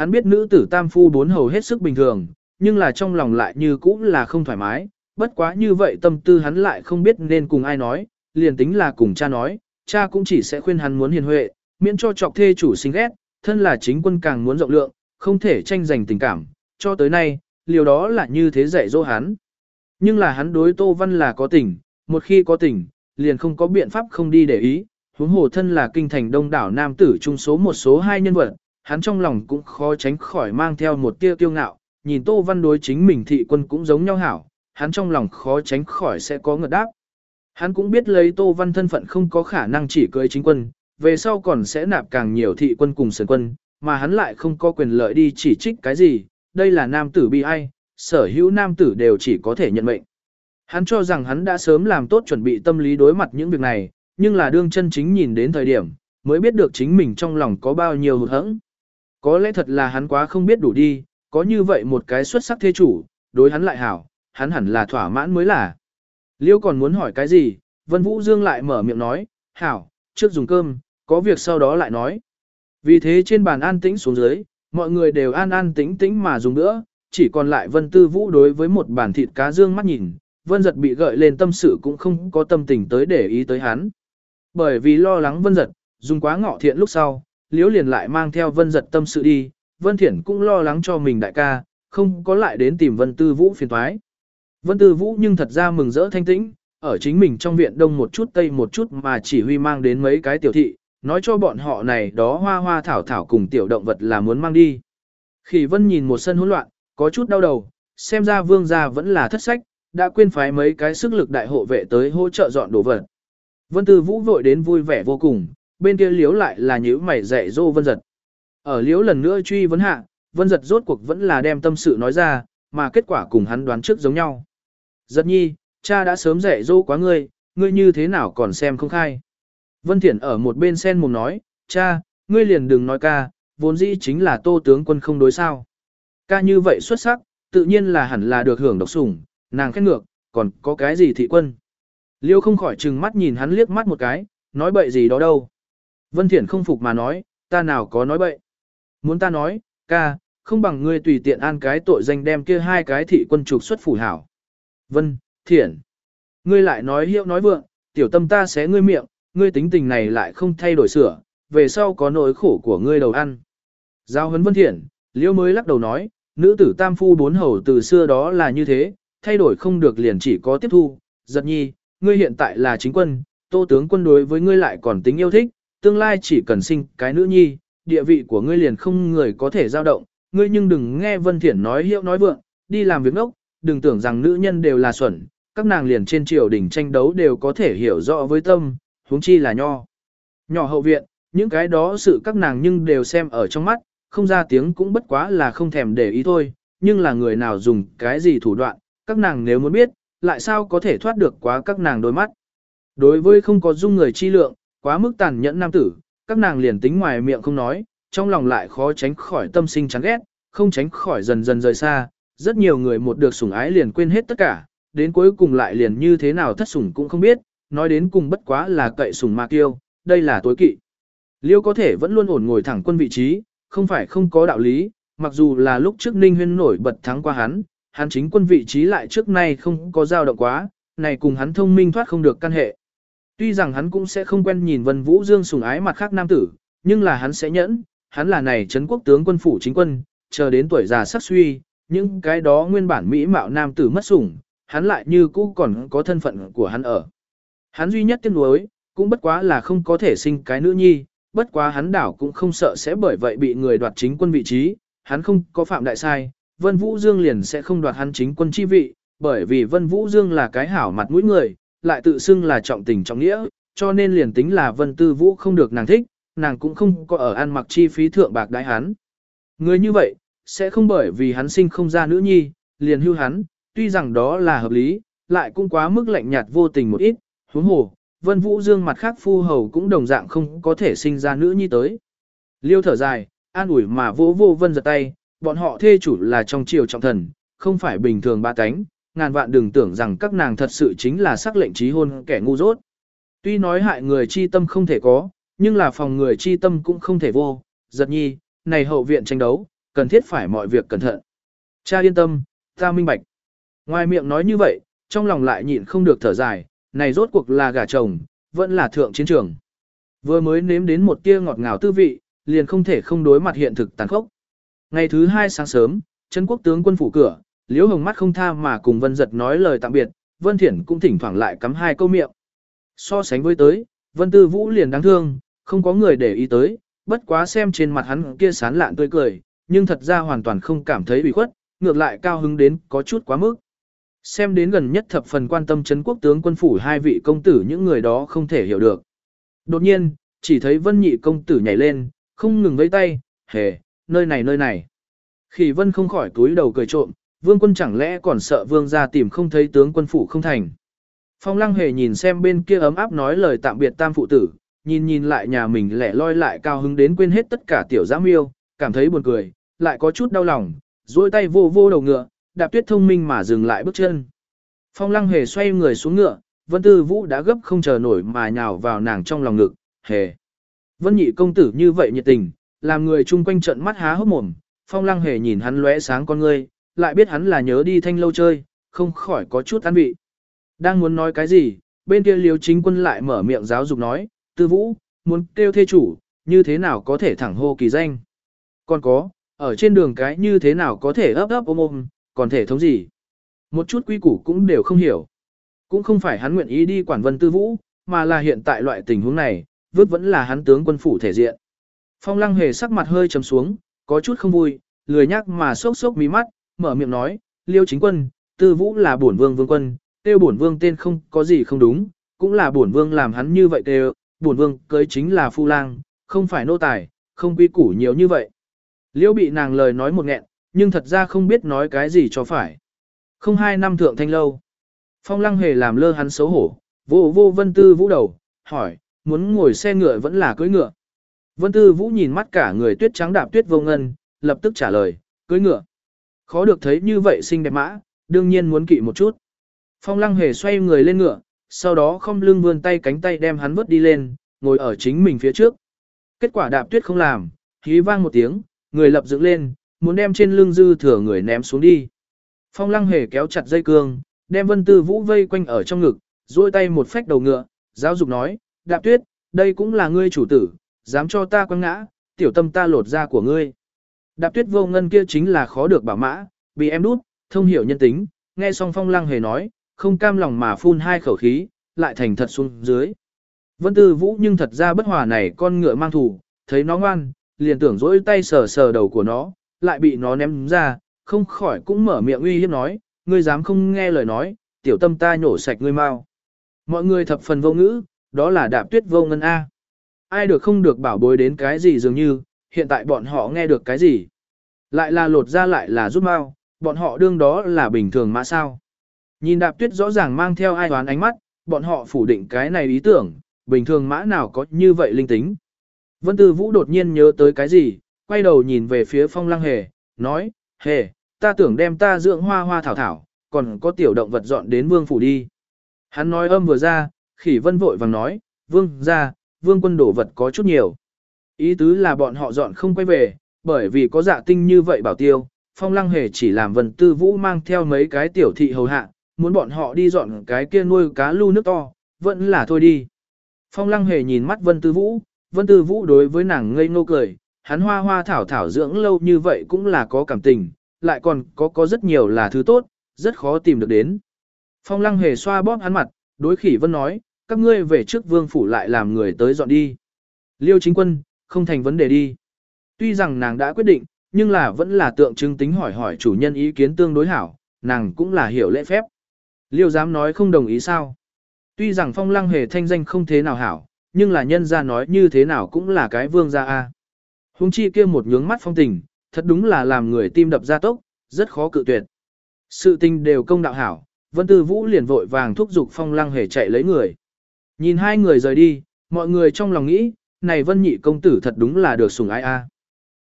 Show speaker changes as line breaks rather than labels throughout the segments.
Hắn biết nữ tử tam phu bốn hầu hết sức bình thường, nhưng là trong lòng lại như cũng là không thoải mái, bất quá như vậy tâm tư hắn lại không biết nên cùng ai nói, liền tính là cùng cha nói, cha cũng chỉ sẽ khuyên hắn muốn hiền huệ, miễn cho chọc thê chủ sinh ghét, thân là chính quân càng muốn rộng lượng, không thể tranh giành tình cảm, cho tới nay, liều đó là như thế dạy dỗ hắn. Nhưng là hắn đối Tô Văn là có tình, một khi có tình, liền không có biện pháp không đi để ý, huống hồ thân là kinh thành đông đảo nam tử trung số một số hai nhân vật, hắn trong lòng cũng khó tránh khỏi mang theo một tia kiêu ngạo, nhìn Tô Văn đối chính mình thị quân cũng giống nhau hảo, hắn trong lòng khó tránh khỏi sẽ có ngợt đáp. Hắn cũng biết lấy Tô Văn thân phận không có khả năng chỉ cưới chính quân, về sau còn sẽ nạp càng nhiều thị quân cùng sườn quân, mà hắn lại không có quyền lợi đi chỉ trích cái gì, đây là nam tử bi ai, sở hữu nam tử đều chỉ có thể nhận mệnh. Hắn cho rằng hắn đã sớm làm tốt chuẩn bị tâm lý đối mặt những việc này, nhưng là đương chân chính nhìn đến thời điểm, mới biết được chính mình trong lòng có bao nhiêu hụt hẫng. Có lẽ thật là hắn quá không biết đủ đi, có như vậy một cái xuất sắc thế chủ, đối hắn lại hảo, hắn hẳn là thỏa mãn mới là. Liêu còn muốn hỏi cái gì, Vân Vũ Dương lại mở miệng nói, hảo, trước dùng cơm, có việc sau đó lại nói. Vì thế trên bàn an tĩnh xuống dưới, mọi người đều an an tĩnh tĩnh mà dùng nữa, chỉ còn lại Vân Tư Vũ đối với một bàn thịt cá dương mắt nhìn, Vân Giật bị gợi lên tâm sự cũng không có tâm tình tới để ý tới hắn. Bởi vì lo lắng Vân Giật, dùng quá ngọ thiện lúc sau, Liễu liền lại mang theo Vân Giật tâm sự đi, Vân Thiển cũng lo lắng cho mình đại ca, không có lại đến tìm Vân Tư Vũ phiền thoái. Vân Tư Vũ nhưng thật ra mừng rỡ thanh tĩnh, ở chính mình trong viện đông một chút tây một chút mà chỉ huy mang đến mấy cái tiểu thị, nói cho bọn họ này đó hoa hoa thảo thảo cùng tiểu động vật là muốn mang đi. Khỉ Vân nhìn một sân hỗn loạn, có chút đau đầu, xem ra vương gia vẫn là thất sách, đã quên phái mấy cái sức lực đại hộ vệ tới hỗ trợ dọn đồ vật. Vân Tư Vũ vội đến vui vẻ vô cùng, bên kia liếu lại là nhữ mày dạy dô Vân Giật. Ở liếu lần nữa truy vấn hạ, Vân Giật rốt cuộc vẫn là đem tâm sự nói ra, mà kết quả cùng hắn đoán trước giống nhau. Giật nhi, cha đã sớm dạy dỗ quá ngươi, ngươi như thế nào còn xem không khai. Vân Thiển ở một bên sen mồm nói, cha, ngươi liền đừng nói ca, vốn dĩ chính là tô tướng quân không đối sao. Ca như vậy xuất sắc, tự nhiên là hẳn là được hưởng độc sủng, nàng khét ngược, còn có cái gì thị quân. Liêu không khỏi trừng mắt nhìn hắn liếc mắt một cái, nói bậy gì đó đâu. Vân Thiển không phục mà nói, ta nào có nói bậy. Muốn ta nói, ca, không bằng ngươi tùy tiện an cái tội danh đem kia hai cái thị quân trục xuất phủ hảo. Vân, Thiển, ngươi lại nói hiệu nói vượng, tiểu tâm ta sẽ ngươi miệng, ngươi tính tình này lại không thay đổi sửa, về sau có nỗi khổ của ngươi đầu ăn. Giao huấn Vân Thiển, Liêu mới lắc đầu nói, nữ tử tam phu bốn hầu từ xưa đó là như thế, thay đổi không được liền chỉ có tiếp thu, giật nhi, ngươi hiện tại là chính quân, tô tướng quân đối với ngươi lại còn tính yêu thích, tương lai chỉ cần sinh cái nữ nhi, địa vị của ngươi liền không người có thể dao động, ngươi nhưng đừng nghe Vân Thiển nói hiệu nói vượng, đi làm việc ngốc, đừng tưởng rằng nữ nhân đều là xuẩn, các nàng liền trên triều đình tranh đấu đều có thể hiểu rõ với tâm, huống chi là nho. Nhỏ hậu viện, những cái đó sự các nàng nhưng đều xem ở trong mắt, không ra tiếng cũng bất quá là không thèm để ý thôi, nhưng là người nào dùng cái gì thủ đoạn, các nàng nếu muốn biết, lại sao có thể thoát được quá các nàng đôi mắt. Đối với không có dung người chi lượng, quá mức tàn nhẫn nam tử, các nàng liền tính ngoài miệng không nói, trong lòng lại khó tránh khỏi tâm sinh chán ghét, không tránh khỏi dần dần rời xa, rất nhiều người một được sủng ái liền quên hết tất cả, đến cuối cùng lại liền như thế nào thất sủng cũng không biết, nói đến cùng bất quá là cậy sủng mà kiêu, đây là tối kỵ. Liêu có thể vẫn luôn ổn ngồi thẳng quân vị trí, không phải không có đạo lý, mặc dù là lúc trước Ninh Huyên nổi bật thắng qua hắn, hắn chính quân vị trí lại trước nay không có dao động quá, này cùng hắn thông minh thoát không được căn hệ. Tuy rằng hắn cũng sẽ không quen nhìn Vân Vũ Dương sùng ái mặt khác nam tử, nhưng là hắn sẽ nhẫn, hắn là này trấn quốc tướng quân phủ chính quân, chờ đến tuổi già sắc suy, những cái đó nguyên bản mỹ mạo nam tử mất sủng, hắn lại như cũ còn có thân phận của hắn ở. Hắn duy nhất tiếc nuối, cũng bất quá là không có thể sinh cái nữ nhi, bất quá hắn đảo cũng không sợ sẽ bởi vậy bị người đoạt chính quân vị trí, hắn không có phạm đại sai, Vân Vũ Dương liền sẽ không đoạt hắn chính quân chi vị, bởi vì Vân Vũ Dương là cái hảo mặt mũi người, lại tự xưng là trọng tình trọng nghĩa, cho nên liền tính là Vân Tư Vũ không được nàng thích, nàng cũng không có ở ăn mặc chi phí thượng bạc đại hắn. Người như vậy, sẽ không bởi vì hắn sinh không ra nữ nhi, liền hưu hắn, tuy rằng đó là hợp lý, lại cũng quá mức lạnh nhạt vô tình một ít, huống hồ, Vân Vũ Dương mặt khác phu hầu cũng đồng dạng không có thể sinh ra nữ nhi tới. Liêu thở dài, an ủi mà vỗ vô Vân giật tay, bọn họ thê chủ là trong triều trọng thần, không phải bình thường ba cánh, ngàn vạn đừng tưởng rằng các nàng thật sự chính là sắc lệnh trí hôn kẻ ngu dốt. Tuy nói hại người chi tâm không thể có, nhưng là phòng người chi tâm cũng không thể vô, giật nhi, này hậu viện tranh đấu, cần thiết phải mọi việc cẩn thận. Cha yên tâm, ta minh bạch. Ngoài miệng nói như vậy, trong lòng lại nhịn không được thở dài, này rốt cuộc là gà chồng, vẫn là thượng chiến trường. Vừa mới nếm đến một tia ngọt ngào tư vị, liền không thể không đối mặt hiện thực tàn khốc. Ngày thứ hai sáng sớm, Trấn quốc tướng quân phủ cửa, Liễu Hồng mắt không tha mà cùng Vân Giật nói lời tạm biệt, Vân Thiển cũng thỉnh thoảng lại cắm hai câu miệng. So sánh với tới, Vân Tư Vũ liền đáng thương, không có người để ý tới, bất quá xem trên mặt hắn kia sán lạn tươi cười, nhưng thật ra hoàn toàn không cảm thấy bị khuất, ngược lại cao hứng đến có chút quá mức. Xem đến gần nhất thập phần quan tâm chấn quốc tướng quân phủ hai vị công tử những người đó không thể hiểu được. Đột nhiên, chỉ thấy vân nhị công tử nhảy lên, không ngừng vẫy tay, hề, nơi này nơi này. Khỉ vân không khỏi túi đầu cười trộm, vương quân chẳng lẽ còn sợ vương ra tìm không thấy tướng quân phủ không thành. Phong lăng hề nhìn xem bên kia ấm áp nói lời tạm biệt tam phụ tử, nhìn nhìn lại nhà mình lẻ loi lại cao hứng đến quên hết tất cả tiểu giã miêu, cảm thấy buồn cười, lại có chút đau lòng, duỗi tay vô vô đầu ngựa, đạp tuyết thông minh mà dừng lại bước chân. Phong lăng hề xoay người xuống ngựa, vân tư vũ đã gấp không chờ nổi mà nhào vào nàng trong lòng ngực, hề. Vân nhị công tử như vậy nhiệt tình, làm người chung quanh trận mắt há hốc mồm, phong lăng hề nhìn hắn lóe sáng con ngươi, lại biết hắn là nhớ đi thanh lâu chơi, không khỏi có chút ăn vị. Đang muốn nói cái gì, bên kia liều chính quân lại mở miệng giáo dục nói, tư vũ, muốn kêu thê chủ, như thế nào có thể thẳng hô kỳ danh. Còn có, ở trên đường cái như thế nào có thể ấp ấp ôm ôm, còn thể thống gì. Một chút quy củ cũng đều không hiểu. Cũng không phải hắn nguyện ý đi quản vân tư vũ, mà là hiện tại loại tình huống này, vứt vẫn là hắn tướng quân phủ thể diện. Phong lăng hề sắc mặt hơi trầm xuống, có chút không vui, lười nhắc mà sốc sốc mí mắt, mở miệng nói, liêu chính quân, tư vũ là bổn vương vương quân, tiêu bổn vương tên không có gì không đúng, cũng là bổn vương làm hắn như vậy đều, bổn vương cưới chính là phu lang, không phải nô tài, không quy củ nhiều như vậy. Liêu bị nàng lời nói một nghẹn, nhưng thật ra không biết nói cái gì cho phải. Không hai năm thượng thanh lâu. Phong lăng hề làm lơ hắn xấu hổ, vô vô vân tư vũ đầu, hỏi, muốn ngồi xe ngựa vẫn là cưới ngựa. Vân tư vũ nhìn mắt cả người tuyết trắng đạp tuyết vô ngân, lập tức trả lời, cưới ngựa. Khó được thấy như vậy xinh đẹp mã, đương nhiên muốn kỵ một chút. Phong lăng hề xoay người lên ngựa, sau đó không lưng vươn tay cánh tay đem hắn vớt đi lên, ngồi ở chính mình phía trước. Kết quả đạp tuyết không làm, hí vang một tiếng, người lập dựng lên, muốn đem trên lưng dư thừa người ném xuống đi. Phong lăng hề kéo chặt dây cương, đem vân tư vũ vây quanh ở trong ngực, duỗi tay một phách đầu ngựa, giáo dục nói, đạp tuyết, đây cũng là ngươi chủ tử, dám cho ta quăng ngã, tiểu tâm ta lột da của ngươi. Đạp tuyết vô ngân kia chính là khó được bảo mã, bị em đút, thông hiểu nhân tính, nghe xong phong lăng hề nói, không cam lòng mà phun hai khẩu khí, lại thành thật xuống dưới. Vân tư vũ nhưng thật ra bất hòa này con ngựa mang thủ, thấy nó ngoan, liền tưởng dỗi tay sờ sờ đầu của nó, lại bị nó ném ra, không khỏi cũng mở miệng uy hiếp nói, ngươi dám không nghe lời nói, tiểu tâm ta nhổ sạch ngươi mau. Mọi người thập phần vô ngữ, đó là đạp tuyết vô ngân A. Ai được không được bảo bối đến cái gì dường như, hiện tại bọn họ nghe được cái gì. Lại là lột ra lại là rút mau, bọn họ đương đó là bình thường mà sao. Nhìn đạp tuyết rõ ràng mang theo ai đoán ánh mắt, bọn họ phủ định cái này ý tưởng, bình thường mã nào có như vậy linh tính. Vân Tư Vũ đột nhiên nhớ tới cái gì, quay đầu nhìn về phía phong lăng hề, nói, hề, ta tưởng đem ta dưỡng hoa hoa thảo thảo, còn có tiểu động vật dọn đến vương phủ đi. Hắn nói âm vừa ra, khỉ vân vội vàng nói, vương ra, vương quân đổ vật có chút nhiều. Ý tứ là bọn họ dọn không quay về, bởi vì có dạ tinh như vậy bảo tiêu, phong lăng hề chỉ làm vân tư vũ mang theo mấy cái tiểu thị hầu hạ, muốn bọn họ đi dọn cái kia nuôi cá lưu nước to, vẫn là thôi đi. Phong lăng hề nhìn mắt vân tư vũ, vân tư vũ đối với nàng ngây ngô cười, hắn hoa hoa thảo thảo dưỡng lâu như vậy cũng là có cảm tình, lại còn có có rất nhiều là thứ tốt, rất khó tìm được đến. Phong lăng hề xoa bóp hắn mặt, đối khỉ vân nói, các ngươi về trước vương phủ lại làm người tới dọn đi. Liêu chính quân, không thành vấn đề đi. Tuy rằng nàng đã quyết định, nhưng là vẫn là tượng trưng tính hỏi hỏi chủ nhân ý kiến tương đối hảo, nàng cũng là hiểu lễ phép. Liêu dám nói không đồng ý sao. Tuy rằng phong lăng hề thanh danh không thế nào hảo, nhưng là nhân ra nói như thế nào cũng là cái vương gia a. Hùng chi kia một nhướng mắt phong tình, thật đúng là làm người tim đập ra tốc, rất khó cự tuyệt. Sự tình đều công đạo hảo, Vân Tư Vũ liền vội vàng thúc giục phong lăng hề chạy lấy người. Nhìn hai người rời đi, mọi người trong lòng nghĩ, này Vân Nhị công tử thật đúng là được sủng ái a.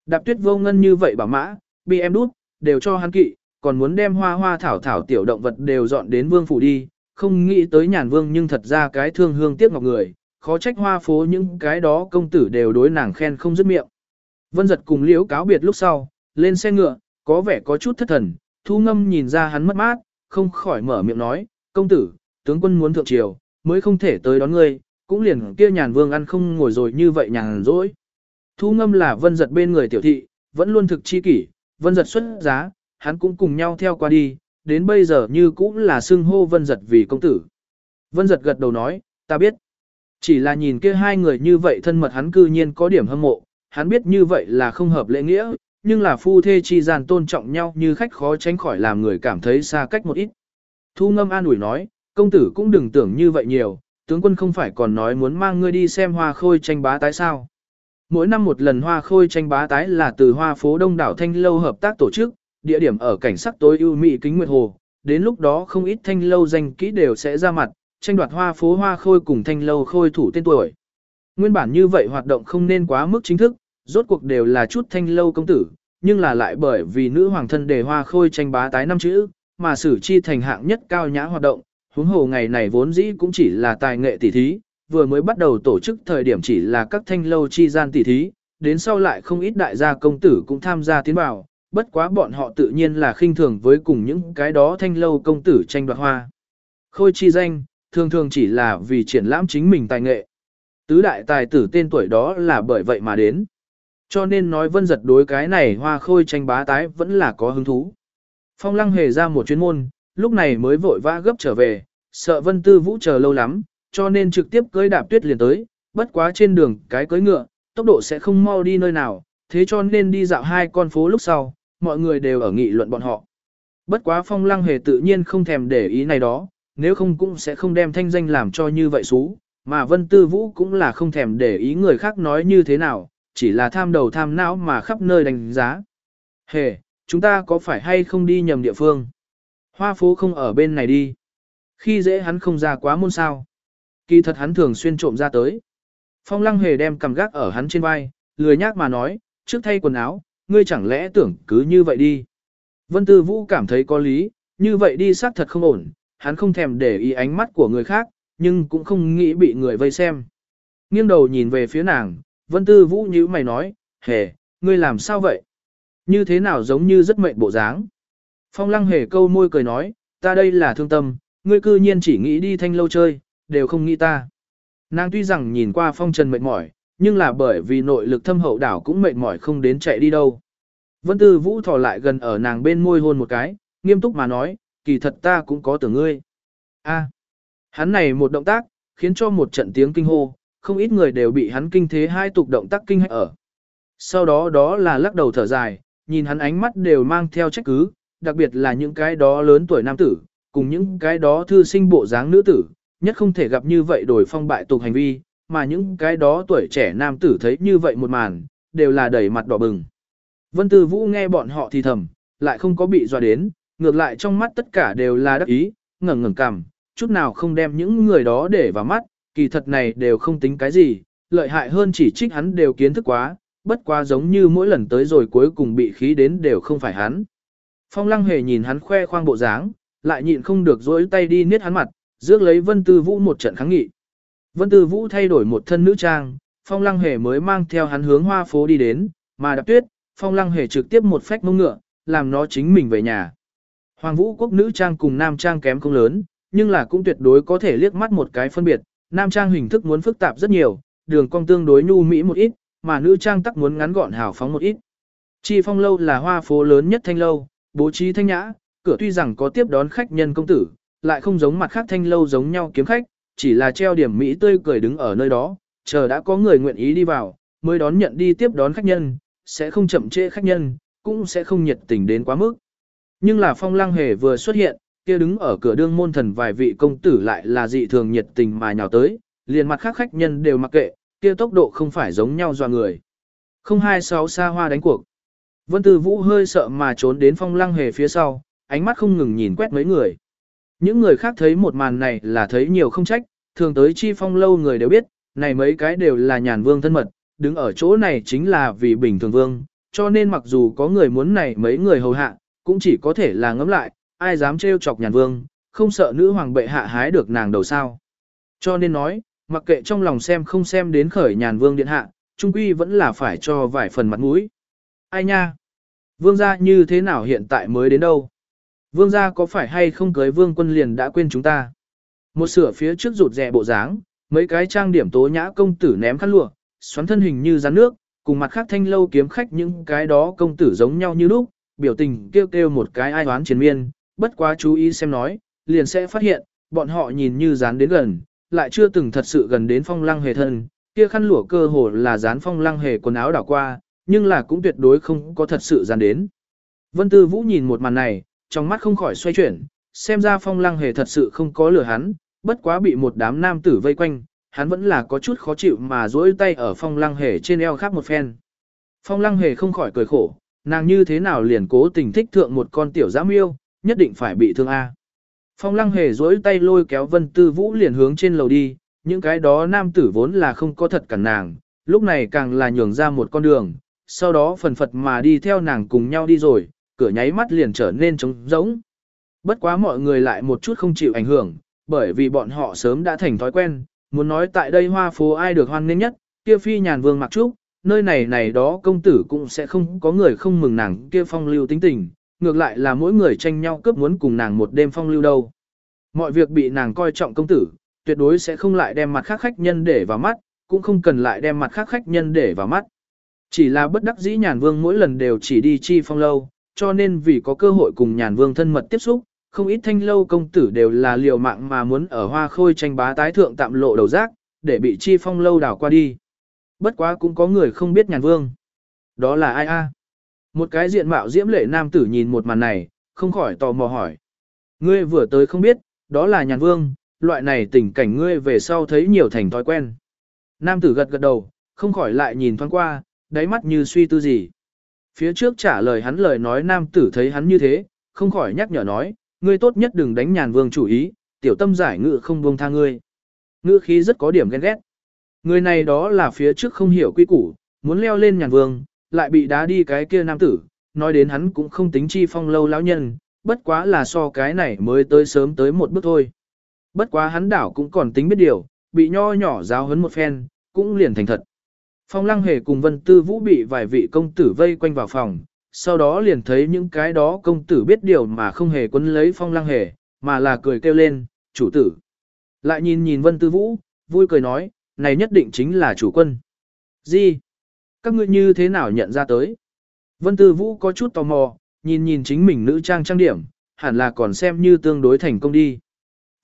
Đạp tuyết vô ngân như vậy bảo mã, bị em đút, đều cho hắn kỵ, còn muốn đem hoa hoa thảo thảo tiểu động vật đều dọn đến vương phủ đi, không nghĩ tới nhàn vương nhưng thật ra cái thương hương tiếc ngọc người, khó trách hoa phố những cái đó công tử đều đối nàng khen không dứt miệng. Vân giật cùng liễu cáo biệt lúc sau, lên xe ngựa, có vẻ có chút thất thần, thu ngâm nhìn ra hắn mất mát, không khỏi mở miệng nói, công tử, tướng quân muốn thượng triều, mới không thể tới đón ngươi, cũng liền kia nhàn vương ăn không ngồi rồi như vậy nhàn rỗi. Thu ngâm là vân giật bên người tiểu thị, vẫn luôn thực chi kỷ, vân giật xuất giá, hắn cũng cùng nhau theo qua đi, đến bây giờ như cũng là xưng hô vân giật vì công tử. Vân giật gật đầu nói, ta biết. Chỉ là nhìn kia hai người như vậy thân mật hắn cư nhiên có điểm hâm mộ, hắn biết như vậy là không hợp lễ nghĩa, nhưng là phu thê chi gian tôn trọng nhau như khách khó tránh khỏi làm người cảm thấy xa cách một ít. Thu ngâm an ủi nói, công tử cũng đừng tưởng như vậy nhiều, tướng quân không phải còn nói muốn mang ngươi đi xem hoa khôi tranh bá tái sao. Mỗi năm một lần hoa khôi tranh bá tái là từ hoa phố đông đảo thanh lâu hợp tác tổ chức, địa điểm ở cảnh sắc tối ưu mỹ kính nguyệt hồ, đến lúc đó không ít thanh lâu danh kỹ đều sẽ ra mặt, tranh đoạt hoa phố hoa khôi cùng thanh lâu khôi thủ tên tuổi. Nguyên bản như vậy hoạt động không nên quá mức chính thức, rốt cuộc đều là chút thanh lâu công tử, nhưng là lại bởi vì nữ hoàng thân đề hoa khôi tranh bá tái năm chữ, mà xử chi thành hạng nhất cao nhã hoạt động, huống hồ ngày này vốn dĩ cũng chỉ là tài nghệ tỷ thí, vừa mới bắt đầu tổ chức thời điểm chỉ là các thanh lâu chi gian tỷ thí, đến sau lại không ít đại gia công tử cũng tham gia tiến vào, bất quá bọn họ tự nhiên là khinh thường với cùng những cái đó thanh lâu công tử tranh đoạt hoa. Khôi chi danh, thường thường chỉ là vì triển lãm chính mình tài nghệ. Tứ đại tài tử tên tuổi đó là bởi vậy mà đến. Cho nên nói vân giật đối cái này hoa khôi tranh bá tái vẫn là có hứng thú. Phong lăng hề ra một chuyên môn, lúc này mới vội vã gấp trở về, sợ vân tư vũ chờ lâu lắm, cho nên trực tiếp cưới đạp tuyết liền tới, bất quá trên đường cái cưới ngựa, tốc độ sẽ không mau đi nơi nào, thế cho nên đi dạo hai con phố lúc sau, mọi người đều ở nghị luận bọn họ. Bất quá phong lăng hề tự nhiên không thèm để ý này đó, nếu không cũng sẽ không đem thanh danh làm cho như vậy xú, mà vân tư vũ cũng là không thèm để ý người khác nói như thế nào, chỉ là tham đầu tham não mà khắp nơi đánh giá. Hề, chúng ta có phải hay không đi nhầm địa phương? Hoa phố không ở bên này đi. Khi dễ hắn không ra quá môn sao. Kỳ thật hắn thường xuyên trộm ra tới. Phong lăng hề đem cầm gác ở hắn trên vai, lười nhác mà nói, trước thay quần áo, ngươi chẳng lẽ tưởng cứ như vậy đi. Vân Tư Vũ cảm thấy có lý, như vậy đi xác thật không ổn, hắn không thèm để ý ánh mắt của người khác, nhưng cũng không nghĩ bị người vây xem. Nghiêng đầu nhìn về phía nàng, Vân Tư Vũ như mày nói, hề, ngươi làm sao vậy? Như thế nào giống như rất mệnh bộ dáng? Phong lăng hề câu môi cười nói, ta đây là thương tâm, ngươi cư nhiên chỉ nghĩ đi thanh lâu chơi, đều không nghĩ ta. Nàng tuy rằng nhìn qua phong trần mệt mỏi, nhưng là bởi vì nội lực thâm hậu đảo cũng mệt mỏi không đến chạy đi đâu. Vân Tư Vũ thò lại gần ở nàng bên môi hôn một cái, nghiêm túc mà nói, kỳ thật ta cũng có tưởng ngươi. A, hắn này một động tác, khiến cho một trận tiếng kinh hô, không ít người đều bị hắn kinh thế hai tục động tác kinh hãi ở. Sau đó đó là lắc đầu thở dài, nhìn hắn ánh mắt đều mang theo trách cứ, đặc biệt là những cái đó lớn tuổi nam tử, cùng những cái đó thư sinh bộ dáng nữ tử, nhất không thể gặp như vậy đổi phong bại tục hành vi, mà những cái đó tuổi trẻ nam tử thấy như vậy một màn, đều là đẩy mặt đỏ bừng. Vân Tư Vũ nghe bọn họ thì thầm, lại không có bị dọa đến, ngược lại trong mắt tất cả đều là đắc ý, ngẩng ngẩng cằm, chút nào không đem những người đó để vào mắt, kỳ thật này đều không tính cái gì, lợi hại hơn chỉ trích hắn đều kiến thức quá, bất quá giống như mỗi lần tới rồi cuối cùng bị khí đến đều không phải hắn. Phong lăng hề nhìn hắn khoe khoang bộ dáng, lại nhịn không được dối tay đi niết hắn mặt, rước lấy Vân Tư Vũ một trận kháng nghị. Vân Tư Vũ thay đổi một thân nữ trang, Phong Lăng Hề mới mang theo hắn hướng hoa phố đi đến, mà đạp tuyết, Phong Lăng Hề trực tiếp một phách mông ngựa, làm nó chính mình về nhà. Hoàng Vũ quốc nữ trang cùng nam trang kém không lớn, nhưng là cũng tuyệt đối có thể liếc mắt một cái phân biệt, nam trang hình thức muốn phức tạp rất nhiều, đường cong tương đối nhu mỹ một ít, mà nữ trang tắc muốn ngắn gọn hào phóng một ít. Chi Phong lâu là hoa phố lớn nhất thanh lâu, bố trí thanh nhã, cửa tuy rằng có tiếp đón khách nhân công tử, lại không giống mặt khác thanh lâu giống nhau kiếm khách, chỉ là treo điểm Mỹ tươi cười đứng ở nơi đó, chờ đã có người nguyện ý đi vào, mới đón nhận đi tiếp đón khách nhân, sẽ không chậm trễ khách nhân, cũng sẽ không nhiệt tình đến quá mức. Nhưng là phong lăng hề vừa xuất hiện, kia đứng ở cửa đương môn thần vài vị công tử lại là dị thường nhiệt tình mà nhào tới, liền mặt khác khách nhân đều mặc kệ, kia tốc độ không phải giống nhau dò người. Không hai sáu xa hoa đánh cuộc. Vân Tư Vũ hơi sợ mà trốn đến phong lăng hề phía sau, ánh mắt không ngừng nhìn quét mấy người. Những người khác thấy một màn này là thấy nhiều không trách, thường tới chi phong lâu người đều biết, này mấy cái đều là nhàn vương thân mật, đứng ở chỗ này chính là vì bình thường vương, cho nên mặc dù có người muốn này mấy người hầu hạ, cũng chỉ có thể là ngẫm lại, ai dám trêu chọc nhàn vương, không sợ nữ hoàng bệ hạ hái được nàng đầu sao. Cho nên nói, mặc kệ trong lòng xem không xem đến khởi nhàn vương điện hạ, trung quy vẫn là phải cho vài phần mặt mũi. Ai nha? Vương gia như thế nào hiện tại mới đến đâu? Vương gia có phải hay không cưới vương quân liền đã quên chúng ta? Một sửa phía trước rụt rè bộ dáng, mấy cái trang điểm tố nhã công tử ném khăn lụa, xoắn thân hình như rắn nước, cùng mặt khác thanh lâu kiếm khách những cái đó công tử giống nhau như lúc, biểu tình kêu kêu một cái ai oán chiến miên, bất quá chú ý xem nói, liền sẽ phát hiện, bọn họ nhìn như dán đến gần, lại chưa từng thật sự gần đến phong lăng hề thân, kia khăn lụa cơ hồ là dán phong lăng hề quần áo đảo qua, nhưng là cũng tuyệt đối không có thật sự gian đến. Vân Tư Vũ nhìn một màn này, trong mắt không khỏi xoay chuyển, xem ra phong lăng hề thật sự không có lừa hắn, bất quá bị một đám nam tử vây quanh, hắn vẫn là có chút khó chịu mà duỗi tay ở phong lăng hề trên eo khác một phen. Phong lăng hề không khỏi cười khổ, nàng như thế nào liền cố tình thích thượng một con tiểu giã miêu, nhất định phải bị thương A. Phong lăng hề duỗi tay lôi kéo vân tư vũ liền hướng trên lầu đi, những cái đó nam tử vốn là không có thật cản nàng, lúc này càng là nhường ra một con đường, sau đó phần phật mà đi theo nàng cùng nhau đi rồi, cửa nháy mắt liền trở nên trống rỗng. Bất quá mọi người lại một chút không chịu ảnh hưởng, bởi vì bọn họ sớm đã thành thói quen, muốn nói tại đây hoa phố ai được hoan nghênh nhất, kia phi nhàn vương mặc trúc, nơi này này đó công tử cũng sẽ không có người không mừng nàng kia phong lưu tính tình, ngược lại là mỗi người tranh nhau cướp muốn cùng nàng một đêm phong lưu đâu. Mọi việc bị nàng coi trọng công tử, tuyệt đối sẽ không lại đem mặt khác khách nhân để vào mắt, cũng không cần lại đem mặt khác khách nhân để vào mắt. Chỉ là bất đắc dĩ nhàn vương mỗi lần đều chỉ đi chi phong lâu, cho nên vì có cơ hội cùng nhàn vương thân mật tiếp xúc, không ít thanh lâu công tử đều là liều mạng mà muốn ở hoa khôi tranh bá tái thượng tạm lộ đầu giác, để bị chi phong lâu đảo qua đi. Bất quá cũng có người không biết nhàn vương. Đó là ai a? Một cái diện mạo diễm lệ nam tử nhìn một màn này, không khỏi tò mò hỏi. Ngươi vừa tới không biết, đó là nhàn vương, loại này tình cảnh ngươi về sau thấy nhiều thành thói quen. Nam tử gật gật đầu, không khỏi lại nhìn thoáng qua, đáy mắt như suy tư gì. Phía trước trả lời hắn lời nói nam tử thấy hắn như thế, không khỏi nhắc nhở nói, ngươi tốt nhất đừng đánh nhàn vương chủ ý, tiểu tâm giải ngự không buông tha ngươi. Ngự khí rất có điểm ghen ghét. Người này đó là phía trước không hiểu quy củ, muốn leo lên nhàn vương, lại bị đá đi cái kia nam tử, nói đến hắn cũng không tính chi phong lâu lão nhân, bất quá là so cái này mới tới sớm tới một bước thôi. Bất quá hắn đảo cũng còn tính biết điều, bị nho nhỏ giáo hấn một phen, cũng liền thành thật. Phong lăng hề cùng vân tư vũ bị vài vị công tử vây quanh vào phòng, sau đó liền thấy những cái đó công tử biết điều mà không hề quấn lấy phong lăng hề, mà là cười kêu lên, chủ tử. Lại nhìn nhìn vân tư vũ, vui cười nói, này nhất định chính là chủ quân. Gì? Các ngươi như thế nào nhận ra tới? Vân tư vũ có chút tò mò, nhìn nhìn chính mình nữ trang trang điểm, hẳn là còn xem như tương đối thành công đi.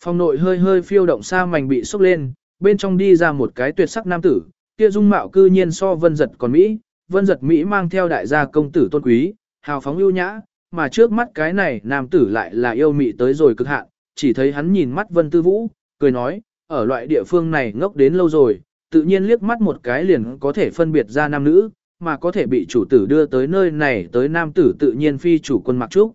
Phòng nội hơi hơi phiêu động xa mảnh bị sốc lên, bên trong đi ra một cái tuyệt sắc nam tử, kia dung mạo cư nhiên so vân giật còn Mỹ, vân giật Mỹ mang theo đại gia công tử tôn quý, hào phóng ưu nhã, mà trước mắt cái này nam tử lại là yêu mị tới rồi cực hạn, chỉ thấy hắn nhìn mắt vân tư vũ, cười nói, ở loại địa phương này ngốc đến lâu rồi, tự nhiên liếc mắt một cái liền có thể phân biệt ra nam nữ, mà có thể bị chủ tử đưa tới nơi này tới nam tử tự nhiên phi chủ quân mặc trúc.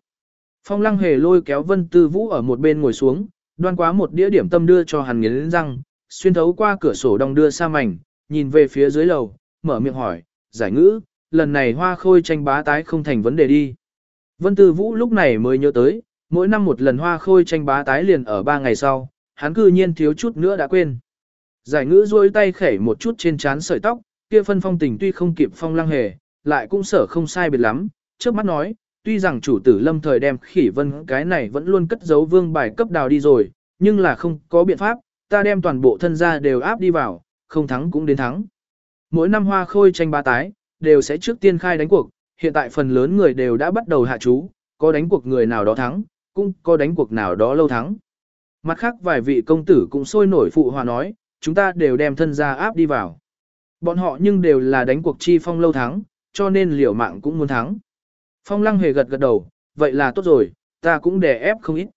Phong lăng hề lôi kéo vân tư vũ ở một bên ngồi xuống, đoan quá một đĩa điểm tâm đưa cho hắn nghiến răng, xuyên thấu qua cửa sổ đong đưa xa mảnh, nhìn về phía dưới lầu, mở miệng hỏi, giải ngữ, lần này hoa khôi tranh bá tái không thành vấn đề đi. Vân Tư Vũ lúc này mới nhớ tới, mỗi năm một lần hoa khôi tranh bá tái liền ở ba ngày sau, hắn cư nhiên thiếu chút nữa đã quên. Giải ngữ duỗi tay khẩy một chút trên trán sợi tóc, kia phân phong tình tuy không kịp phong lăng hề, lại cũng sở không sai biệt lắm, trước mắt nói, tuy rằng chủ tử lâm thời đem khỉ vân cái này vẫn luôn cất giấu vương bài cấp đào đi rồi, nhưng là không có biện pháp, ta đem toàn bộ thân gia đều áp đi vào, không thắng cũng đến thắng. Mỗi năm hoa khôi tranh ba tái, đều sẽ trước tiên khai đánh cuộc, hiện tại phần lớn người đều đã bắt đầu hạ chú, có đánh cuộc người nào đó thắng, cũng có đánh cuộc nào đó lâu thắng. Mặt khác vài vị công tử cũng sôi nổi phụ hòa nói, chúng ta đều đem thân gia áp đi vào. Bọn họ nhưng đều là đánh cuộc chi phong lâu thắng, cho nên liều mạng cũng muốn thắng. Phong lăng hề gật gật đầu, vậy là tốt rồi, ta cũng đè ép không ít.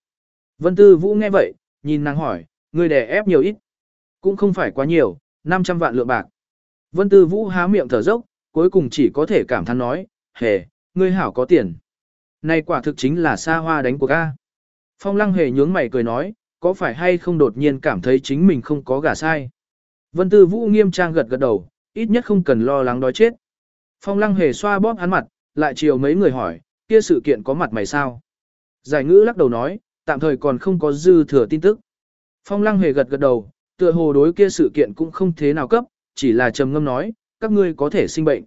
Vân Tư Vũ nghe vậy, nhìn nàng hỏi, ngươi đè ép nhiều ít. Cũng không phải quá nhiều, 500 vạn lượng bạc. Vân Tư Vũ há miệng thở dốc, cuối cùng chỉ có thể cảm thán nói, hề, ngươi hảo có tiền. Này quả thực chính là xa hoa đánh của ca. Phong lăng hề nhướng mày cười nói, có phải hay không đột nhiên cảm thấy chính mình không có gả sai. Vân Tư Vũ nghiêm trang gật gật đầu, ít nhất không cần lo lắng đói chết. Phong lăng hề xoa bóp hắn mặt, lại chiều mấy người hỏi, kia sự kiện có mặt mày sao? Giải ngữ lắc đầu nói, tạm thời còn không có dư thừa tin tức. Phong lăng hề gật gật đầu, tựa hồ đối kia sự kiện cũng không thế nào cấp, chỉ là trầm ngâm nói, các ngươi có thể sinh bệnh.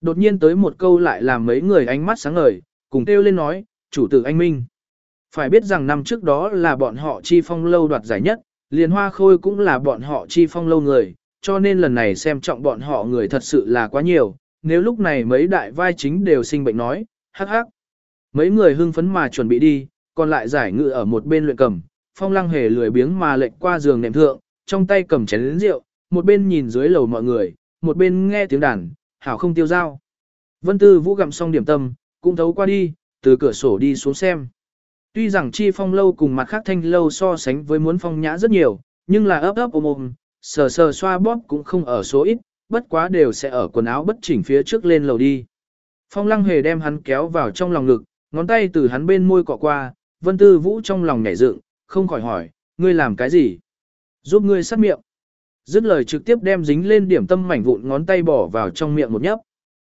Đột nhiên tới một câu lại làm mấy người ánh mắt sáng ngời, cùng kêu lên nói, chủ tử anh Minh. Phải biết rằng năm trước đó là bọn họ chi phong lâu đoạt giải nhất, liền hoa khôi cũng là bọn họ chi phong lâu người, cho nên lần này xem trọng bọn họ người thật sự là quá nhiều, nếu lúc này mấy đại vai chính đều sinh bệnh nói, hắc hắc. Mấy người hưng phấn mà chuẩn bị đi, còn lại giải ngự ở một bên luyện cầm, phong lăng hề lười biếng mà lệnh qua giường nệm thượng, trong tay cầm chén lĩnh rượu, một bên nhìn dưới lầu mọi người, một bên nghe tiếng đàn, hảo không tiêu dao. Vân Tư Vũ gặm xong điểm tâm, cũng thấu qua đi, từ cửa sổ đi xuống xem. Tuy rằng chi phong lâu cùng mặt khác thanh lâu so sánh với muốn phong nhã rất nhiều, nhưng là ấp ấp ôm ôm, sờ sờ xoa bóp cũng không ở số ít, bất quá đều sẽ ở quần áo bất chỉnh phía trước lên lầu đi. Phong lăng hề đem hắn kéo vào trong lòng ngực, ngón tay từ hắn bên môi cọ qua, vân tư vũ trong lòng nhảy dựng, không khỏi hỏi, ngươi làm cái gì? Giúp ngươi sát miệng. Dứt lời trực tiếp đem dính lên điểm tâm mảnh vụn ngón tay bỏ vào trong miệng một nhấp.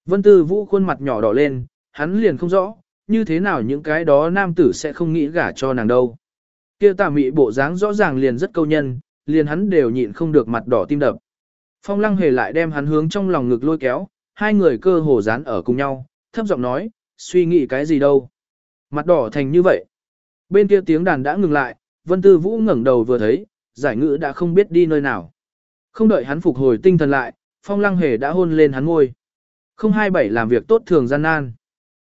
Vân tư vũ khuôn mặt nhỏ đỏ lên, hắn liền không rõ, như thế nào những cái đó nam tử sẽ không nghĩ gả cho nàng đâu. Kia tà mị bộ dáng rõ ràng liền rất câu nhân, liền hắn đều nhịn không được mặt đỏ tim đập. Phong lăng hề lại đem hắn hướng trong lòng ngực lôi kéo, hai người cơ hồ dán ở cùng nhau, thấp giọng nói, suy nghĩ cái gì đâu. Mặt đỏ thành như vậy. Bên kia tiếng đàn đã ngừng lại, Vân Tư Vũ ngẩng đầu vừa thấy, giải ngữ đã không biết đi nơi nào. Không đợi hắn phục hồi tinh thần lại, Phong Lăng Hề đã hôn lên hắn ngôi. Không hai bảy làm việc tốt thường gian nan.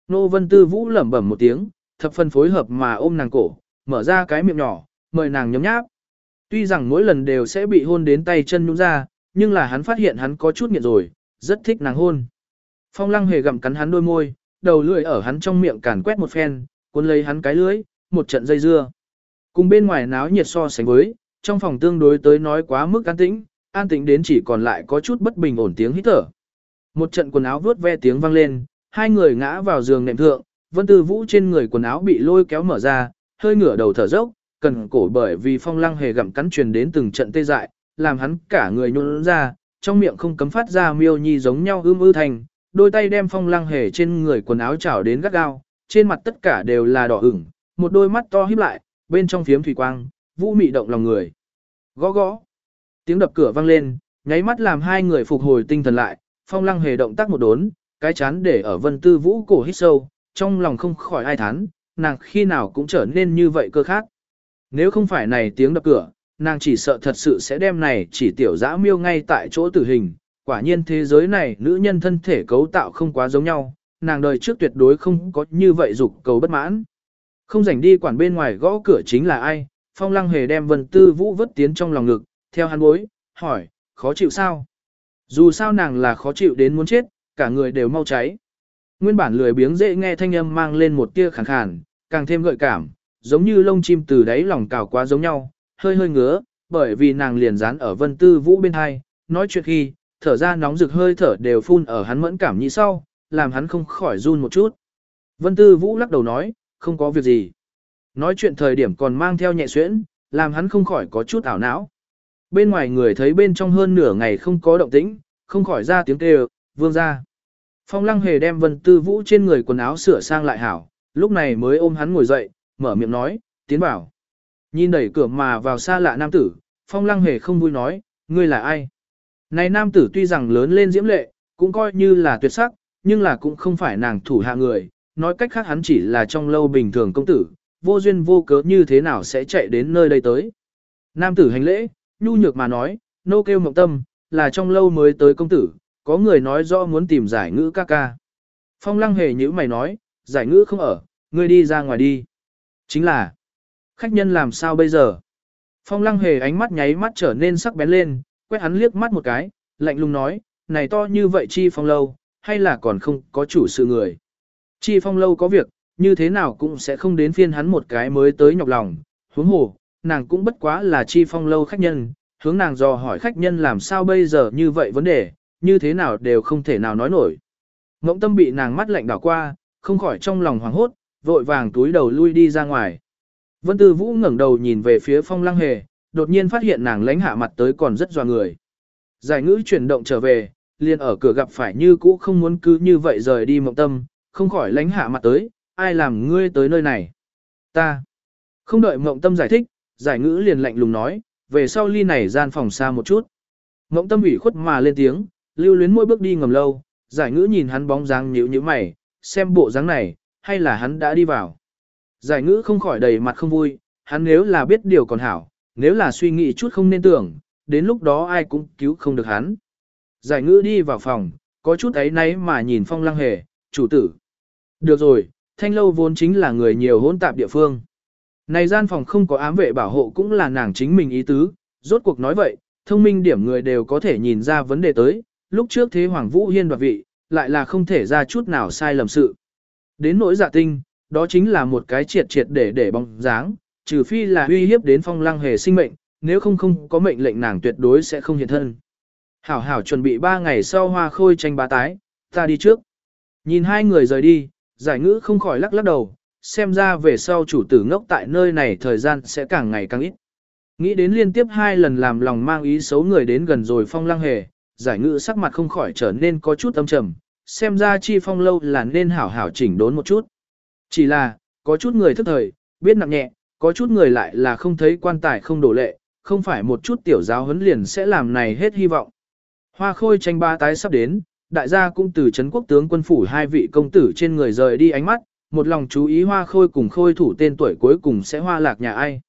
Nô Vân Tư Vũ lẩm bẩm một tiếng, thập phần phối hợp mà ôm nàng cổ, mở ra cái miệng nhỏ, mời nàng nhấm nháp. Tuy rằng mỗi lần đều sẽ bị hôn đến tay chân nhũn ra, nhưng là hắn phát hiện hắn có chút nghiện rồi, rất thích nàng hôn. Phong lăng hề gặm cắn hắn đôi môi, đầu lưỡi ở hắn trong miệng càn quét một phen, cuốn lấy hắn cái lưỡi, một trận dây dưa. Cùng bên ngoài náo nhiệt so sánh với, trong phòng tương đối tới nói quá mức an tĩnh, an tĩnh đến chỉ còn lại có chút bất bình ổn tiếng hít thở. Một trận quần áo vuốt ve tiếng vang lên, hai người ngã vào giường nệm thượng, Vân Tư Vũ trên người quần áo bị lôi kéo mở ra, hơi ngửa đầu thở dốc, cần cổ bởi vì phong lăng hề gặm cắn truyền đến từng trận tê dại, làm hắn cả người nhún ra, trong miệng không cấm phát ra miêu nhi giống nhau ưm ư thành, đôi tay đem phong lăng hề trên người quần áo chảo đến gắt gao, trên mặt tất cả đều là đỏ ửng, một đôi mắt to híp lại, bên trong phiếm thủy quang, vũ mị động lòng người. Gõ gõ, tiếng đập cửa vang lên, nháy mắt làm hai người phục hồi tinh thần lại, phong lăng hề động tác một đốn, cái chán để ở vân tư vũ cổ hít sâu, trong lòng không khỏi ai thán, nàng khi nào cũng trở nên như vậy cơ khác. Nếu không phải này tiếng đập cửa, nàng chỉ sợ thật sự sẽ đem này chỉ tiểu dã miêu ngay tại chỗ tử hình. Quả nhiên thế giới này nữ nhân thân thể cấu tạo không quá giống nhau, nàng đời trước tuyệt đối không có như vậy dục cầu bất mãn. Không rảnh đi quản bên ngoài gõ cửa chính là ai, phong lăng hề đem vân tư vũ vất tiến trong lòng ngực, theo hắn bối, hỏi, khó chịu sao? Dù sao nàng là khó chịu đến muốn chết, cả người đều mau cháy. Nguyên bản lười biếng dễ nghe thanh âm mang lên một tia khàn khàn, càng thêm gợi cảm, giống như lông chim từ đáy lòng cào quá giống nhau, hơi hơi ngứa, bởi vì nàng liền dán ở vân tư vũ bên hai, nói chuyện khi, thở ra nóng rực hơi thở đều phun ở hắn mẫn cảm như sau, làm hắn không khỏi run một chút. Vân tư vũ lắc đầu nói, không có việc gì. Nói chuyện thời điểm còn mang theo nhẹ xuyễn, làm hắn không khỏi có chút ảo não. Bên ngoài người thấy bên trong hơn nửa ngày không có động tĩnh, không khỏi ra tiếng kêu, vương ra. Phong lăng hề đem vân tư vũ trên người quần áo sửa sang lại hảo, lúc này mới ôm hắn ngồi dậy, mở miệng nói, tiến bảo. Nhìn đẩy cửa mà vào xa lạ nam tử, phong lăng hề không vui nói, ngươi là ai? Này nam tử tuy rằng lớn lên diễm lệ, cũng coi như là tuyệt sắc, nhưng là cũng không phải nàng thủ hạ người, nói cách khác hắn chỉ là trong lâu bình thường công tử, vô duyên vô cớ như thế nào sẽ chạy đến nơi đây tới. Nam tử hành lễ, nhu nhược mà nói, nô kêu mộng tâm, là trong lâu mới tới công tử, có người nói rõ muốn tìm giải ngữ ca ca. Phong lăng hề như mày nói, giải ngữ không ở, ngươi đi ra ngoài đi. Chính là, khách nhân làm sao bây giờ? Phong lăng hề ánh mắt nháy mắt trở nên sắc bén lên, quét hắn liếc mắt một cái, lạnh lùng nói, này to như vậy chi phong lâu, hay là còn không có chủ sự người. Chi phong lâu có việc, như thế nào cũng sẽ không đến phiên hắn một cái mới tới nhọc lòng, huống hồ, nàng cũng bất quá là chi phong lâu khách nhân, hướng nàng dò hỏi khách nhân làm sao bây giờ như vậy vấn đề, như thế nào đều không thể nào nói nổi. Ngỗng tâm bị nàng mắt lạnh đảo qua, không khỏi trong lòng hoảng hốt, vội vàng túi đầu lui đi ra ngoài. Vân Tư Vũ ngẩng đầu nhìn về phía phong lăng hề, đột nhiên phát hiện nàng lánh hạ mặt tới còn rất doa người. Giải ngữ chuyển động trở về, liền ở cửa gặp phải như cũ không muốn cứ như vậy rời đi mộng tâm, không khỏi lánh hạ mặt tới, ai làm ngươi tới nơi này. Ta. Không đợi mộng tâm giải thích, giải ngữ liền lạnh lùng nói, về sau ly này gian phòng xa một chút. Mộng tâm ủy khuất mà lên tiếng, lưu luyến mỗi bước đi ngầm lâu, Giải ngữ nhìn hắn bóng dáng nhíu nhíu mày, xem bộ dáng này, hay là hắn đã đi vào. Giải ngữ không khỏi đầy mặt không vui, hắn nếu là biết điều còn hảo, nếu là suy nghĩ chút không nên tưởng, đến lúc đó ai cũng cứu không được hắn. Giải ngữ đi vào phòng, có chút ấy nấy mà nhìn phong lăng hề, chủ tử. Được rồi, thanh lâu vốn chính là người nhiều hỗn tạp địa phương. Này gian phòng không có ám vệ bảo hộ cũng là nàng chính mình ý tứ, rốt cuộc nói vậy, thông minh điểm người đều có thể nhìn ra vấn đề tới, lúc trước thế Hoàng Vũ Hiên đoạt vị, lại là không thể ra chút nào sai lầm sự. Đến nỗi dạ tinh, đó chính là một cái triệt triệt để để bóng dáng, trừ phi là uy hiếp đến phong lăng hề sinh mệnh, nếu không không có mệnh lệnh nàng tuyệt đối sẽ không hiện thân. Hảo hảo chuẩn bị 3 ngày sau hoa khôi tranh bá tái, ta đi trước. Nhìn hai người rời đi, giải ngữ không khỏi lắc lắc đầu, xem ra về sau chủ tử ngốc tại nơi này thời gian sẽ càng ngày càng ít. Nghĩ đến liên tiếp hai lần làm lòng mang ý xấu người đến gần rồi phong lăng hề, giải ngữ sắc mặt không khỏi trở nên có chút âm trầm, xem ra chi phong lâu là nên hảo hảo chỉnh đốn một chút. Chỉ là, có chút người thức thời, biết nặng nhẹ, có chút người lại là không thấy quan tài không đổ lệ, không phải một chút tiểu giáo huấn liền sẽ làm này hết hy vọng. Hoa khôi tranh ba tái sắp đến, đại gia cũng từ Trấn quốc tướng quân phủ hai vị công tử trên người rời đi ánh mắt, một lòng chú ý hoa khôi cùng khôi thủ tên tuổi cuối cùng sẽ hoa lạc nhà ai.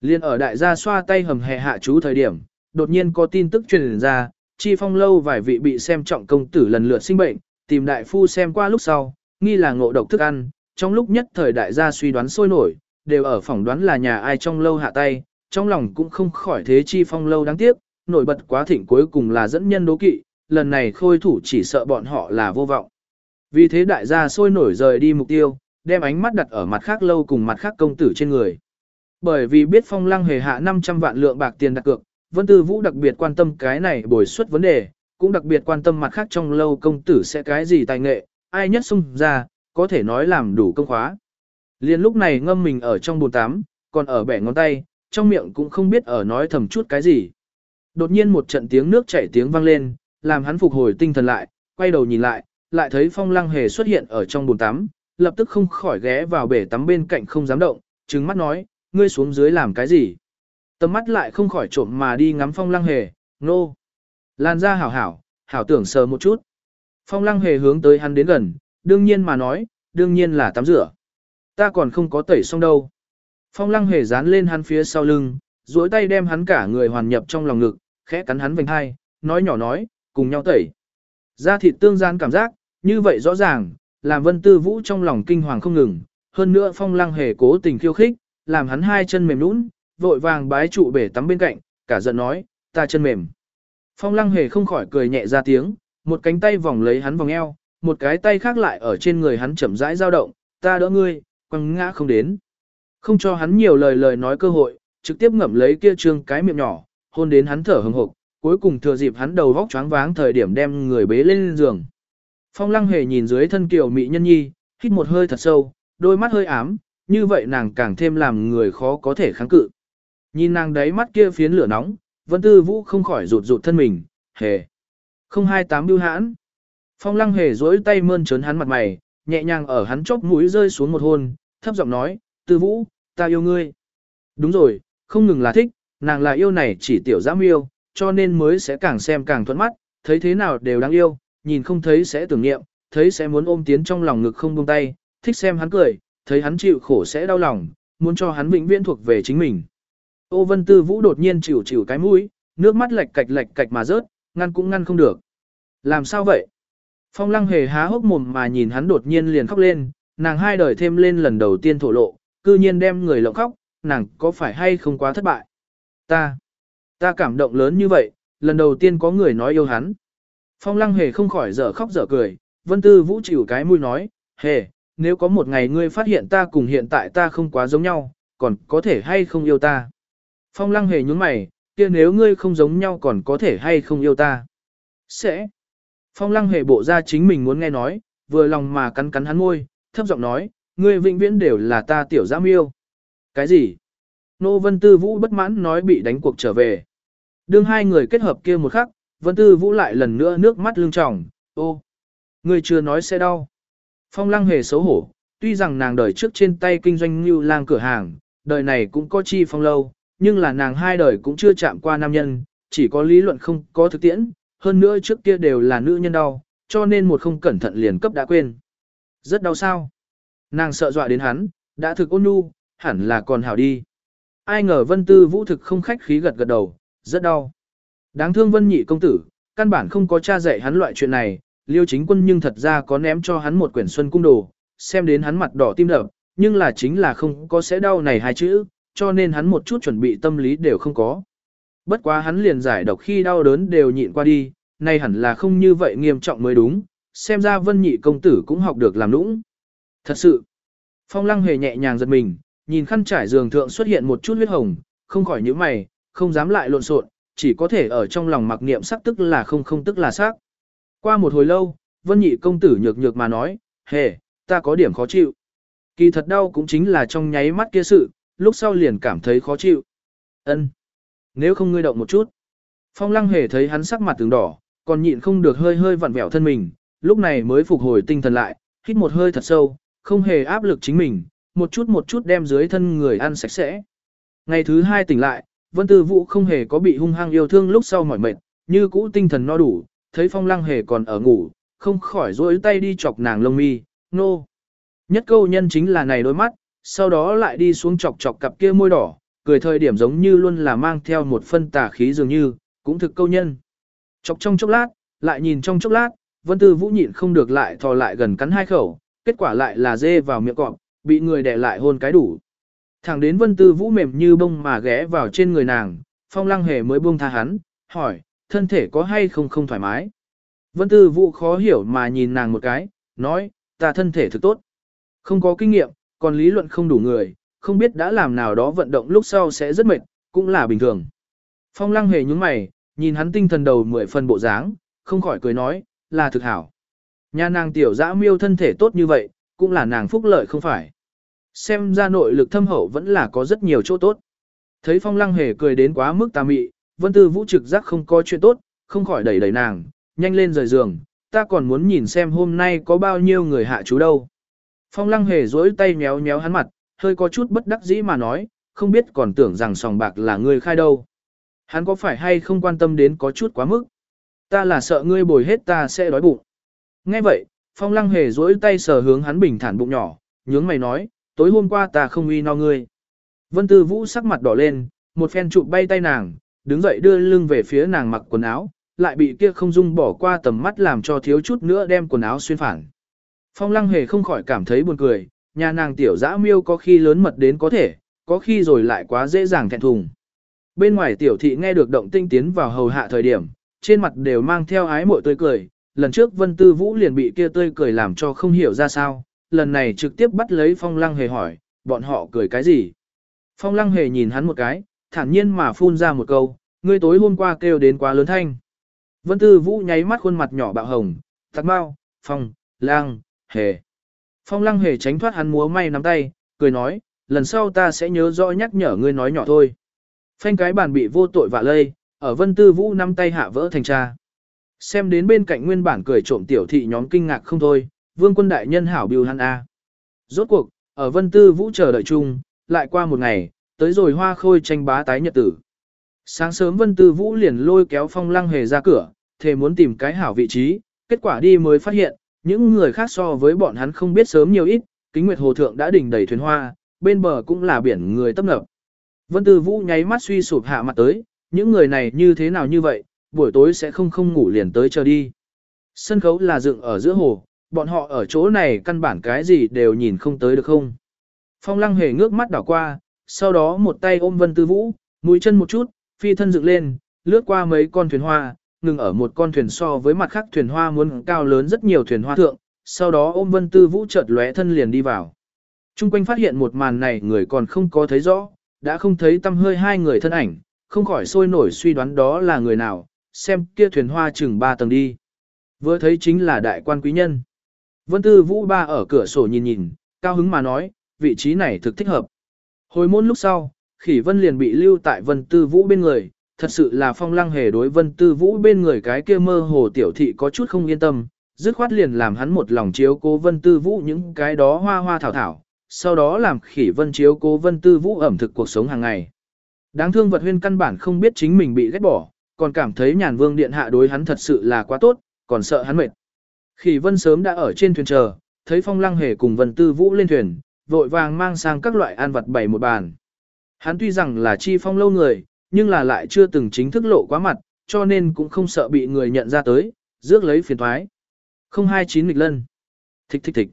Liên ở đại gia xoa tay hầm hè hạ chú thời điểm, đột nhiên có tin tức truyền ra, chi phong lâu vài vị bị xem trọng công tử lần lượt sinh bệnh, tìm đại phu xem qua lúc sau, nghi là ngộ độc thức ăn, trong lúc nhất thời đại gia suy đoán sôi nổi, đều ở phỏng đoán là nhà ai trong lâu hạ tay, trong lòng cũng không khỏi thế chi phong lâu đáng tiếc, nổi bật quá thịnh cuối cùng là dẫn nhân đố kỵ, lần này khôi thủ chỉ sợ bọn họ là vô vọng. Vì thế đại gia sôi nổi rời đi mục tiêu, đem ánh mắt đặt ở mặt khác lâu cùng mặt khác công tử trên người. Bởi vì biết phong lăng hề hạ 500 vạn lượng bạc tiền đặt cược, Vân Tư Vũ đặc biệt quan tâm cái này bồi suất vấn đề, cũng đặc biệt quan tâm mặt khác trong lâu công tử sẽ cái gì tài nghệ, ai nhất xung ra, có thể nói làm đủ công khóa. Liên lúc này ngâm mình ở trong bồn tắm, còn ở bẻ ngón tay, trong miệng cũng không biết ở nói thầm chút cái gì. Đột nhiên một trận tiếng nước chảy tiếng vang lên, làm hắn phục hồi tinh thần lại, quay đầu nhìn lại, lại thấy phong lăng hề xuất hiện ở trong bồn tắm, lập tức không khỏi ghé vào bể tắm bên cạnh không dám động, trừng mắt nói, ngươi xuống dưới làm cái gì? Tầm mắt lại không khỏi trộm mà đi ngắm phong lăng hề, nô. No. Lan ra hảo hảo, hảo tưởng sờ một chút. Phong lăng hề hướng tới hắn đến gần, đương nhiên mà nói, đương nhiên là tắm rửa. Ta còn không có tẩy xong đâu. Phong lăng hề dán lên hắn phía sau lưng, duỗi tay đem hắn cả người hoàn nhập trong lòng ngực, khẽ cắn hắn vành hai, nói nhỏ nói, cùng nhau tẩy. Da thịt tương gian cảm giác, như vậy rõ ràng, làm vân tư vũ trong lòng kinh hoàng không ngừng, hơn nữa phong lăng hề cố tình khiêu khích, làm hắn hai chân mềm nũng, vội vàng bái trụ bể tắm bên cạnh, cả giận nói, ta chân mềm. Phong lăng hề không khỏi cười nhẹ ra tiếng, một cánh tay vòng lấy hắn vòng eo, một cái tay khác lại ở trên người hắn chậm rãi dao động, ta đỡ ngươi, quăng ngã không đến. Không cho hắn nhiều lời lời nói cơ hội, trực tiếp ngậm lấy kia trương cái miệng nhỏ, hôn đến hắn thở hừng hực, cuối cùng thừa dịp hắn đầu vóc choáng váng thời điểm đem người bế lên giường. Phong lăng hề nhìn dưới thân kiều mỹ nhân nhi, hít một hơi thật sâu, đôi mắt hơi ám, như vậy nàng càng thêm làm người khó có thể kháng cự. Nhìn nàng đấy mắt kia phiến lửa nóng, vân tư vũ không khỏi rụt rụt thân mình, hề. Không hai tám bưu hãn. Phong lăng hề duỗi tay mơn trớn hắn mặt mày, nhẹ nhàng ở hắn chóp mũi rơi xuống một hôn, thấp giọng nói, tư vũ, ta yêu ngươi. Đúng rồi, không ngừng là thích, nàng là yêu này chỉ tiểu giám yêu, cho nên mới sẽ càng xem càng thuận mắt, thấy thế nào đều đáng yêu, nhìn không thấy sẽ tưởng niệm, thấy sẽ muốn ôm tiến trong lòng ngực không buông tay, thích xem hắn cười, thấy hắn chịu khổ sẽ đau lòng, muốn cho hắn vĩnh viễn thuộc về chính mình. Ô Vân Tư Vũ đột nhiên chịu chịu cái mũi, nước mắt lệch cạch lệch cạch mà rớt, ngăn cũng ngăn không được. Làm sao vậy? Phong Lăng hề há hốc mồm mà nhìn hắn đột nhiên liền khóc lên, nàng hai đời thêm lên lần đầu tiên thổ lộ, cư nhiên đem người lộng khóc, nàng có phải hay không quá thất bại? Ta, ta cảm động lớn như vậy, lần đầu tiên có người nói yêu hắn. Phong Lăng hề không khỏi dở khóc dở cười, Vân Tư Vũ chịu cái mũi nói, hề, nếu có một ngày ngươi phát hiện ta cùng hiện tại ta không quá giống nhau, còn có thể hay không yêu ta. Phong lăng hề nhúng mày, kia nếu ngươi không giống nhau còn có thể hay không yêu ta. Sẽ. Phong lăng hề bộ ra chính mình muốn nghe nói, vừa lòng mà cắn cắn hắn môi, thấp giọng nói, ngươi vĩnh viễn đều là ta tiểu giám yêu. Cái gì? Nô Vân Tư Vũ bất mãn nói bị đánh cuộc trở về. Đương hai người kết hợp kia một khắc, Vân Tư Vũ lại lần nữa nước mắt lưng tròng, ô, người chưa nói sẽ đau. Phong lăng hề xấu hổ, tuy rằng nàng đời trước trên tay kinh doanh như lang cửa hàng, đời này cũng có chi phong lâu, nhưng là nàng hai đời cũng chưa chạm qua nam nhân, chỉ có lý luận không có thực tiễn, hơn nữa trước kia đều là nữ nhân đau, cho nên một không cẩn thận liền cấp đã quên. Rất đau sao. Nàng sợ dọa đến hắn, đã thực ôn nhu, hẳn là còn hảo đi. Ai ngờ vân tư vũ thực không khách khí gật gật đầu, rất đau. Đáng thương vân nhị công tử, căn bản không có cha dạy hắn loại chuyện này, liêu chính quân nhưng thật ra có ném cho hắn một quyển xuân cung đồ, xem đến hắn mặt đỏ tim đập, nhưng là chính là không có sẽ đau này hai chữ, cho nên hắn một chút chuẩn bị tâm lý đều không có. Bất quá hắn liền giải độc khi đau đớn đều nhịn qua đi, nay hẳn là không như vậy nghiêm trọng mới đúng, xem ra vân nhị công tử cũng học được làm nũng. Thật sự, phong lăng hề nhẹ nhàng giật mình, nhìn khăn trải giường thượng xuất hiện một chút huyết hồng, không khỏi nhíu mày, không dám lại lộn xộn, chỉ có thể ở trong lòng mặc niệm sắc tức là không không tức là sắc. Qua một hồi lâu, vân nhị công tử nhược nhược mà nói, hề, ta có điểm khó chịu. Kỳ thật đau cũng chính là trong nháy mắt kia sự, lúc sau liền cảm thấy khó chịu. Ân, Nếu không ngươi động một chút. Phong lăng hề thấy hắn sắc mặt từng đỏ, còn nhịn không được hơi hơi vặn vẹo thân mình, lúc này mới phục hồi tinh thần lại, hít một hơi thật sâu, không hề áp lực chính mình, một chút một chút đem dưới thân người ăn sạch sẽ. Ngày thứ hai tỉnh lại, Vân Tư Vũ không hề có bị hung hăng yêu thương lúc sau mỏi mệt, như cũ tinh thần no đủ, thấy Phong Lăng hề còn ở ngủ, không khỏi rối tay đi chọc nàng lông mi, nô. No. Nhất câu nhân chính là này đôi mắt, sau đó lại đi xuống chọc chọc cặp kia môi đỏ, cười thời điểm giống như luôn là mang theo một phân tà khí dường như, cũng thực câu nhân. Chọc trong chốc lát, lại nhìn trong chốc lát, Vân Tư Vũ nhịn không được lại thò lại gần cắn hai khẩu, kết quả lại là dê vào miệng cọp, bị người đè lại hôn cái đủ. Thẳng đến Vân Tư Vũ mềm như bông mà ghé vào trên người nàng, Phong Lăng Hề mới buông tha hắn, hỏi, thân thể có hay không không thoải mái. Vân Tư Vũ khó hiểu mà nhìn nàng một cái, nói, ta thân thể thực tốt. Không có kinh nghiệm, còn lý luận không đủ người, không biết đã làm nào đó vận động lúc sau sẽ rất mệt, cũng là bình thường. Phong Lăng Hề nhúng mày, nhìn hắn tinh thần đầu mười phần bộ dáng, không khỏi cười nói, là thực hảo. Nhà nàng tiểu dã miêu thân thể tốt như vậy, cũng là nàng phúc lợi không phải. Xem ra nội lực thâm hậu vẫn là có rất nhiều chỗ tốt. Thấy phong lăng hề cười đến quá mức tà mị, vân tư vũ trực giác không có chuyện tốt, không khỏi đẩy đẩy nàng, nhanh lên rời giường, ta còn muốn nhìn xem hôm nay có bao nhiêu người hạ chú đâu. Phong lăng hề duỗi tay méo méo hắn mặt, hơi có chút bất đắc dĩ mà nói, không biết còn tưởng rằng sòng bạc là người khai đâu. Hắn có phải hay không quan tâm đến có chút quá mức? Ta là sợ ngươi bồi hết ta sẽ đói bụng. Nghe vậy, Phong Lăng hề duỗi tay sờ hướng hắn bình thản bụng nhỏ, nhướng mày nói, tối hôm qua ta không uy no ngươi. Vân Tư Vũ sắc mặt đỏ lên, một phen chụp bay tay nàng, đứng dậy đưa lưng về phía nàng mặc quần áo, lại bị kia không dung bỏ qua tầm mắt làm cho thiếu chút nữa đem quần áo xuyên phản. Phong Lăng hề không khỏi cảm thấy buồn cười, nhà nàng tiểu dã miêu có khi lớn mật đến có thể, có khi rồi lại quá dễ dàng thẹn thùng. Bên ngoài tiểu thị nghe được động tinh tiến vào hầu hạ thời điểm, trên mặt đều mang theo ái mộ tươi cười, lần trước Vân Tư Vũ liền bị kia tươi cười làm cho không hiểu ra sao, lần này trực tiếp bắt lấy Phong Lăng Hề hỏi, bọn họ cười cái gì? Phong Lăng Hề nhìn hắn một cái, thản nhiên mà phun ra một câu, ngươi tối hôm qua kêu đến quá lớn thanh. Vân Tư Vũ nháy mắt khuôn mặt nhỏ bạo hồng, tạc bao, Phong, Lăng, Hề. Phong Lăng Hề tránh thoát hắn múa may nắm tay, cười nói, lần sau ta sẽ nhớ rõ nhắc nhở ngươi nói nhỏ thôi. Phanh cái bàn bị vô tội vạ lây, ở Vân Tư Vũ nắm tay hạ vỡ thành cha. Xem đến bên cạnh nguyên bản cười trộm tiểu thị nhóm kinh ngạc không thôi, vương quân đại nhân hảo biểu hắn A. Rốt cuộc, ở Vân Tư Vũ chờ đợi chung, lại qua một ngày, tới rồi hoa khôi tranh bá tái nhật tử. Sáng sớm Vân Tư Vũ liền lôi kéo phong lăng hề ra cửa, thề muốn tìm cái hảo vị trí, kết quả đi mới phát hiện, những người khác so với bọn hắn không biết sớm nhiều ít, kính nguyệt hồ thượng đã đỉnh đầy thuyền hoa, bên bờ cũng là biển người tấp nập. Vân Tư Vũ nháy mắt suy sụp hạ mặt tới, những người này như thế nào như vậy, buổi tối sẽ không không ngủ liền tới chờ đi. Sân khấu là dựng ở giữa hồ, bọn họ ở chỗ này căn bản cái gì đều nhìn không tới được không. Phong lăng hề ngước mắt đảo qua, sau đó một tay ôm Vân Tư Vũ, mũi chân một chút, phi thân dựng lên, lướt qua mấy con thuyền hoa, ngừng ở một con thuyền so với mặt khác thuyền hoa muốn cao lớn rất nhiều thuyền hoa thượng, sau đó ôm Vân Tư Vũ chợt lóe thân liền đi vào. Trung quanh phát hiện một màn này người còn không có thấy rõ, đã không thấy tâm hơi hai người thân ảnh, không khỏi sôi nổi suy đoán đó là người nào, xem kia thuyền hoa chừng ba tầng đi. Vừa thấy chính là đại quan quý nhân. Vân Tư Vũ Ba ở cửa sổ nhìn nhìn, cao hứng mà nói, vị trí này thực thích hợp. Hồi môn lúc sau, Khỉ Vân liền bị lưu tại Vân Tư Vũ bên người, thật sự là phong lăng hề đối Vân Tư Vũ bên người cái kia mơ hồ tiểu thị có chút không yên tâm, dứt khoát liền làm hắn một lòng chiếu cố Vân Tư Vũ những cái đó hoa hoa thảo thảo, sau đó làm Khỉ Vân chiếu cố Vân Tư Vũ ẩm thực cuộc sống hàng ngày. Đáng thương vật huyên căn bản không biết chính mình bị ghét bỏ, còn cảm thấy nhàn vương điện hạ đối hắn thật sự là quá tốt, còn sợ hắn mệt. Khỉ vân sớm đã ở trên thuyền chờ, thấy phong lăng hề cùng vân tư vũ lên thuyền, vội vàng mang sang các loại an vật bày một bàn. Hắn tuy rằng là chi phong lâu người, nhưng là lại chưa từng chính thức lộ quá mặt, cho nên cũng không sợ bị người nhận ra tới, rước lấy phiền thoái. 029 nghịch lân. Thích thích thích.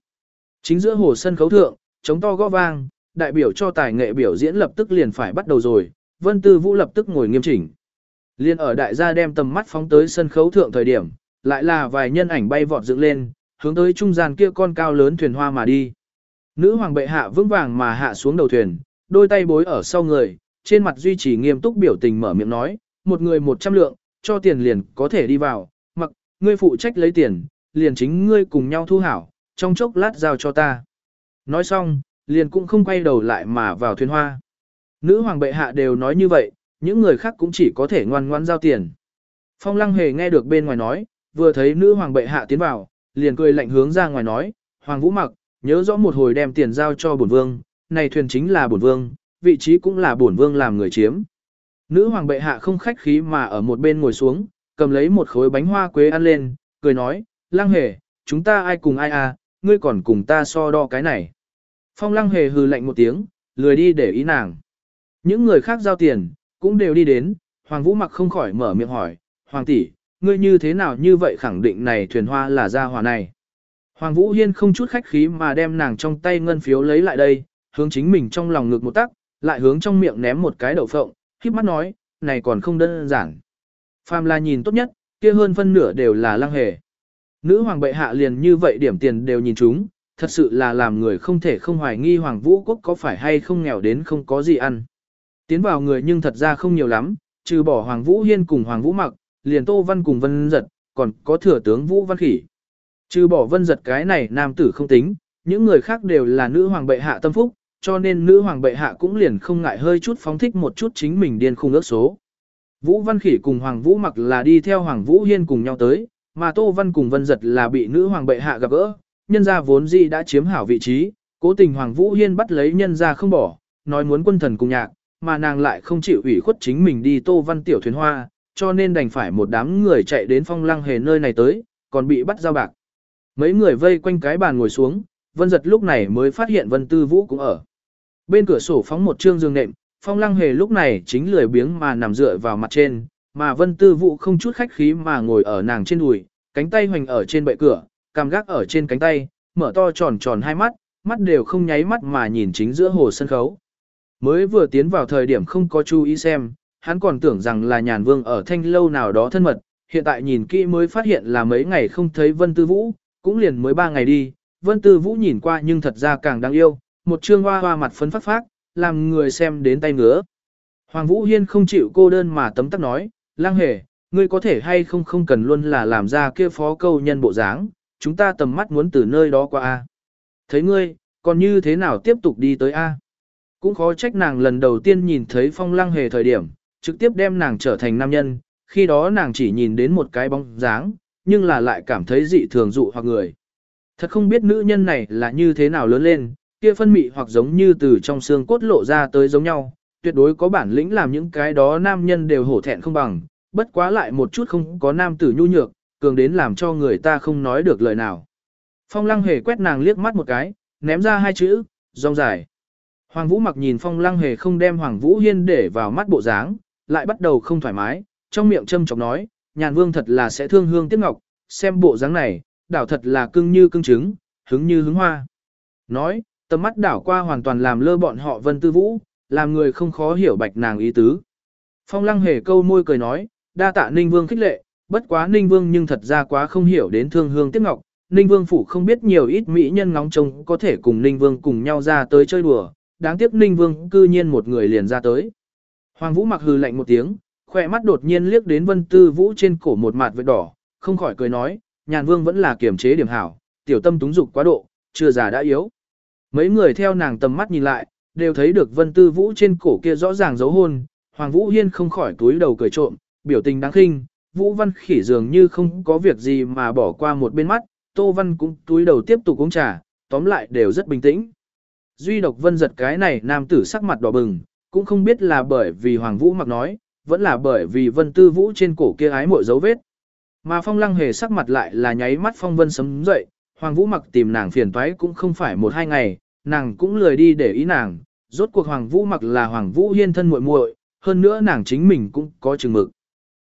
Chính giữa hồ sân khấu thượng, chống to gõ vang, đại biểu cho tài nghệ biểu diễn lập tức liền phải bắt đầu rồi, Vân Tư Vũ lập tức ngồi nghiêm chỉnh. Liên ở đại gia đem tầm mắt phóng tới sân khấu thượng thời điểm, lại là vài nhân ảnh bay vọt dựng lên, hướng tới trung gian kia con cao lớn thuyền hoa mà đi. Nữ hoàng bệ hạ vững vàng mà hạ xuống đầu thuyền, đôi tay bối ở sau người, trên mặt duy trì nghiêm túc biểu tình mở miệng nói, một người một trăm lượng, cho tiền liền có thể đi vào, mặc, ngươi phụ trách lấy tiền, liền chính ngươi cùng nhau thu hảo, trong chốc lát giao cho ta. Nói xong, liền cũng không quay đầu lại mà vào thuyền hoa. Nữ hoàng bệ hạ đều nói như vậy, những người khác cũng chỉ có thể ngoan ngoan giao tiền. Phong lăng hề nghe được bên ngoài nói, vừa thấy nữ hoàng bệ hạ tiến vào, liền cười lạnh hướng ra ngoài nói, hoàng vũ mặc, nhớ rõ một hồi đem tiền giao cho bổn vương, này thuyền chính là bổn vương, vị trí cũng là bổn vương làm người chiếm. Nữ hoàng bệ hạ không khách khí mà ở một bên ngồi xuống, cầm lấy một khối bánh hoa quế ăn lên, cười nói, lăng hề, chúng ta ai cùng ai à, ngươi còn cùng ta so đo cái này. Phong lăng hề hừ lạnh một tiếng, lười đi để ý nàng. Những người khác giao tiền, cũng đều đi đến, Hoàng Vũ mặc không khỏi mở miệng hỏi, Hoàng tỷ, ngươi như thế nào như vậy khẳng định này thuyền hoa là gia hòa này. Hoàng Vũ Hiên không chút khách khí mà đem nàng trong tay ngân phiếu lấy lại đây, hướng chính mình trong lòng ngực một tắc, lại hướng trong miệng ném một cái đậu phộng, khiếp mắt nói, này còn không đơn giản. Phàm là nhìn tốt nhất, kia hơn phân nửa đều là lăng hề. Nữ hoàng bệ hạ liền như vậy điểm tiền đều nhìn chúng, thật sự là làm người không thể không hoài nghi hoàng vũ quốc có phải hay không nghèo đến không có gì ăn. Tiến vào người nhưng thật ra không nhiều lắm, trừ bỏ hoàng vũ hiên cùng hoàng vũ mặc, liền tô văn cùng vân giật, còn có thừa tướng vũ văn khỉ. Trừ bỏ vân giật cái này nam tử không tính, những người khác đều là nữ hoàng bệ hạ tâm phúc, cho nên nữ hoàng bệ hạ cũng liền không ngại hơi chút phóng thích một chút chính mình điên khung ước số. Vũ Văn Khỉ cùng Hoàng Vũ mặc là đi theo Hoàng Vũ Hiên cùng nhau tới, mà Tô Văn cùng Vân Giật là bị nữ hoàng bệ hạ gặp gỡ, nhân gia vốn gì đã chiếm hảo vị trí, cố tình Hoàng Vũ Hiên bắt lấy nhân gia không bỏ, nói muốn quân thần cùng nhạc, mà nàng lại không chịu ủy khuất chính mình đi Tô Văn tiểu thuyền hoa, cho nên đành phải một đám người chạy đến phong lăng hề nơi này tới, còn bị bắt giao bạc. Mấy người vây quanh cái bàn ngồi xuống, Vân Giật lúc này mới phát hiện Vân Tư Vũ cũng ở. Bên cửa sổ phóng một trương giường nệm, phong lăng hề lúc này chính lười biếng mà nằm dựa vào mặt trên, mà Vân Tư Vũ không chút khách khí mà ngồi ở nàng trên đùi, cánh tay hoành ở trên bệ cửa, cằm gác ở trên cánh tay, mở to tròn tròn hai mắt, mắt đều không nháy mắt mà nhìn chính giữa hồ sân khấu. Mới vừa tiến vào thời điểm không có chú ý xem, hắn còn tưởng rằng là nhàn vương ở thanh lâu nào đó thân mật, hiện tại nhìn kỹ mới phát hiện là mấy ngày không thấy Vân Tư Vũ, cũng liền mới ba ngày đi, Vân Tư Vũ nhìn qua nhưng thật ra càng đáng yêu, một trương hoa hoa mặt phấn phát phát, làm người xem đến tay ngứa. Hoàng Vũ Hiên không chịu cô đơn mà tấm tắc nói, lang hề, ngươi có thể hay không không cần luôn là làm ra kia phó câu nhân bộ dáng, chúng ta tầm mắt muốn từ nơi đó qua A. Thấy ngươi, còn như thế nào tiếp tục đi tới A. Cũng khó trách nàng lần đầu tiên nhìn thấy phong Lang hề thời điểm, trực tiếp đem nàng trở thành nam nhân, khi đó nàng chỉ nhìn đến một cái bóng dáng, nhưng là lại cảm thấy dị thường dụ hoặc người. Thật không biết nữ nhân này là như thế nào lớn lên, kia phân mị hoặc giống như từ trong xương cốt lộ ra tới giống nhau, tuyệt đối có bản lĩnh làm những cái đó nam nhân đều hổ thẹn không bằng, bất quá lại một chút không có nam tử nhu nhược, cường đến làm cho người ta không nói được lời nào. Phong lăng hề quét nàng liếc mắt một cái, ném ra hai chữ, rong dài. Hoàng Vũ mặc nhìn Phong lăng hề không đem Hoàng Vũ Hiên để vào mắt bộ dáng, lại bắt đầu không thoải mái, trong miệng châm chọc nói, nhàn vương thật là sẽ thương hương tiếc ngọc, xem bộ dáng này, đảo thật là cưng như cưng trứng, hứng như hứng hoa. Nói, tầm mắt đảo qua hoàn toàn làm lơ bọn họ vân tư vũ, làm người không khó hiểu bạch nàng ý tứ. Phong lăng hề câu môi cười nói, đa tạ Ninh Vương khích lệ, bất quá Ninh Vương nhưng thật ra quá không hiểu đến thương hương tiếc ngọc. Ninh Vương phủ không biết nhiều ít mỹ nhân ngóng trông có thể cùng Ninh Vương cùng nhau ra tới chơi đùa, đáng tiếc Ninh Vương cư nhiên một người liền ra tới. Hoàng Vũ mặc hừ lạnh một tiếng, khỏe mắt đột nhiên liếc đến Vân Tư Vũ trên cổ một mặt vết đỏ, không khỏi cười nói, nhàn vương vẫn là kiềm chế điểm hảo, tiểu tâm túng dục quá độ, chưa già đã yếu. Mấy người theo nàng tầm mắt nhìn lại, đều thấy được Vân Tư Vũ trên cổ kia rõ ràng dấu hôn, Hoàng Vũ Hiên không khỏi túi đầu cười trộm, biểu tình đáng khinh, Vũ Văn Khỉ dường như không có việc gì mà bỏ qua một bên mắt, Tô Văn cũng túi đầu tiếp tục uống trà, tóm lại đều rất bình tĩnh. Duy độc Vân giật cái này nam tử sắc mặt đỏ bừng, cũng không biết là bởi vì Hoàng Vũ mặc nói, vẫn là bởi vì Vân Tư Vũ trên cổ kia ái mội dấu vết. Mà phong lăng hề sắc mặt lại là nháy mắt phong vân sấm dậy, Hoàng Vũ mặc tìm nàng phiền toái cũng không phải một hai ngày, nàng cũng lười đi để ý nàng, rốt cuộc Hoàng Vũ mặc là Hoàng Vũ hiên thân muội muội, hơn nữa nàng chính mình cũng có chừng mực.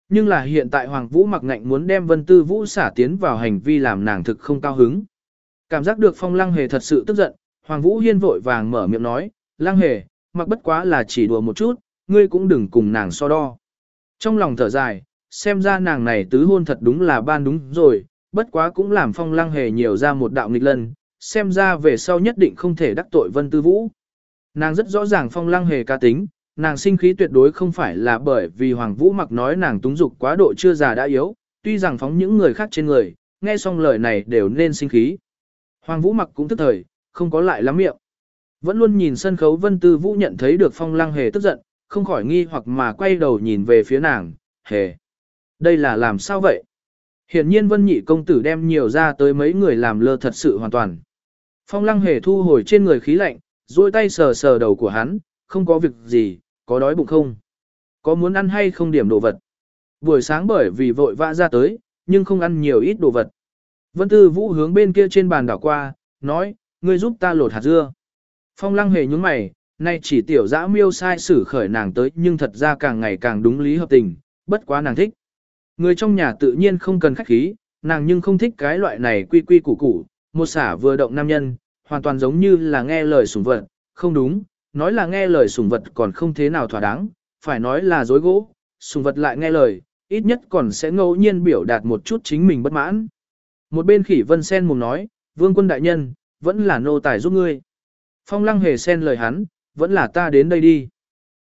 Nhưng là hiện tại Hoàng Vũ mặc ngạnh muốn đem Vân Tư Vũ xả tiến vào hành vi làm nàng thực không cao hứng. Cảm giác được phong lăng hề thật sự tức giận, Hoàng Vũ hiên vội vàng mở miệng nói, lăng hề, mặc bất quá là chỉ đùa một chút, ngươi cũng đừng cùng nàng so đo. Trong lòng thở dài, xem ra nàng này tứ hôn thật đúng là ban đúng rồi, bất quá cũng làm phong lăng hề nhiều ra một đạo nghịch lân, xem ra về sau nhất định không thể đắc tội Vân Tư Vũ. Nàng rất rõ ràng phong lăng hề ca tính, nàng sinh khí tuyệt đối không phải là bởi vì Hoàng Vũ mặc nói nàng túng dục quá độ chưa già đã yếu, tuy rằng phóng những người khác trên người, nghe xong lời này đều nên sinh khí. Hoàng Vũ mặc cũng tức thời, không có lại lắm miệng. Vẫn luôn nhìn sân khấu Vân Tư Vũ nhận thấy được phong lăng hề tức giận, không khỏi nghi hoặc mà quay đầu nhìn về phía nàng, hề. Đây là làm sao vậy? Hiển nhiên Vân Nhị công tử đem nhiều ra tới mấy người làm lơ thật sự hoàn toàn. Phong lăng hề thu hồi trên người khí lạnh, duỗi tay sờ sờ đầu của hắn, không có việc gì, có đói bụng không? Có muốn ăn hay không điểm đồ vật? Buổi sáng bởi vì vội vã ra tới, nhưng không ăn nhiều ít đồ vật. Vân Tư Vũ hướng bên kia trên bàn đảo qua, nói, ngươi giúp ta lột hạt dưa. Phong lăng hề nhúng mày, nay chỉ tiểu dã miêu sai xử khởi nàng tới nhưng thật ra càng ngày càng đúng lý hợp tình, bất quá nàng thích. Người trong nhà tự nhiên không cần khách khí, nàng nhưng không thích cái loại này quy quy củ củ, một xả vừa động nam nhân, hoàn toàn giống như là nghe lời sủng vật, không đúng, nói là nghe lời sủng vật còn không thế nào thỏa đáng, phải nói là dối gỗ, sủng vật lại nghe lời, ít nhất còn sẽ ngẫu nhiên biểu đạt một chút chính mình bất mãn. Một bên khỉ vân sen mùng nói, vương quân đại nhân, vẫn là nô tài giúp ngươi. Phong lăng hề sen lời hắn, vẫn là ta đến đây đi.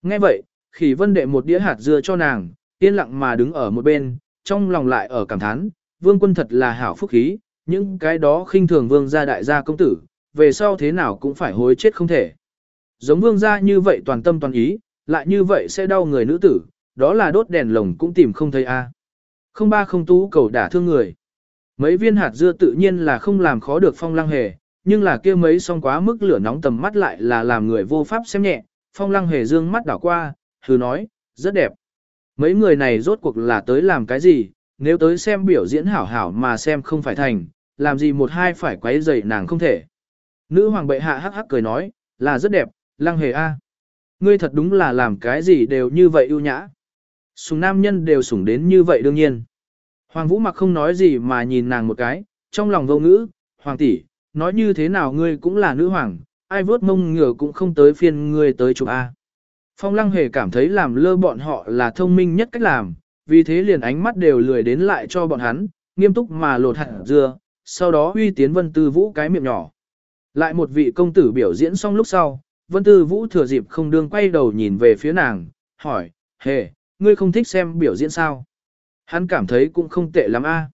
Nghe vậy, khỉ vân đệ một đĩa hạt dưa cho nàng, yên lặng mà đứng ở một bên, trong lòng lại ở cảm thán, vương quân thật là hảo phúc khí, những cái đó khinh thường vương gia đại gia công tử, về sau thế nào cũng phải hối chết không thể. Giống vương gia như vậy toàn tâm toàn ý, lại như vậy sẽ đau người nữ tử, đó là đốt đèn lồng cũng tìm không thấy a. Không ba không tú cầu đả thương người. Mấy viên hạt dưa tự nhiên là không làm khó được phong lăng hề, nhưng là kia mấy song quá mức lửa nóng tầm mắt lại là làm người vô pháp xem nhẹ, phong lăng hề dương mắt đảo qua, thử nói, rất đẹp. Mấy người này rốt cuộc là tới làm cái gì, nếu tới xem biểu diễn hảo hảo mà xem không phải thành, làm gì một hai phải quấy rầy nàng không thể. Nữ hoàng bệ hạ hắc hắc cười nói, là rất đẹp, lăng hề a. Ngươi thật đúng là làm cái gì đều như vậy ưu nhã. Sùng nam nhân đều sủng đến như vậy đương nhiên. Hoàng vũ mặc không nói gì mà nhìn nàng một cái, trong lòng vô ngữ, hoàng tỷ, nói như thế nào ngươi cũng là nữ hoàng, ai vớt mông ngựa cũng không tới phiên ngươi tới chụp A. Phong lăng hề cảm thấy làm lơ bọn họ là thông minh nhất cách làm, vì thế liền ánh mắt đều lười đến lại cho bọn hắn, nghiêm túc mà lột hẳn dưa, sau đó uy tiến vân tư vũ cái miệng nhỏ. Lại một vị công tử biểu diễn xong lúc sau, vân tư vũ thừa dịp không đương quay đầu nhìn về phía nàng, hỏi, hề, ngươi không thích xem biểu diễn sao? Hắn cảm thấy cũng không tệ lắm a.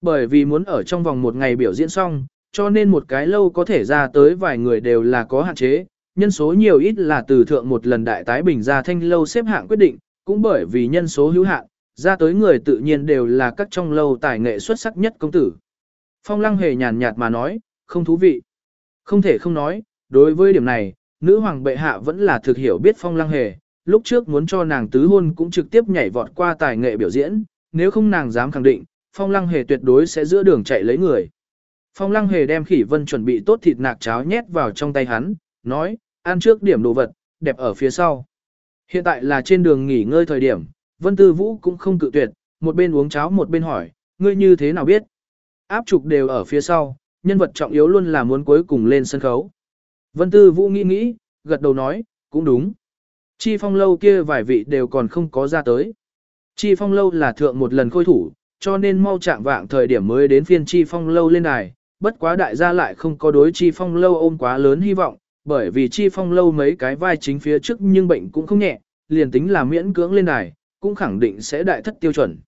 Bởi vì muốn ở trong vòng một ngày biểu diễn xong, cho nên một cái lâu có thể ra tới vài người đều là có hạn chế, nhân số nhiều ít là từ thượng một lần đại tái bình ra thanh lâu xếp hạng quyết định, cũng bởi vì nhân số hữu hạn, ra tới người tự nhiên đều là các trong lâu tài nghệ xuất sắc nhất công tử. Phong lăng hề nhàn nhạt mà nói, không thú vị. Không thể không nói, đối với điểm này, nữ hoàng bệ hạ vẫn là thực hiểu biết phong lăng hề, lúc trước muốn cho nàng tứ hôn cũng trực tiếp nhảy vọt qua tài nghệ biểu diễn, nếu không nàng dám khẳng định, phong lăng hề tuyệt đối sẽ giữa đường chạy lấy người. Phong lăng hề đem khỉ vân chuẩn bị tốt thịt nạc cháo nhét vào trong tay hắn, nói, ăn trước điểm đồ vật, đẹp ở phía sau. Hiện tại là trên đường nghỉ ngơi thời điểm, vân tư vũ cũng không cự tuyệt, một bên uống cháo một bên hỏi, ngươi như thế nào biết? Áp trục đều ở phía sau, nhân vật trọng yếu luôn là muốn cuối cùng lên sân khấu. Vân tư vũ nghĩ nghĩ, gật đầu nói, cũng đúng. Chi phong lâu kia vài vị đều còn không có ra tới. Chi phong lâu là thượng một lần khôi thủ, cho nên mau chạm vạng thời điểm mới đến phiên chi phong lâu lên đài, bất quá đại gia lại không có đối chi phong lâu ôm quá lớn hy vọng, bởi vì chi phong lâu mấy cái vai chính phía trước nhưng bệnh cũng không nhẹ, liền tính là miễn cưỡng lên đài, cũng khẳng định sẽ đại thất tiêu chuẩn.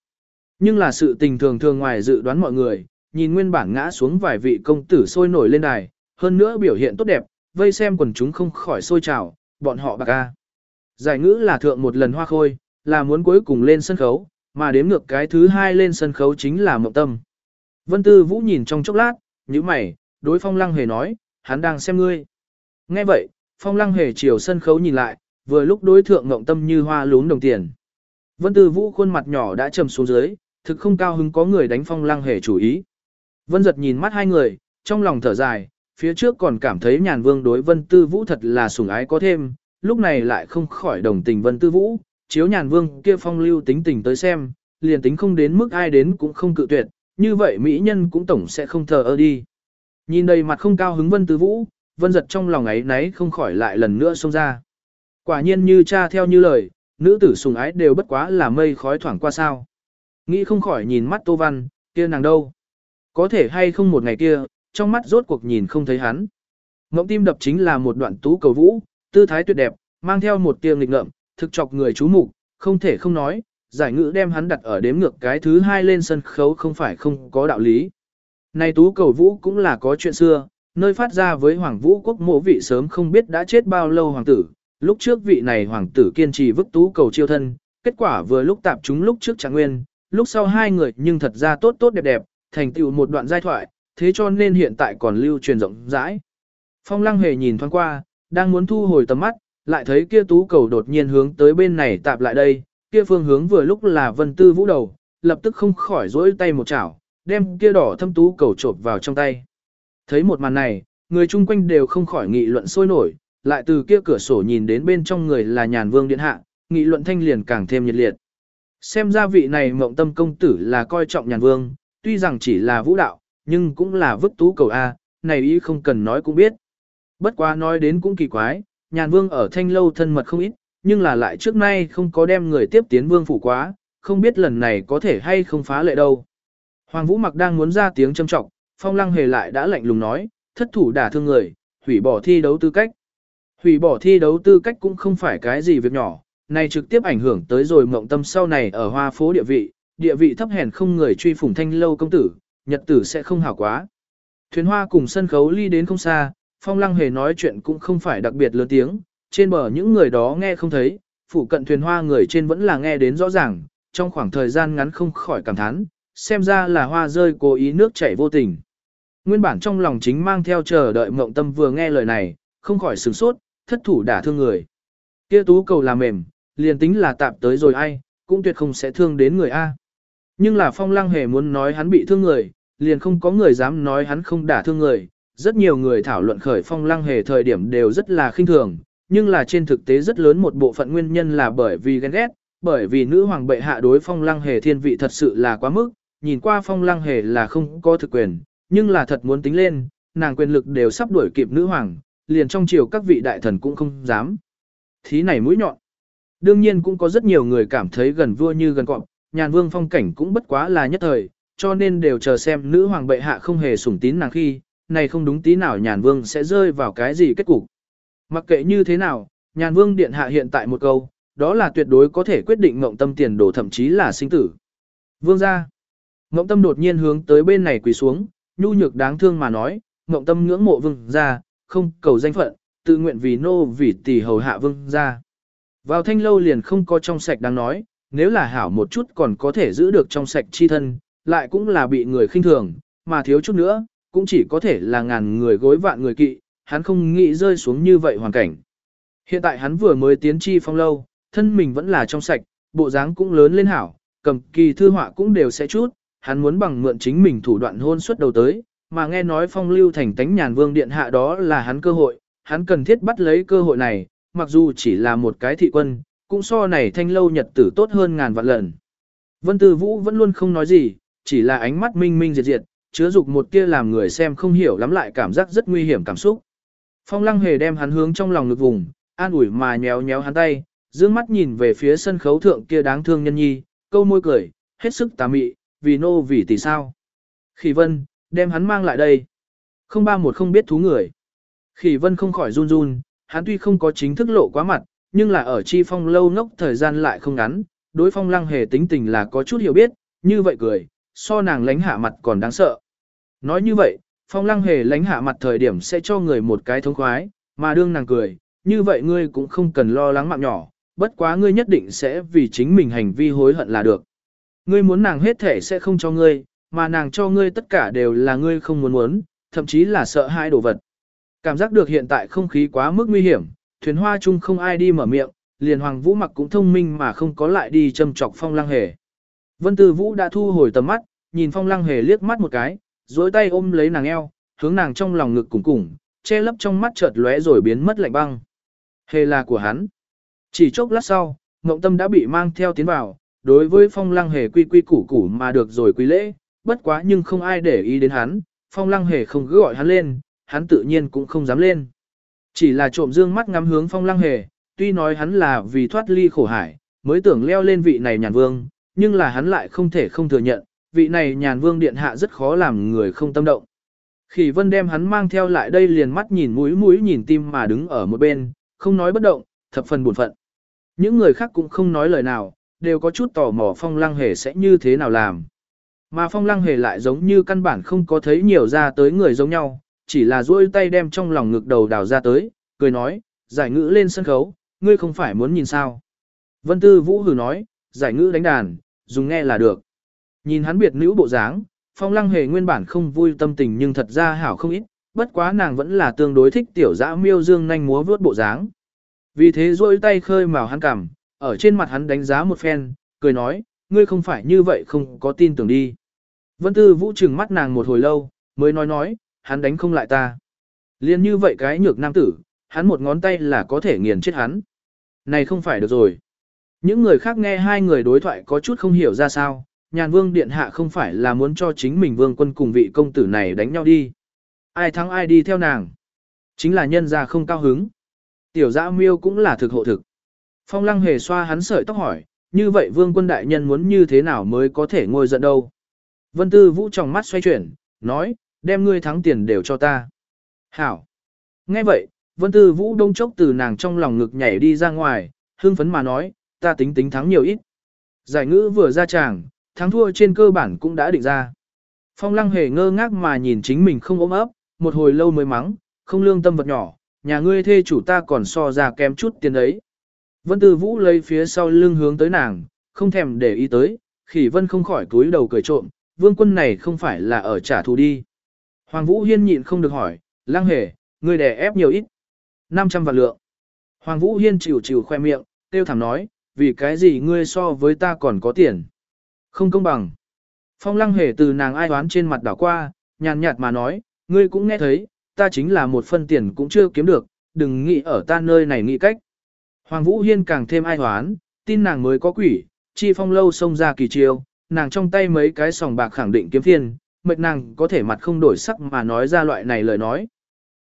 Nhưng là sự tình thường thường ngoài dự đoán mọi người, nhìn nguyên bản ngã xuống vài vị công tử sôi nổi lên đài, hơn nữa biểu hiện tốt đẹp, vây xem quần chúng không khỏi sôi trào, bọn họ bạc ca. Giải ngữ là thượng một lần hoa khôi, là muốn cuối cùng lên sân khấu, mà đếm ngược cái thứ hai lên sân khấu chính là mộng tâm. Vân Tư Vũ nhìn trong chốc lát, như mày, đối phong lăng hề nói, hắn đang xem ngươi. Nghe vậy, phong lăng hề chiều sân khấu nhìn lại, vừa lúc đối thượng ngộng tâm như hoa lún đồng tiền. Vân Tư Vũ khuôn mặt nhỏ đã trầm xuống dưới, thực không cao hứng có người đánh phong lăng hề chủ ý. Vân giật nhìn mắt hai người, trong lòng thở dài, phía trước còn cảm thấy nhàn vương đối vân tư vũ thật là sủng ái có thêm, lúc này lại không khỏi đồng tình vân tư vũ, chiếu nhàn vương kia phong lưu tính tình tới xem, liền tính không đến mức ai đến cũng không cự tuyệt, như vậy mỹ nhân cũng tổng sẽ không thờ ơ đi. Nhìn đầy mặt không cao hứng vân tư vũ, vân giật trong lòng ấy nấy không khỏi lại lần nữa xông ra. Quả nhiên như cha theo như lời, nữ tử sùng ái đều bất quá là mây khói thoảng qua sao. Nghĩ không khỏi nhìn mắt Tô Văn, kia nàng đâu. Có thể hay không một ngày kia, trong mắt rốt cuộc nhìn không thấy hắn. Ngỗng tim đập chính là một đoạn tú cầu vũ, tư thái tuyệt đẹp, mang theo một tia nghịch ngợm, thực chọc người chú mục, không thể không nói, giải ngữ đem hắn đặt ở đếm ngược cái thứ hai lên sân khấu không phải không có đạo lý. Này tú cầu vũ cũng là có chuyện xưa, nơi phát ra với Hoàng Vũ quốc mộ vị sớm không biết đã chết bao lâu hoàng tử, lúc trước vị này hoàng tử kiên trì vứt tú cầu chiêu thân, kết quả vừa lúc tạp chúng lúc trước trạng nguyên, lúc sau hai người nhưng thật ra tốt tốt đẹp đẹp, thành tựu một đoạn giai thoại, thế cho nên hiện tại còn lưu truyền rộng rãi. Phong lăng hề nhìn thoáng qua, đang muốn thu hồi tầm mắt, lại thấy kia tú cầu đột nhiên hướng tới bên này tạp lại đây, kia phương hướng vừa lúc là vân tư vũ đầu, lập tức không khỏi rỗi tay một chảo, đem kia đỏ thâm tú cầu trộp vào trong tay. Thấy một màn này, người chung quanh đều không khỏi nghị luận sôi nổi, lại từ kia cửa sổ nhìn đến bên trong người là nhàn vương điện hạ, nghị luận thanh liền càng thêm nhiệt liệt. Xem ra vị này mộng tâm công tử là coi trọng nhàn vương, tuy rằng chỉ là vũ đạo, nhưng cũng là vứt tú cầu A, này ý không cần nói cũng biết. Bất quá nói đến cũng kỳ quái, nhàn vương ở thanh lâu thân mật không ít, nhưng là lại trước nay không có đem người tiếp tiến vương phủ quá, không biết lần này có thể hay không phá lệ đâu. Hoàng Vũ Mặc đang muốn ra tiếng châm trọng, Phong Lăng Hề lại đã lạnh lùng nói, thất thủ đả thương người, hủy bỏ thi đấu tư cách. Hủy bỏ thi đấu tư cách cũng không phải cái gì việc nhỏ, này trực tiếp ảnh hưởng tới rồi mộng tâm sau này ở hoa phố địa vị, địa vị thấp hèn không người truy phủng thanh lâu công tử, nhật tử sẽ không hảo quá. Thuyền hoa cùng sân khấu ly đến không xa, Phong Lăng Hề nói chuyện cũng không phải đặc biệt lớn tiếng, trên bờ những người đó nghe không thấy, phụ cận thuyền hoa người trên vẫn là nghe đến rõ ràng, trong khoảng thời gian ngắn không khỏi cảm thán, xem ra là hoa rơi cố ý nước chảy vô tình. Nguyên bản trong lòng chính mang theo chờ đợi mộng tâm vừa nghe lời này, không khỏi sửng sốt, thất thủ đả thương người. Kia tú cầu là mềm, liền tính là tạm tới rồi ai, cũng tuyệt không sẽ thương đến người A. Nhưng là phong lăng hề muốn nói hắn bị thương người, liền không có người dám nói hắn không đả thương người. Rất nhiều người thảo luận khởi phong lăng hề thời điểm đều rất là khinh thường, nhưng là trên thực tế rất lớn một bộ phận nguyên nhân là bởi vì ghen ghét, bởi vì nữ hoàng bệ hạ đối phong lăng hề thiên vị thật sự là quá mức, nhìn qua phong lăng hề là không có thực quyền, nhưng là thật muốn tính lên, nàng quyền lực đều sắp đuổi kịp nữ hoàng, liền trong triều các vị đại thần cũng không dám. Thí này mũi nhọn. Đương nhiên cũng có rất nhiều người cảm thấy gần vua như gần cọp, nhàn vương phong cảnh cũng bất quá là nhất thời, cho nên đều chờ xem nữ hoàng bệ hạ không hề sủng tín nàng khi, này không đúng tí nào nhàn vương sẽ rơi vào cái gì kết cục. Mặc kệ như thế nào, nhàn vương điện hạ hiện tại một câu, đó là tuyệt đối có thể quyết định ngộng tâm tiền đồ thậm chí là sinh tử. Vương ra. ngộng tâm đột nhiên hướng tới bên này quỳ xuống, nhu nhược đáng thương mà nói, ngộng tâm ngưỡng mộ vương ra, không cầu danh phận, tự nguyện vì nô vì tỷ hầu hạ vương ra. Vào thanh lâu liền không có trong sạch đáng nói, nếu là hảo một chút còn có thể giữ được trong sạch chi thân, lại cũng là bị người khinh thường, mà thiếu chút nữa, cũng chỉ có thể là ngàn người gối vạn người kỵ, hắn không nghĩ rơi xuống như vậy hoàn cảnh. Hiện tại hắn vừa mới tiến chi phong lâu, thân mình vẫn là trong sạch, bộ dáng cũng lớn lên hảo, cầm kỳ thư họa cũng đều sẽ chút, hắn muốn bằng mượn chính mình thủ đoạn hôn suất đầu tới, mà nghe nói phong lưu thành tánh nhàn vương điện hạ đó là hắn cơ hội, hắn cần thiết bắt lấy cơ hội này, mặc dù chỉ là một cái thị quân, cũng so này thanh lâu nhật tử tốt hơn ngàn vạn lần. Vân Tư Vũ vẫn luôn không nói gì, chỉ là ánh mắt minh minh diệt diệt, chứa dục một tia làm người xem không hiểu lắm lại cảm giác rất nguy hiểm cảm xúc. Phong lăng hề đem hắn hướng trong lòng ngực vùng, an ủi mà nhéo nhéo hắn tay, dương mắt nhìn về phía sân khấu thượng kia đáng thương nhân nhi, câu môi cười, hết sức tà mị, vì nô vì tỷ sao. Khỉ vân, đem hắn mang lại đây. Không ba một không biết thú người. Khỉ vân không khỏi run run, hắn tuy không có chính thức lộ quá mặt, nhưng là ở chi phong lâu ngốc thời gian lại không ngắn, đối phong lăng hề tính tình là có chút hiểu biết, như vậy cười, so nàng lánh hạ mặt còn đáng sợ. Nói như vậy, phong lăng hề lánh hạ mặt thời điểm sẽ cho người một cái thống khoái, mà đương nàng cười, như vậy ngươi cũng không cần lo lắng mạng nhỏ, bất quá ngươi nhất định sẽ vì chính mình hành vi hối hận là được. Ngươi muốn nàng hết thể sẽ không cho ngươi, mà nàng cho ngươi tất cả đều là ngươi không muốn muốn, thậm chí là sợ hai đồ vật. Cảm giác được hiện tại không khí quá mức nguy hiểm, thuyền hoa chung không ai đi mở miệng, liền Hoàng Vũ mặc cũng thông minh mà không có lại đi châm chọc phong lăng hề. Vân Tư Vũ đã thu hồi tầm mắt, nhìn Phong Lăng Hề liếc mắt một cái, duỗi tay ôm lấy nàng eo, hướng nàng trong lòng ngực cùng cùng, che lấp trong mắt chợt lóe rồi biến mất lạnh băng. Hề là của hắn. Chỉ chốc lát sau, Ngộng Tâm đã bị mang theo tiến vào, đối với Phong Lăng Hề quy quy củ củ mà được rồi quy lễ, bất quá nhưng không ai để ý đến hắn, Phong Lăng Hề không cứ gọi hắn lên, hắn tự nhiên cũng không dám lên. Chỉ là trộm dương mắt ngắm hướng Phong Lăng Hề, tuy nói hắn là vì thoát ly khổ hải, mới tưởng leo lên vị này nhàn vương, nhưng là hắn lại không thể không thừa nhận, vị này nhàn vương điện hạ rất khó làm người không tâm động. Khỉ vân đem hắn mang theo lại đây liền mắt nhìn mũi mũi nhìn tim mà đứng ở một bên, không nói bất động, thập phần buồn phận. Những người khác cũng không nói lời nào, đều có chút tò mò phong lăng hề sẽ như thế nào làm. Mà phong lăng hề lại giống như căn bản không có thấy nhiều ra tới người giống nhau, chỉ là duỗi tay đem trong lòng ngực đầu đào ra tới, cười nói, giải ngữ lên sân khấu, ngươi không phải muốn nhìn sao. Vân Tư Vũ hừ nói, giải ngữ đánh đàn, dùng nghe là được. Nhìn hắn biệt nữ bộ dáng, phong lăng hề nguyên bản không vui tâm tình nhưng thật ra hảo không ít, bất quá nàng vẫn là tương đối thích tiểu dã miêu dương nhanh múa vướt bộ dáng. Vì thế rôi tay khơi màu hắn cảm, ở trên mặt hắn đánh giá một phen, cười nói, ngươi không phải như vậy không có tin tưởng đi. Vân Tư Vũ trừng mắt nàng một hồi lâu, mới nói nói, hắn đánh không lại ta. Liên như vậy cái nhược nam tử, hắn một ngón tay là có thể nghiền chết hắn. Này không phải được rồi. Những người khác nghe hai người đối thoại có chút không hiểu ra sao, nhàn vương điện hạ không phải là muốn cho chính mình vương quân cùng vị công tử này đánh nhau đi. Ai thắng ai đi theo nàng. Chính là nhân ra không cao hứng. Tiểu dã miêu cũng là thực hộ thực. Phong lăng hề xoa hắn sợi tóc hỏi, như vậy vương quân đại nhân muốn như thế nào mới có thể ngồi giận đâu. Vân tư vũ trong mắt xoay chuyển, nói, đem ngươi thắng tiền đều cho ta. Hảo. Nghe vậy, vân tư vũ đông chốc từ nàng trong lòng ngực nhảy đi ra ngoài, hưng phấn mà nói, ta tính tính thắng nhiều ít. Giải ngữ vừa ra tràng, thắng thua trên cơ bản cũng đã định ra. Phong lăng hề ngơ ngác mà nhìn chính mình không ôm ấp, một hồi lâu mới mắng, không lương tâm vật nhỏ, nhà ngươi thê chủ ta còn so ra kém chút tiền đấy. Vân Tư Vũ lấy phía sau lưng hướng tới nàng, không thèm để ý tới, khỉ vân không khỏi túi đầu cười trộm, vương quân này không phải là ở trả thù đi. Hoàng Vũ Hiên nhịn không được hỏi, lăng hề, ngươi đè ép nhiều ít. 500 vạn lượng. Hoàng Vũ Hiên chịu chịu khoe miệng, tiêu thẳng nói, vì cái gì ngươi so với ta còn có tiền. Không công bằng. Phong lăng hề từ nàng ai đoán trên mặt đảo qua, nhàn nhạt mà nói, ngươi cũng nghe thấy, ta chính là một phân tiền cũng chưa kiếm được, đừng nghĩ ở ta nơi này nghĩ cách. Hoàng Vũ Hiên càng thêm ai hoán, tin nàng mới có quỷ, chi phong lâu xông ra kỳ chiêu, nàng trong tay mấy cái sòng bạc khẳng định kiếm phiên, mệt nàng có thể mặt không đổi sắc mà nói ra loại này lời nói.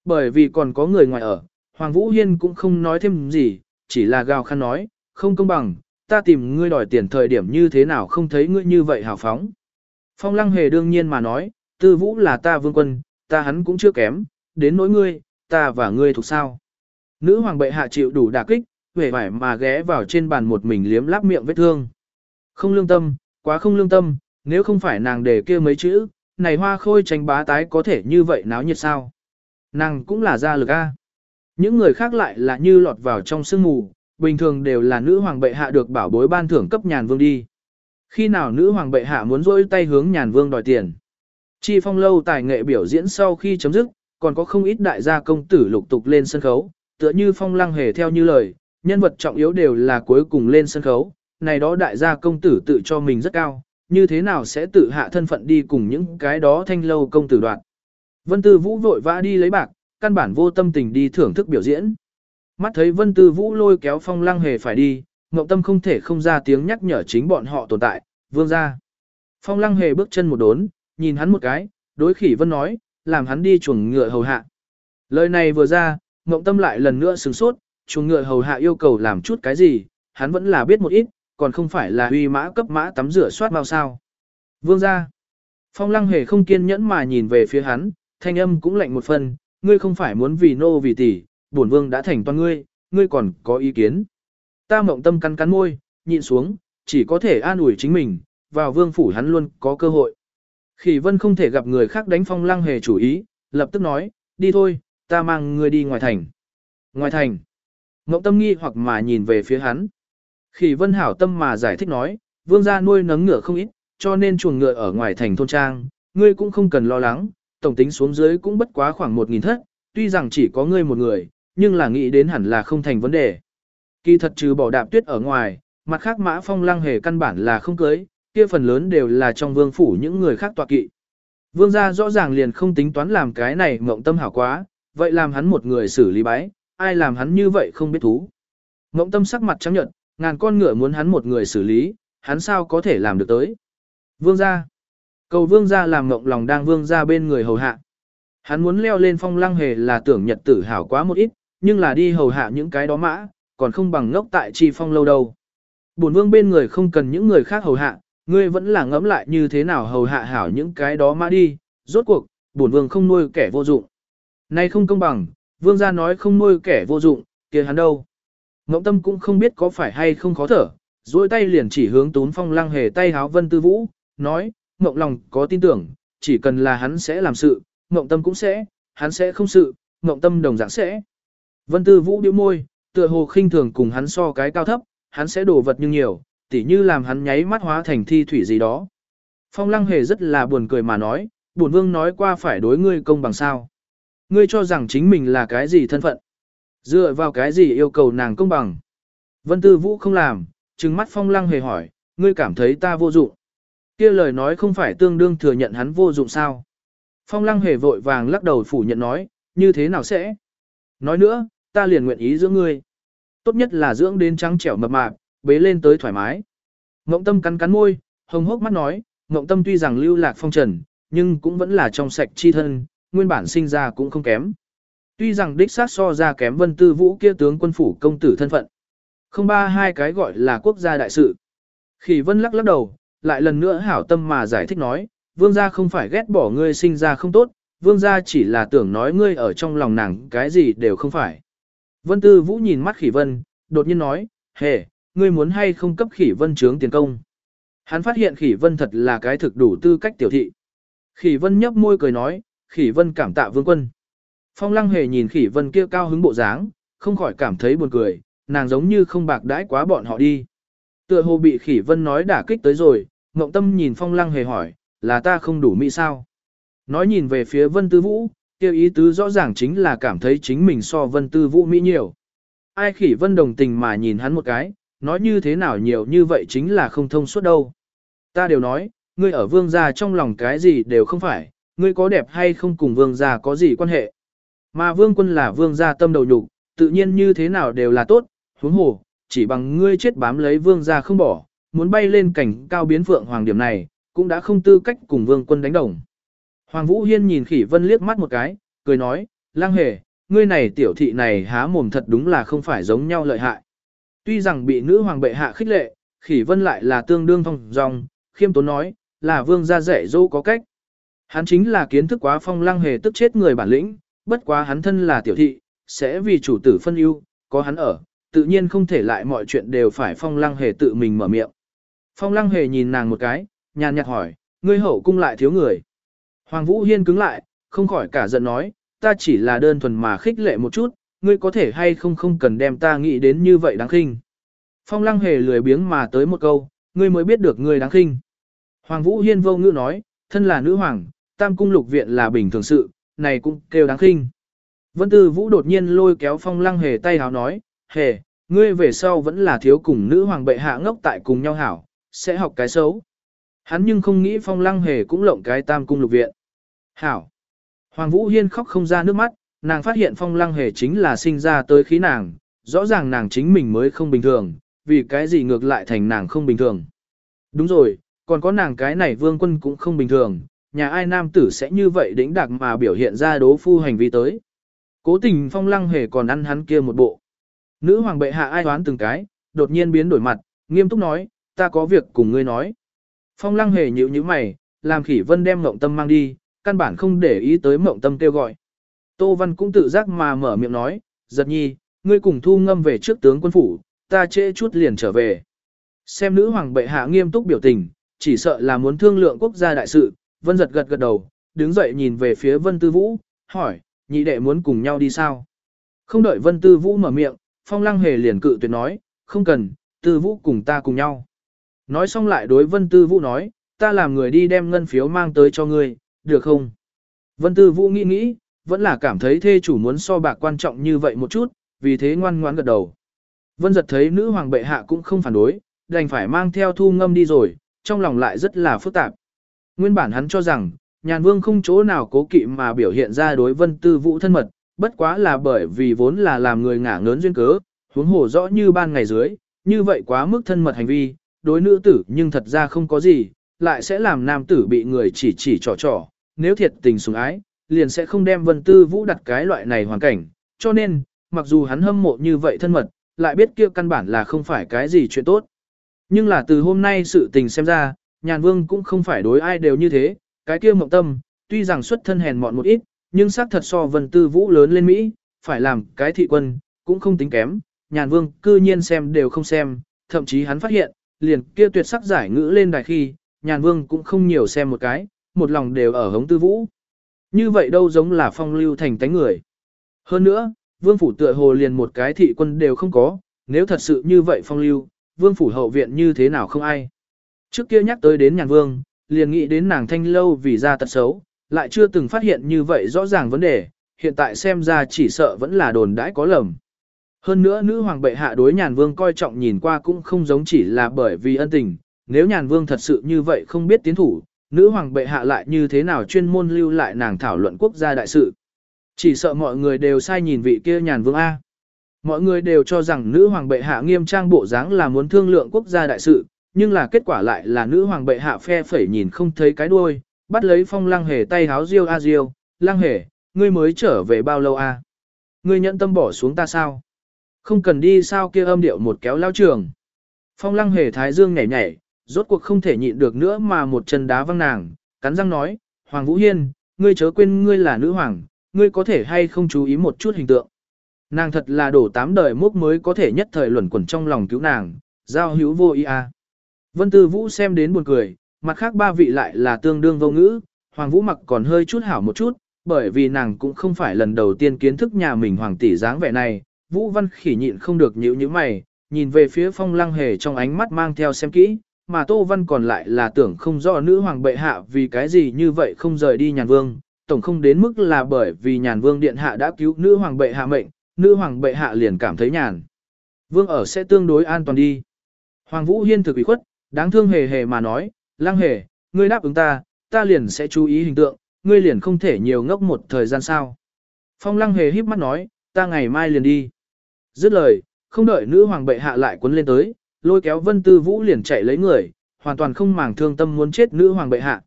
Bởi vì còn có người ngoài ở, Hoàng Vũ Hiên cũng không nói thêm gì, chỉ là gào khăn nói, không công bằng, ta tìm ngươi đòi tiền thời điểm như thế nào không thấy ngươi như vậy hào phóng. Phong lăng hề đương nhiên mà nói, tư vũ là ta vương quân, ta hắn cũng chưa kém, đến nỗi ngươi, ta và ngươi thuộc sao. Nữ hoàng bệ hạ chịu đủ đả kích, vẻ vải mà ghé vào trên bàn một mình liếm láp miệng vết thương. Không lương tâm, quá không lương tâm, nếu không phải nàng để kia mấy chữ, này hoa khôi tranh bá tái có thể như vậy náo nhiệt sao. Nàng cũng là gia lực A. Những người khác lại là như lọt vào trong sương mù, bình thường đều là nữ hoàng bệ hạ được bảo bối ban thưởng cấp nhàn vương đi. Khi nào nữ hoàng bệ hạ muốn rỗi tay hướng nhàn vương đòi tiền. Chi phong lâu tài nghệ biểu diễn sau khi chấm dứt, còn có không ít đại gia công tử lục tục lên sân khấu, tựa như phong lăng hề theo như lời, nhân vật trọng yếu đều là cuối cùng lên sân khấu, này đó đại gia công tử tự cho mình rất cao, như thế nào sẽ tự hạ thân phận đi cùng những cái đó thanh lâu công tử đoạn. Vân Tư Vũ vội vã đi lấy bạc, căn bản vô tâm tình đi thưởng thức biểu diễn. Mắt thấy Vân Tư Vũ lôi kéo phong lăng hề phải đi, Ngọc Tâm không thể không ra tiếng nhắc nhở chính bọn họ tồn tại, vương ra. Phong lăng hề bước chân một đốn, nhìn hắn một cái, đối khỉ Vân nói, làm hắn đi chuồng ngựa hầu hạ. Lời này vừa ra, Ngọc Tâm lại lần nữa sửng sốt, chuồng ngựa hầu hạ yêu cầu làm chút cái gì, hắn vẫn là biết một ít, còn không phải là uy mã cấp mã tắm rửa soát bao sao. Vương ra. Phong lăng hề không kiên nhẫn mà nhìn về phía hắn, thanh âm cũng lạnh một phần, ngươi không phải muốn vì nô vì tỷ, bổn vương đã thành toàn ngươi, ngươi còn có ý kiến. Ta mộng tâm cắn cắn môi, nhịn xuống, chỉ có thể an ủi chính mình, vào vương phủ hắn luôn có cơ hội. Khỉ vân không thể gặp người khác đánh phong lăng hề chủ ý, lập tức nói, đi thôi, ta mang ngươi đi ngoài thành. Ngoài thành, mộng tâm nghi hoặc mà nhìn về phía hắn. Khỉ vân hảo tâm mà giải thích nói, vương gia nuôi nấng ngựa không ít, cho nên chuồng ngựa ở ngoài thành thôn trang, ngươi cũng không cần lo lắng, tổng tính xuống dưới cũng bất quá khoảng một nghìn thất, tuy rằng chỉ có ngươi một người, nhưng là nghĩ đến hẳn là không thành vấn đề. Kỳ thật trừ bỏ đạp tuyết ở ngoài, mặt khác mã phong lăng hề căn bản là không cưới, kia phần lớn đều là trong vương phủ những người khác tọa kỵ. Vương gia rõ ràng liền không tính toán làm cái này mộng tâm hảo quá, vậy làm hắn một người xử lý bái, ai làm hắn như vậy không biết thú. Mộng tâm sắc mặt trắng nhợt, ngàn con ngựa muốn hắn một người xử lý, hắn sao có thể làm được tới. Vương gia. Cầu vương gia làm mộng lòng đang vương gia bên người hầu hạ. Hắn muốn leo lên phong lăng hề là tưởng nhật tử hảo quá một ít, nhưng là đi hầu hạ những cái đó mã, còn không bằng ngốc tại chi phong lâu đâu. Bổn vương bên người không cần những người khác hầu hạ, ngươi vẫn là ngẫm lại như thế nào hầu hạ hảo những cái đó mã đi, rốt cuộc, bổn vương không nuôi kẻ vô dụng. Nay không công bằng, vương gia nói không nuôi kẻ vô dụng, kia hắn đâu. Ngỗng tâm cũng không biết có phải hay không khó thở, duỗi tay liền chỉ hướng tún phong lăng hề tay háo vân tư vũ, nói, ngộng lòng có tin tưởng, chỉ cần là hắn sẽ làm sự, ngộng tâm cũng sẽ, hắn sẽ không sự, ngộng tâm đồng dạng sẽ. Vân tư vũ điệu môi, tựa hồ khinh thường cùng hắn so cái cao thấp, hắn sẽ đổ vật nhưng nhiều, tỉ như làm hắn nháy mắt hóa thành thi thủy gì đó. Phong lăng hề rất là buồn cười mà nói, buồn vương nói qua phải đối ngươi công bằng sao. Ngươi cho rằng chính mình là cái gì thân phận? Dựa vào cái gì yêu cầu nàng công bằng? Vân Tư Vũ không làm, trừng mắt phong lăng hề hỏi, ngươi cảm thấy ta vô dụng. kia lời nói không phải tương đương thừa nhận hắn vô dụng sao? Phong lăng hề vội vàng lắc đầu phủ nhận nói, như thế nào sẽ? Nói nữa, ta liền nguyện ý dưỡng ngươi. Tốt nhất là dưỡng đến trắng trẻo mập mạp, bế lên tới thoải mái. Ngộng tâm cắn cắn môi, hồng hốc mắt nói, ngộng tâm tuy rằng lưu lạc phong trần, nhưng cũng vẫn là trong sạch chi thân, nguyên bản sinh ra cũng không kém. Tuy rằng đích sát so ra kém vân tư vũ kia tướng quân phủ công tử thân phận. Không ba hai cái gọi là quốc gia đại sự. Khỉ vân lắc lắc đầu, lại lần nữa hảo tâm mà giải thích nói, vương gia không phải ghét bỏ ngươi sinh ra không tốt, vương gia chỉ là tưởng nói ngươi ở trong lòng nàng cái gì đều không phải. Vân tư vũ nhìn mắt khỉ vân, đột nhiên nói, hề, ngươi muốn hay không cấp khỉ vân trướng tiền công. Hắn phát hiện khỉ vân thật là cái thực đủ tư cách tiểu thị. Khỉ vân nhấp môi cười nói, khỉ vân cảm tạ vương quân. Phong lăng hề nhìn khỉ vân kia cao hứng bộ dáng, không khỏi cảm thấy buồn cười, nàng giống như không bạc đãi quá bọn họ đi. Tựa hồ bị khỉ vân nói đả kích tới rồi, ngộng tâm nhìn phong lăng hề hỏi, là ta không đủ mỹ sao? Nói nhìn về phía vân tư vũ, kêu ý tứ rõ ràng chính là cảm thấy chính mình so vân tư vũ mỹ nhiều. Ai khỉ vân đồng tình mà nhìn hắn một cái, nói như thế nào nhiều như vậy chính là không thông suốt đâu. Ta đều nói, ngươi ở vương gia trong lòng cái gì đều không phải, ngươi có đẹp hay không cùng vương gia có gì quan hệ. Mà vương quân là vương gia tâm đầu nhục, tự nhiên như thế nào đều là tốt, huống hồ, chỉ bằng ngươi chết bám lấy vương gia không bỏ, muốn bay lên cảnh cao biến phượng hoàng điểm này, cũng đã không tư cách cùng vương quân đánh đồng. Hoàng Vũ Hiên nhìn khỉ vân liếc mắt một cái, cười nói, lang hề, ngươi này tiểu thị này há mồm thật đúng là không phải giống nhau lợi hại. Tuy rằng bị nữ hoàng bệ hạ khích lệ, khỉ vân lại là tương đương thông dòng, khiêm tốn nói, là vương gia rẻ dô có cách. Hắn chính là kiến thức quá phong lăng hề tức chết người bản lĩnh, bất quá hắn thân là tiểu thị, sẽ vì chủ tử phân ưu, có hắn ở, tự nhiên không thể lại mọi chuyện đều phải phong lăng hề tự mình mở miệng. Phong lăng hề nhìn nàng một cái, nhàn nhạt hỏi, ngươi hậu cung lại thiếu người. Hoàng Vũ Hiên cứng lại, không khỏi cả giận nói, ta chỉ là đơn thuần mà khích lệ một chút, ngươi có thể hay không không cần đem ta nghĩ đến như vậy đáng khinh. Phong lăng hề lười biếng mà tới một câu, ngươi mới biết được ngươi đáng khinh. Hoàng Vũ Hiên vô ngữ nói, thân là nữ hoàng, tam cung lục viện là bình thường sự, này cũng kêu đáng khinh. Vân Tư Vũ đột nhiên lôi kéo phong lăng hề tay háo nói, hề, ngươi về sau vẫn là thiếu cùng nữ hoàng bệ hạ ngốc tại cùng nhau hảo, sẽ học cái xấu. Hắn nhưng không nghĩ phong lăng hề cũng lộng cái tam cung lục viện. Hảo. Hoàng Vũ Hiên khóc không ra nước mắt, nàng phát hiện phong lăng hề chính là sinh ra tới khí nàng, rõ ràng nàng chính mình mới không bình thường, vì cái gì ngược lại thành nàng không bình thường. Đúng rồi, còn có nàng cái này vương quân cũng không bình thường, nhà ai nam tử sẽ như vậy đĩnh đặc mà biểu hiện ra đố phu hành vi tới. Cố tình phong lăng hề còn ăn hắn kia một bộ. Nữ hoàng bệ hạ ai đoán từng cái, đột nhiên biến đổi mặt, nghiêm túc nói, ta có việc cùng ngươi nói. Phong lăng hề nhịu như mày, làm khỉ vân đem ngộng tâm mang đi, căn bản không để ý tới mộng tâm kêu gọi. Tô Văn cũng tự giác mà mở miệng nói, giật nhi, ngươi cùng thu ngâm về trước tướng quân phủ, ta trễ chút liền trở về. Xem nữ hoàng bệ hạ nghiêm túc biểu tình, chỉ sợ là muốn thương lượng quốc gia đại sự, vân giật gật gật đầu, đứng dậy nhìn về phía vân tư vũ, hỏi, nhị đệ muốn cùng nhau đi sao? Không đợi vân tư vũ mở miệng, phong lăng hề liền cự tuyệt nói, không cần, tư vũ cùng ta cùng nhau. Nói xong lại đối vân tư vũ nói, ta làm người đi đem ngân phiếu mang tới cho ngươi, được không? Vân tư vũ nghĩ nghĩ, vẫn là cảm thấy thê chủ muốn so bạc quan trọng như vậy một chút, vì thế ngoan ngoãn gật đầu. Vân giật thấy nữ hoàng bệ hạ cũng không phản đối, đành phải mang theo thu ngâm đi rồi, trong lòng lại rất là phức tạp. Nguyên bản hắn cho rằng, nhàn vương không chỗ nào cố kỵ mà biểu hiện ra đối vân tư vũ thân mật, bất quá là bởi vì vốn là làm người ngả ngớn duyên cớ, huống hồ rõ như ban ngày dưới, như vậy quá mức thân mật hành vi, đối nữ tử nhưng thật ra không có gì, lại sẽ làm nam tử bị người chỉ chỉ trò trò, nếu thiệt tình sủng ái, liền sẽ không đem vân tư vũ đặt cái loại này hoàn cảnh, cho nên, mặc dù hắn hâm mộ như vậy thân mật, lại biết kia căn bản là không phải cái gì chuyện tốt. Nhưng là từ hôm nay sự tình xem ra, nhàn vương cũng không phải đối ai đều như thế, cái kia mộng tâm, tuy rằng xuất thân hèn mọn một ít, nhưng xác thật so vân tư vũ lớn lên Mỹ, phải làm cái thị quân, cũng không tính kém, nhàn vương cư nhiên xem đều không xem, thậm chí hắn phát hiện, liền kia tuyệt sắc giải ngữ lên đài khi, nhàn vương cũng không nhiều xem một cái, một lòng đều ở hống tư vũ. Như vậy đâu giống là phong lưu thành tánh người. Hơn nữa, vương phủ tựa hồ liền một cái thị quân đều không có, nếu thật sự như vậy phong lưu, vương phủ hậu viện như thế nào không ai. Trước kia nhắc tới đến nhàn vương, liền nghĩ đến nàng thanh lâu vì ra tật xấu, lại chưa từng phát hiện như vậy rõ ràng vấn đề, hiện tại xem ra chỉ sợ vẫn là đồn đãi có lầm. Hơn nữa nữ hoàng bệ hạ đối nhàn vương coi trọng nhìn qua cũng không giống chỉ là bởi vì ân tình, nếu nhàn vương thật sự như vậy không biết tiến thủ, nữ hoàng bệ hạ lại như thế nào chuyên môn lưu lại nàng thảo luận quốc gia đại sự. Chỉ sợ mọi người đều sai nhìn vị kia nhàn vương A. Mọi người đều cho rằng nữ hoàng bệ hạ nghiêm trang bộ dáng là muốn thương lượng quốc gia đại sự, nhưng là kết quả lại là nữ hoàng bệ hạ phe phẩy nhìn không thấy cái đuôi, bắt lấy phong lăng hề tay háo riêu a riêu, lăng hề, ngươi mới trở về bao lâu a? Ngươi nhận tâm bỏ xuống ta sao? Không cần đi sao kia âm điệu một kéo lao trường. Phong lăng hề thái dương nhảy nhảy, rốt cuộc không thể nhịn được nữa mà một chân đá văng nàng, cắn răng nói, Hoàng Vũ Hiên, ngươi chớ quên ngươi là nữ hoàng, ngươi có thể hay không chú ý một chút hình tượng. Nàng thật là đổ tám đời mốc mới có thể nhất thời luẩn quẩn trong lòng cứu nàng, giao hữu vô ý à. Vân Tư Vũ xem đến buồn cười, mặt khác ba vị lại là tương đương vô ngữ, Hoàng Vũ mặc còn hơi chút hảo một chút, bởi vì nàng cũng không phải lần đầu tiên kiến thức nhà mình hoàng tỷ dáng vẻ này, Vũ Văn khỉ nhịn không được nhíu nhíu mày, nhìn về phía phong lăng hề trong ánh mắt mang theo xem kỹ, mà Tô Văn còn lại là tưởng không rõ nữ hoàng bệ hạ vì cái gì như vậy không rời đi nhàn vương, tổng không đến mức là bởi vì nhàn vương điện hạ đã cứu nữ hoàng bệ hạ mệnh, nữ hoàng bệ hạ liền cảm thấy nhàn. Vương ở sẽ tương đối an toàn đi. Hoàng Vũ Hiên thực ủy khuất, đáng thương hề hề mà nói, lang hề, ngươi đáp ứng ta, ta liền sẽ chú ý hình tượng, ngươi liền không thể nhiều ngốc một thời gian sao. Phong lăng hề híp mắt nói, ta ngày mai liền đi. Dứt lời, không đợi nữ hoàng bệ hạ lại quấn lên tới, lôi kéo vân tư vũ liền chạy lấy người, hoàn toàn không màng thương tâm muốn chết nữ hoàng bệ hạ.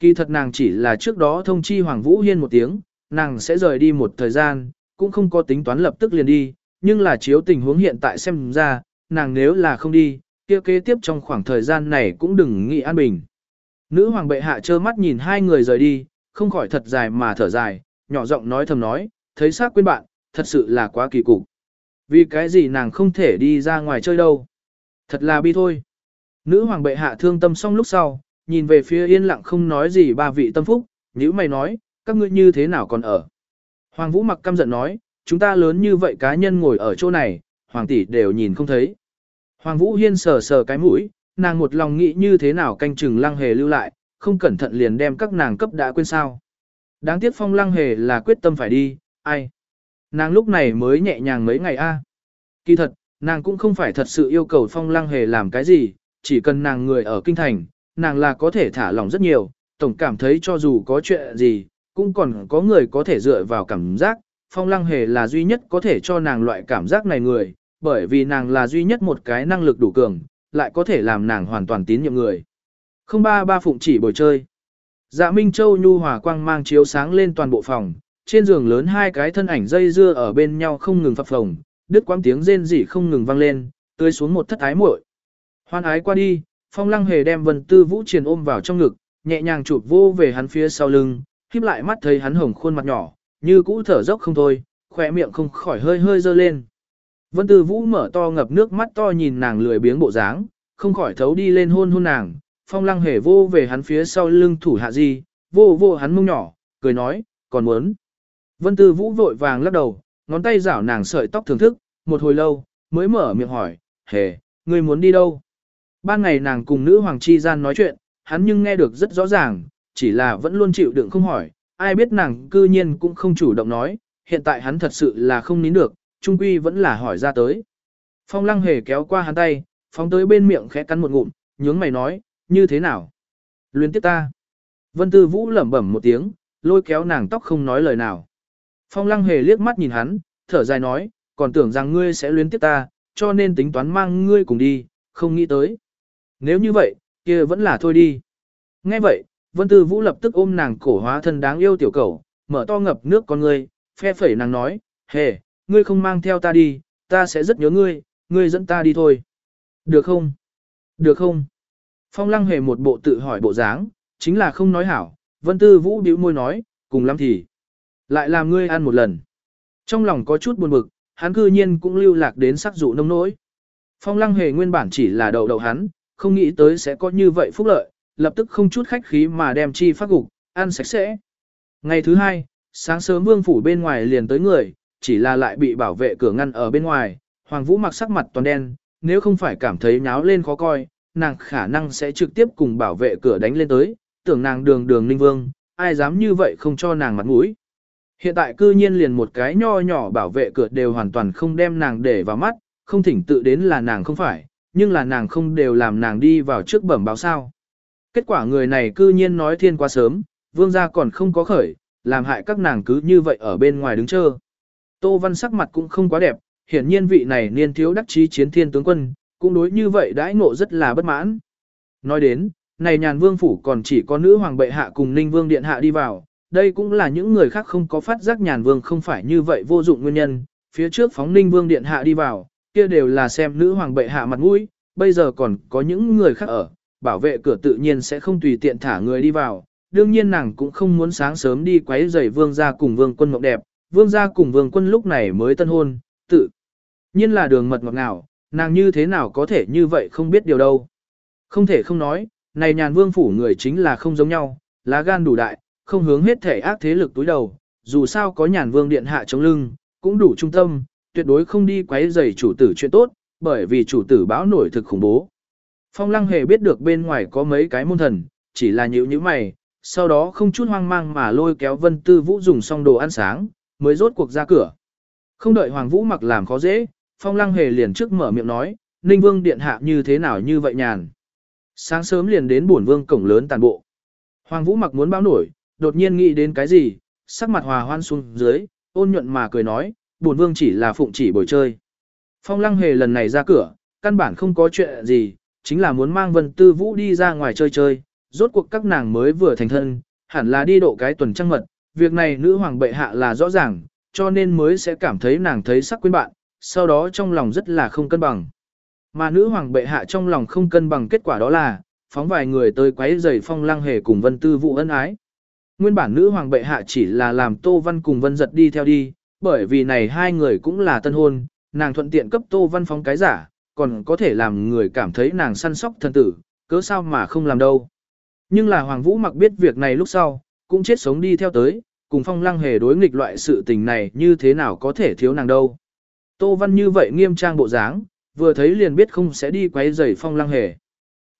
Kỳ thật nàng chỉ là trước đó thông chi hoàng vũ hiên một tiếng, nàng sẽ rời đi một thời gian, cũng không có tính toán lập tức liền đi, nhưng là chiếu tình huống hiện tại xem ra, nàng nếu là không đi, kia kế tiếp trong khoảng thời gian này cũng đừng nghĩ an bình. Nữ hoàng bệ hạ trơ mắt nhìn hai người rời đi, không khỏi thật dài mà thở dài, nhỏ giọng nói thầm nói, thấy xác quên bạn, thật sự là quá kỳ cục. Vì cái gì nàng không thể đi ra ngoài chơi đâu. Thật là bi thôi. Nữ hoàng bệ hạ thương tâm xong lúc sau, nhìn về phía yên lặng không nói gì ba vị tâm phúc, nếu mày nói, các ngươi như thế nào còn ở. Hoàng vũ mặc căm giận nói, chúng ta lớn như vậy cá nhân ngồi ở chỗ này, hoàng tỷ đều nhìn không thấy. Hoàng vũ hiên sờ sờ cái mũi, nàng một lòng nghĩ như thế nào canh chừng lăng hề lưu lại, không cẩn thận liền đem các nàng cấp đã quên sao. Đáng tiếc phong lăng hề là quyết tâm phải đi, ai. Nàng lúc này mới nhẹ nhàng mấy ngày a. Kỳ thật, nàng cũng không phải thật sự yêu cầu phong lăng hề làm cái gì, chỉ cần nàng người ở kinh thành, nàng là có thể thả lỏng rất nhiều, tổng cảm thấy cho dù có chuyện gì, cũng còn có người có thể dựa vào cảm giác, phong lăng hề là duy nhất có thể cho nàng loại cảm giác này người, bởi vì nàng là duy nhất một cái năng lực đủ cường, lại có thể làm nàng hoàn toàn tín nhiệm người. Không ba ba phụng chỉ bồi chơi. Dạ Minh Châu nhu hòa quang mang chiếu sáng lên toàn bộ phòng, trên giường lớn hai cái thân ảnh dây dưa ở bên nhau không ngừng phập phồng, đứt quãng tiếng rên rỉ không ngừng vang lên, tươi xuống một thất ái muội. Hoan ái qua đi, Phong Lăng Hề đem Vân Tư Vũ truyền ôm vào trong ngực, nhẹ nhàng chụp vô về hắn phía sau lưng, khép lại mắt thấy hắn hồng khuôn mặt nhỏ, như cũ thở dốc không thôi, khỏe miệng không khỏi hơi hơi dơ lên. Vân Tư Vũ mở to ngập nước mắt to nhìn nàng lười biếng bộ dáng, không khỏi thấu đi lên hôn hôn nàng, Phong Lăng Hề vô về hắn phía sau lưng thủ hạ gì, vô vô hắn mông nhỏ, cười nói, còn muốn. Vân Tư Vũ vội vàng lắc đầu, ngón tay rảo nàng sợi tóc thưởng thức, một hồi lâu, mới mở miệng hỏi, hề, ngươi muốn đi đâu? Ban ngày nàng cùng nữ hoàng chi gian nói chuyện, hắn nhưng nghe được rất rõ ràng, chỉ là vẫn luôn chịu đựng không hỏi, ai biết nàng cư nhiên cũng không chủ động nói, hiện tại hắn thật sự là không nín được, trung quy vẫn là hỏi ra tới. Phong lăng hề kéo qua hắn tay, phóng tới bên miệng khẽ cắn một ngụm, nhướng mày nói, như thế nào? Luyến tiếp ta. Vân Tư Vũ lẩm bẩm một tiếng, lôi kéo nàng tóc không nói lời nào. Phong Lăng Hề liếc mắt nhìn hắn, thở dài nói, còn tưởng rằng ngươi sẽ luyến tiếp ta, cho nên tính toán mang ngươi cùng đi, không nghĩ tới. Nếu như vậy, kia vẫn là thôi đi. Nghe vậy, Vân Tư Vũ lập tức ôm nàng cổ hóa thân đáng yêu tiểu cầu, mở to ngập nước con ngươi, phe phẩy nàng nói, hề, ngươi không mang theo ta đi, ta sẽ rất nhớ ngươi, ngươi dẫn ta đi thôi. Được không? Được không? Phong lăng hề một bộ tự hỏi bộ dáng, chính là không nói hảo, Vân Tư Vũ bĩu môi nói, cùng lắm thì. Lại làm ngươi ăn một lần. Trong lòng có chút buồn bực, hắn cư nhiên cũng lưu lạc đến sắc dụ nông nỗi. Phong lăng hề nguyên bản chỉ là đầu đầu hắn, không nghĩ tới sẽ có như vậy phúc lợi, lập tức không chút khách khí mà đem chi phát gục, ăn sạch sẽ. Ngày thứ hai, sáng sớm vương phủ bên ngoài liền tới người, chỉ là lại bị bảo vệ cửa ngăn ở bên ngoài, Hoàng Vũ mặc sắc mặt toàn đen, nếu không phải cảm thấy nháo lên khó coi, nàng khả năng sẽ trực tiếp cùng bảo vệ cửa đánh lên tới, tưởng nàng đường đường ninh vương, ai dám như vậy không cho nàng mặt mũi. Hiện tại cư nhiên liền một cái nho nhỏ bảo vệ cửa đều hoàn toàn không đem nàng để vào mắt, không thỉnh tự đến là nàng không phải, nhưng là nàng không đều làm nàng đi vào trước bẩm báo sao. Kết quả người này cư nhiên nói thiên quá sớm, vương gia còn không có khởi, làm hại các nàng cứ như vậy ở bên ngoài đứng chờ. Tô Văn sắc mặt cũng không quá đẹp, hiển nhiên vị này niên thiếu đắc chí chiến thiên tướng quân, cũng đối như vậy đãi ngộ rất là bất mãn. Nói đến, này nhàn vương phủ còn chỉ có nữ hoàng bệ hạ cùng ninh vương điện hạ đi vào, đây cũng là những người khác không có phát giác nhàn vương không phải như vậy vô dụng nguyên nhân, phía trước phóng ninh vương điện hạ đi vào, kia đều là xem nữ hoàng bệ hạ mặt mũi, bây giờ còn có những người khác ở, bảo vệ cửa tự nhiên sẽ không tùy tiện thả người đi vào, đương nhiên nàng cũng không muốn sáng sớm đi quấy rầy vương gia cùng vương quân mộng đẹp, vương gia cùng vương quân lúc này mới tân hôn, tự nhiên là đường mật ngọt ngào, nàng như thế nào có thể như vậy không biết điều đâu. Không thể không nói, này nhàn vương phủ người chính là không giống nhau, lá gan đủ đại, không hướng hết thể ác thế lực túi đầu, dù sao có nhàn vương điện hạ chống lưng, cũng đủ trung tâm, tuyệt đối không đi quấy rầy chủ tử chuyện tốt, bởi vì chủ tử báo nổi thực khủng bố. Phong lăng hề biết được bên ngoài có mấy cái môn thần, chỉ là nhữ như mày, sau đó không chút hoang mang mà lôi kéo vân tư vũ dùng xong đồ ăn sáng, mới rốt cuộc ra cửa. Không đợi Hoàng Vũ mặc làm khó dễ, Phong Lăng Hề liền trước mở miệng nói, Ninh Vương điện hạ như thế nào như vậy nhàn. Sáng sớm liền đến bổn vương cổng lớn tàn bộ. Hoàng Vũ mặc muốn báo nổi, đột nhiên nghĩ đến cái gì, sắc mặt hòa hoan xuống dưới, ôn nhuận mà cười nói, buồn vương chỉ là phụng chỉ bồi chơi. Phong Lăng Hề lần này ra cửa, căn bản không có chuyện gì, chính là muốn mang Vân Tư Vũ đi ra ngoài chơi chơi, rốt cuộc các nàng mới vừa thành thân, hẳn là đi độ cái tuần trăng mật, việc này nữ hoàng bệ hạ là rõ ràng, cho nên mới sẽ cảm thấy nàng thấy sắc quyến bạn, sau đó trong lòng rất là không cân bằng. Mà nữ hoàng bệ hạ trong lòng không cân bằng kết quả đó là, phóng vài người tới quấy rầy phong lăng hề cùng vân tư vụ ân ái. Nguyên bản nữ hoàng bệ hạ chỉ là làm Tô Văn cùng Vân giật đi theo đi, bởi vì này hai người cũng là tân hôn, nàng thuận tiện cấp Tô Văn phóng cái giả, còn có thể làm người cảm thấy nàng săn sóc thân tử, cớ sao mà không làm đâu. Nhưng là Hoàng Vũ mặc biết việc này lúc sau, cũng chết sống đi theo tới, cùng phong lăng hề đối nghịch loại sự tình này như thế nào có thể thiếu nàng đâu. Tô Văn như vậy nghiêm trang bộ dáng, vừa thấy liền biết không sẽ đi quấy rầy phong lăng hề.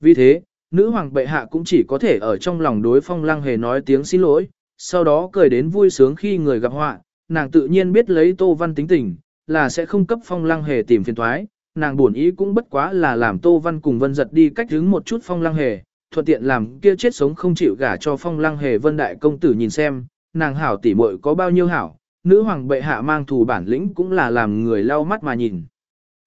Vì thế, nữ hoàng bệ hạ cũng chỉ có thể ở trong lòng đối phong lăng hề nói tiếng xin lỗi, sau đó cười đến vui sướng khi người gặp họa, nàng tự nhiên biết lấy Tô Văn tính tình, là sẽ không cấp phong lăng hề tìm phiền thoái, nàng buồn ý cũng bất quá là làm Tô Văn cùng Vân giật đi cách hướng một chút phong lăng hề, thuận tiện làm kia chết sống không chịu gả cho phong lăng hề Vân Đại Công Tử nhìn xem, nàng hảo tỉ muội có bao nhiêu hảo, nữ hoàng bệ hạ mang thù bản lĩnh cũng là làm người lau mắt mà nhìn.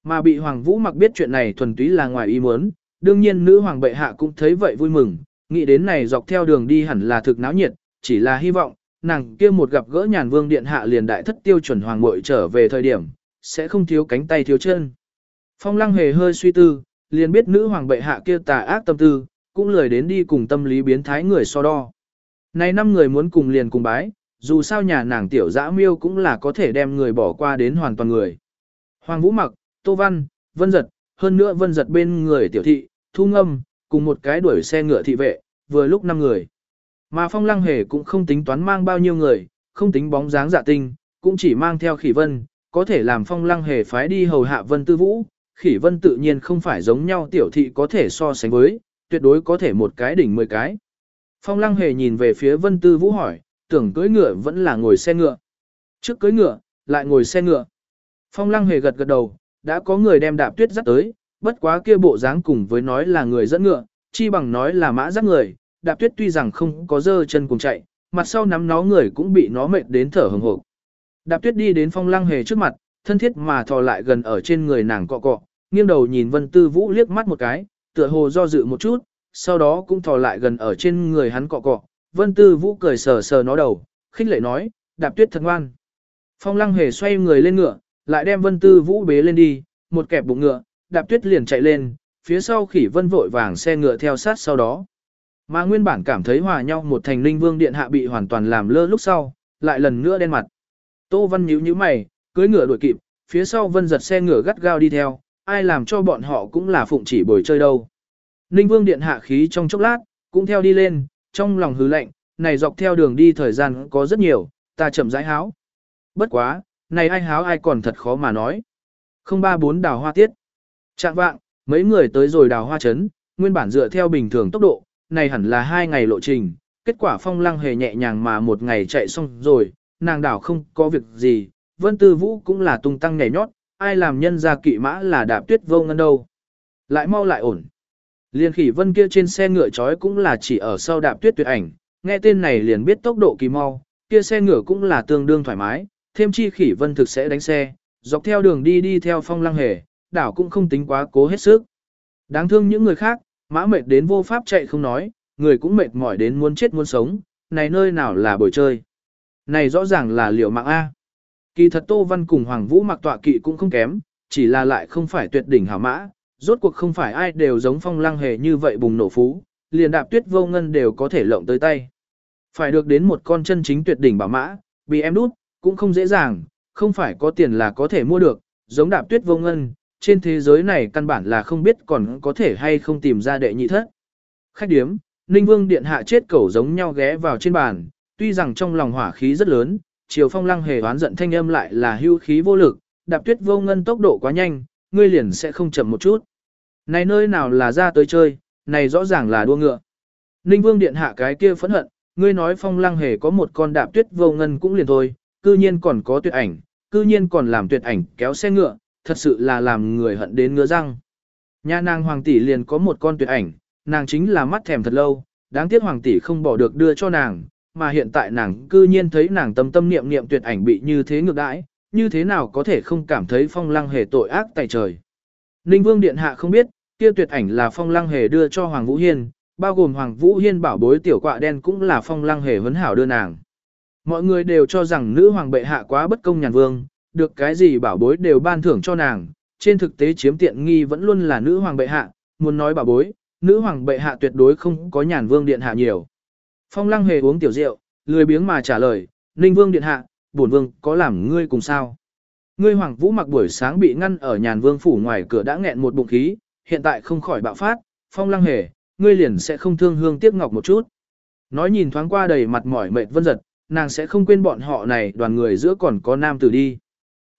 Mà bị hoàng vũ mặc biết chuyện này thuần túy là ngoài ý muốn, đương nhiên nữ hoàng bệ hạ cũng thấy vậy vui mừng, nghĩ đến này dọc theo đường đi hẳn là thực náo nhiệt, chỉ là hy vọng, nàng kia một gặp gỡ nhàn vương điện hạ liền đại thất tiêu chuẩn hoàng muội trở về thời điểm, sẽ không thiếu cánh tay thiếu chân. Phong lăng hề hơi suy tư, liền biết nữ hoàng bệ hạ kia tà ác tâm tư, cũng lười đến đi cùng tâm lý biến thái người so đo. Này năm người muốn cùng liền cùng bái, dù sao nhà nàng tiểu dã miêu cũng là có thể đem người bỏ qua đến hoàn toàn người. Hoàng Vũ Mặc, Tô Văn, Vân Giật, hơn nữa Vân Giật bên người tiểu thị, thu ngâm, cùng một cái đuổi xe ngựa thị vệ, vừa lúc năm người. Mà Phong Lăng Hề cũng không tính toán mang bao nhiêu người, không tính bóng dáng dạ tinh, cũng chỉ mang theo khỉ vân, có thể làm Phong Lăng Hề phái đi hầu hạ Vân Tư Vũ. Khỉ vân tự nhiên không phải giống nhau tiểu thị có thể so sánh với, tuyệt đối có thể một cái đỉnh mười cái. Phong lăng hề nhìn về phía vân tư vũ hỏi, tưởng cưỡi ngựa vẫn là ngồi xe ngựa. Trước cưỡi ngựa, lại ngồi xe ngựa. Phong lăng hề gật gật đầu, đã có người đem đạp tuyết dắt tới, bất quá kia bộ dáng cùng với nói là người dẫn ngựa, Chi bằng nói là mã dắt người, đạp tuyết tuy rằng không có dơ chân cùng chạy, mặt sau nắm nó người cũng bị nó mệt đến thở hừng hộp. Đạp tuyết đi đến phong lăng hề trước mặt, thân thiết mà thò lại gần ở trên người nàng cọ cọ, nghiêng đầu nhìn vân tư vũ liếc mắt một cái, tựa hồ do dự một chút, sau đó cũng thò lại gần ở trên người hắn cọ cọ. Vân tư vũ cười sờ sờ nó đầu, khinh lệ nói, đạp tuyết thật ngoan. Phong lăng hề xoay người lên ngựa, lại đem vân tư vũ bế lên đi, một kẹp bụng ngựa, đạp tuyết liền chạy lên, phía sau khỉ vân vội vàng xe ngựa theo sát sau đó. Mà nguyên bản cảm thấy hòa nhau một thành linh vương điện hạ bị hoàn toàn làm lơ lúc sau, lại lần nữa đen mặt. Tô văn nhíu nhíu mày, cưới ngựa đuổi kịp, phía sau vân giật xe ngựa gắt gao đi theo, ai làm cho bọn họ cũng là phụng chỉ bồi chơi đâu. Ninh vương điện hạ khí trong chốc lát, cũng theo đi lên, trong lòng hứ lạnh, này dọc theo đường đi thời gian có rất nhiều, ta chậm rãi háo. Bất quá, này ai háo ai còn thật khó mà nói. Không ba bốn đào hoa tiết. Trạng vạng, mấy người tới rồi đào hoa chấn, nguyên bản dựa theo bình thường tốc độ, này hẳn là hai ngày lộ trình, kết quả phong lăng hề nhẹ nhàng mà một ngày chạy xong rồi, nàng đảo không có việc gì, vân tư vũ cũng là tung tăng nhảy nhót, ai làm nhân ra kỵ mã là đạp tuyết vô ngân đâu. Lại mau lại ổn. Liên khỉ vân kia trên xe ngựa chói cũng là chỉ ở sau đạp tuyết tuyệt ảnh, nghe tên này liền biết tốc độ kỳ mau, kia xe ngựa cũng là tương đương thoải mái, thêm chi khỉ vân thực sẽ đánh xe, dọc theo đường đi đi theo phong lăng hề, đảo cũng không tính quá cố hết sức. Đáng thương những người khác, mã mệt đến vô pháp chạy không nói, người cũng mệt mỏi đến muốn chết muốn sống, này nơi nào là bồi chơi. Này rõ ràng là liệu mạng A. Kỳ thật Tô Văn cùng Hoàng Vũ mặc tọa kỵ cũng không kém, chỉ là lại không phải tuyệt đỉnh hảo mã, rốt cuộc không phải ai đều giống phong lăng hề như vậy bùng nổ phú, liền đạp tuyết vô ngân đều có thể lộng tới tay. Phải được đến một con chân chính tuyệt đỉnh bảo mã, bị em đút, cũng không dễ dàng, không phải có tiền là có thể mua được, giống đạp tuyết vô ngân, trên thế giới này căn bản là không biết còn có thể hay không tìm ra đệ nhị thất. Khách điếm, Ninh Vương Điện Hạ chết cẩu giống nhau ghé vào trên bàn, tuy rằng trong lòng hỏa khí rất lớn, Triều Phong Lăng hề oán giận thanh âm lại là hưu khí vô lực, đạp tuyết vô ngân tốc độ quá nhanh, ngươi liền sẽ không chậm một chút. Này nơi nào là ra tới chơi, này rõ ràng là đua ngựa. Ninh Vương Điện Hạ cái kia phẫn hận, ngươi nói Phong Lăng hề có một con đạp tuyết vô ngân cũng liền thôi, cư nhiên còn có tuyệt ảnh, cư nhiên còn làm tuyệt ảnh kéo xe ngựa, thật sự là làm người hận đến ngứa răng. Nhà nàng hoàng tỷ liền có một con tuyệt ảnh, nàng chính là mắt thèm thật lâu, đáng tiếc hoàng tỷ không bỏ được đưa cho nàng, mà hiện tại nàng cư nhiên thấy nàng tâm tâm niệm niệm tuyệt ảnh bị như thế ngược đãi, như thế nào có thể không cảm thấy phong lăng hề tội ác tại trời. Ninh Vương Điện Hạ không biết, kia tuyệt ảnh là phong lăng hề đưa cho Hoàng Vũ Hiên, bao gồm Hoàng Vũ Hiên bảo bối tiểu quạ đen cũng là phong lăng hề vấn hảo đưa nàng. Mọi người đều cho rằng nữ hoàng bệ hạ quá bất công nhàn vương, được cái gì bảo bối đều ban thưởng cho nàng, trên thực tế chiếm tiện nghi vẫn luôn là nữ hoàng bệ hạ, muốn nói bảo bối, nữ hoàng bệ hạ tuyệt đối không có nhàn vương điện hạ nhiều. Phong lăng hề uống tiểu rượu, lười biếng mà trả lời, ninh vương điện hạ, bổn vương có làm ngươi cùng sao. Ngươi hoàng vũ mặc buổi sáng bị ngăn ở nhàn vương phủ ngoài cửa đã nghẹn một bụng khí, hiện tại không khỏi bạo phát, phong lăng hề, ngươi liền sẽ không thương hương tiếc ngọc một chút. Nói nhìn thoáng qua đầy mặt mỏi mệt vân giật, nàng sẽ không quên bọn họ này đoàn người giữa còn có nam tử đi.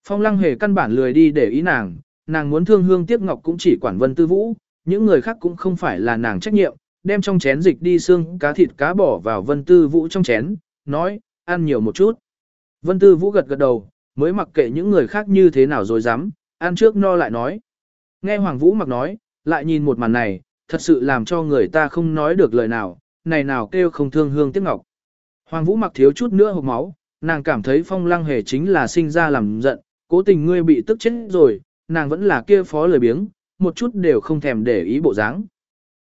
Phong lăng hề căn bản lười đi để ý nàng, nàng muốn thương hương tiếc ngọc cũng chỉ quản vân tư vũ, những người khác cũng không phải là nàng trách nhiệm, đem trong chén dịch đi xương cá thịt cá bỏ vào vân tư vũ trong chén, nói, ăn nhiều một chút. Vân tư vũ gật gật đầu, mới mặc kệ những người khác như thế nào rồi dám, ăn trước no lại nói. Nghe Hoàng Vũ mặc nói, lại nhìn một màn này, thật sự làm cho người ta không nói được lời nào, này nào kêu không thương hương tiếc ngọc. Hoàng Vũ mặc thiếu chút nữa hộc máu, nàng cảm thấy phong lăng hề chính là sinh ra làm giận, cố tình ngươi bị tức chết rồi, nàng vẫn là kia phó lời biếng, một chút đều không thèm để ý bộ dáng.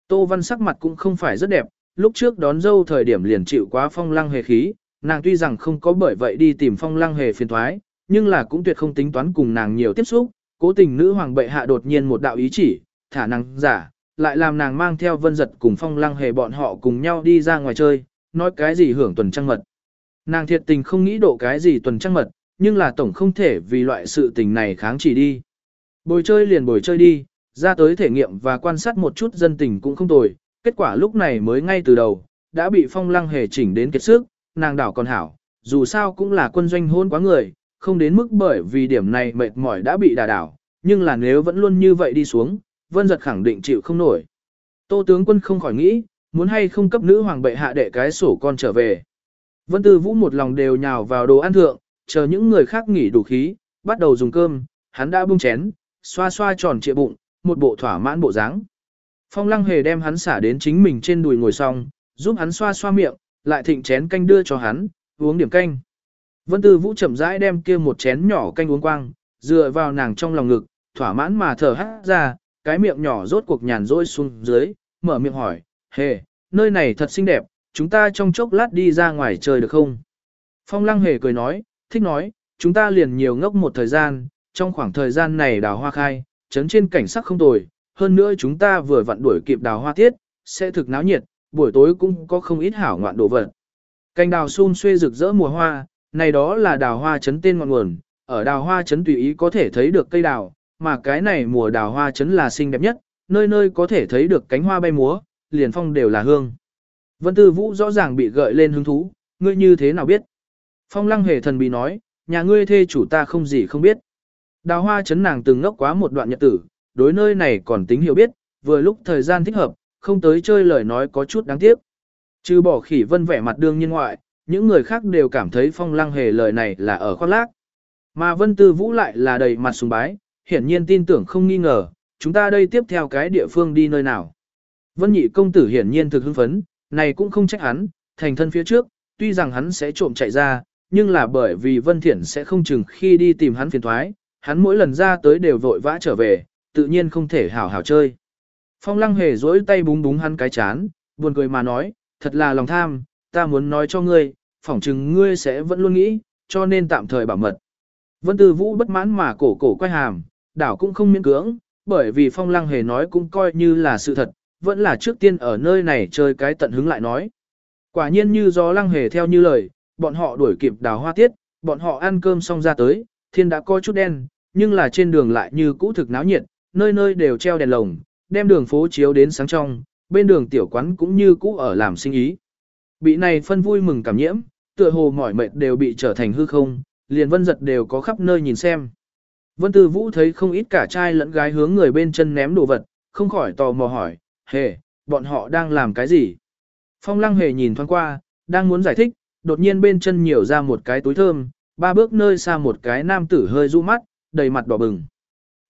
Tô Văn sắc mặt cũng không phải rất đẹp, lúc trước đón dâu thời điểm liền chịu quá phong lăng hề khí, nàng tuy rằng không có bởi vậy đi tìm phong lăng hề phiền thoái, nhưng là cũng tuyệt không tính toán cùng nàng nhiều tiếp xúc, cố tình nữ hoàng bệ hạ đột nhiên một đạo ý chỉ, thả nàng giả, lại làm nàng mang theo vân giật cùng phong lăng hề bọn họ cùng nhau đi ra ngoài chơi, nói cái gì hưởng tuần trăng mật. Nàng thiệt tình không nghĩ độ cái gì tuần trăng mật, nhưng là tổng không thể vì loại sự tình này kháng chỉ đi. Bồi chơi liền bồi chơi đi, ra tới thể nghiệm và quan sát một chút dân tình cũng không tồi, kết quả lúc này mới ngay từ đầu, đã bị phong lăng hề chỉnh đến kiệt sức, nàng đảo còn hảo, dù sao cũng là quân doanh hôn quá người, không đến mức bởi vì điểm này mệt mỏi đã bị đà đảo, nhưng là nếu vẫn luôn như vậy đi xuống, vân giật khẳng định chịu không nổi. Tô tướng quân không khỏi nghĩ, muốn hay không cấp nữ hoàng bệ hạ đệ cái sổ con trở về. Vân Tư Vũ một lòng đều nhào vào đồ ăn thượng, chờ những người khác nghỉ đủ khí, bắt đầu dùng cơm, hắn đã bưng chén, xoa xoa tròn trịa bụng, một bộ thỏa mãn bộ dáng. Phong lăng hề đem hắn xả đến chính mình trên đùi ngồi xong, giúp hắn xoa xoa miệng, lại thịnh chén canh đưa cho hắn, uống điểm canh. Vân Tư Vũ chậm rãi đem kia một chén nhỏ canh uống quang, dựa vào nàng trong lòng ngực, thỏa mãn mà thở hắt ra, cái miệng nhỏ rốt cuộc nhàn rỗi xuống dưới, mở miệng hỏi, hề, nơi này thật xinh đẹp, chúng ta trong chốc lát đi ra ngoài chơi được không? Phong lăng hề cười nói, thích nói, chúng ta liền nhiều ngốc một thời gian, trong khoảng thời gian này đào hoa khai, chấn trên cảnh sắc không tồi, hơn nữa chúng ta vừa vặn đuổi kịp đào hoa tiết, sẽ thực náo nhiệt, buổi tối cũng có không ít hảo ngoạn đồ vật. Cành đào xun xuê rực rỡ mùa hoa, này đó là đào hoa chấn tên ngọn nguồn, ở đào hoa chấn tùy ý có thể thấy được cây đào, mà cái này mùa đào hoa chấn là xinh đẹp nhất, nơi nơi có thể thấy được cánh hoa bay múa, liền phong đều là hương. Vân Tư Vũ rõ ràng bị gợi lên hứng thú, ngươi như thế nào biết? Phong lăng hề thần bí nói, nhà ngươi thê chủ ta không gì không biết. Đào hoa chấn nàng từng ngốc quá một đoạn nhật tử, đối nơi này còn tính hiểu biết, vừa lúc thời gian thích hợp, không tới chơi lời nói có chút đáng tiếc. Trừ bỏ khỉ vân vẻ mặt đương nhiên ngoại, những người khác đều cảm thấy phong lăng hề lời này là ở khoác lác. Mà vân tư vũ lại là đầy mặt sùng bái, hiển nhiên tin tưởng không nghi ngờ, chúng ta đây tiếp theo cái địa phương đi nơi nào. Vân nhị công tử hiển nhiên thực hưng phấn, này cũng không trách hắn, thành thân phía trước, tuy rằng hắn sẽ trộm chạy ra, nhưng là bởi vì Vân Thiển sẽ không chừng khi đi tìm hắn phiền thoái, hắn mỗi lần ra tới đều vội vã trở về, tự nhiên không thể hảo hảo chơi. Phong lăng hề dỗi tay búng búng hắn cái chán, buồn cười mà nói, thật là lòng tham, ta muốn nói cho ngươi, phỏng chừng ngươi sẽ vẫn luôn nghĩ, cho nên tạm thời bảo mật. Vân Tư Vũ bất mãn mà cổ cổ quay hàm, đảo cũng không miễn cưỡng, bởi vì phong lăng hề nói cũng coi như là sự thật, vẫn là trước tiên ở nơi này chơi cái tận hứng lại nói. Quả nhiên như gió lăng hề theo như lời, bọn họ đuổi kịp đào hoa tiết, bọn họ ăn cơm xong ra tới, thiên đã có chút đen, nhưng là trên đường lại như cũ thực náo nhiệt, nơi nơi đều treo đèn lồng, đem đường phố chiếu đến sáng trong, bên đường tiểu quán cũng như cũ ở làm sinh ý. Bị này phân vui mừng cảm nhiễm, tựa hồ mỏi mệt đều bị trở thành hư không, liền vân giật đều có khắp nơi nhìn xem. Vân Tư Vũ thấy không ít cả trai lẫn gái hướng người bên chân ném đồ vật, không khỏi tò mò hỏi, hề, bọn họ đang làm cái gì? Phong lăng hề nhìn thoáng qua, đang muốn giải thích, đột nhiên bên chân nhiều ra một cái túi thơm, ba bước nơi xa một cái nam tử hơi rũ mắt, đầy mặt đỏ bừng.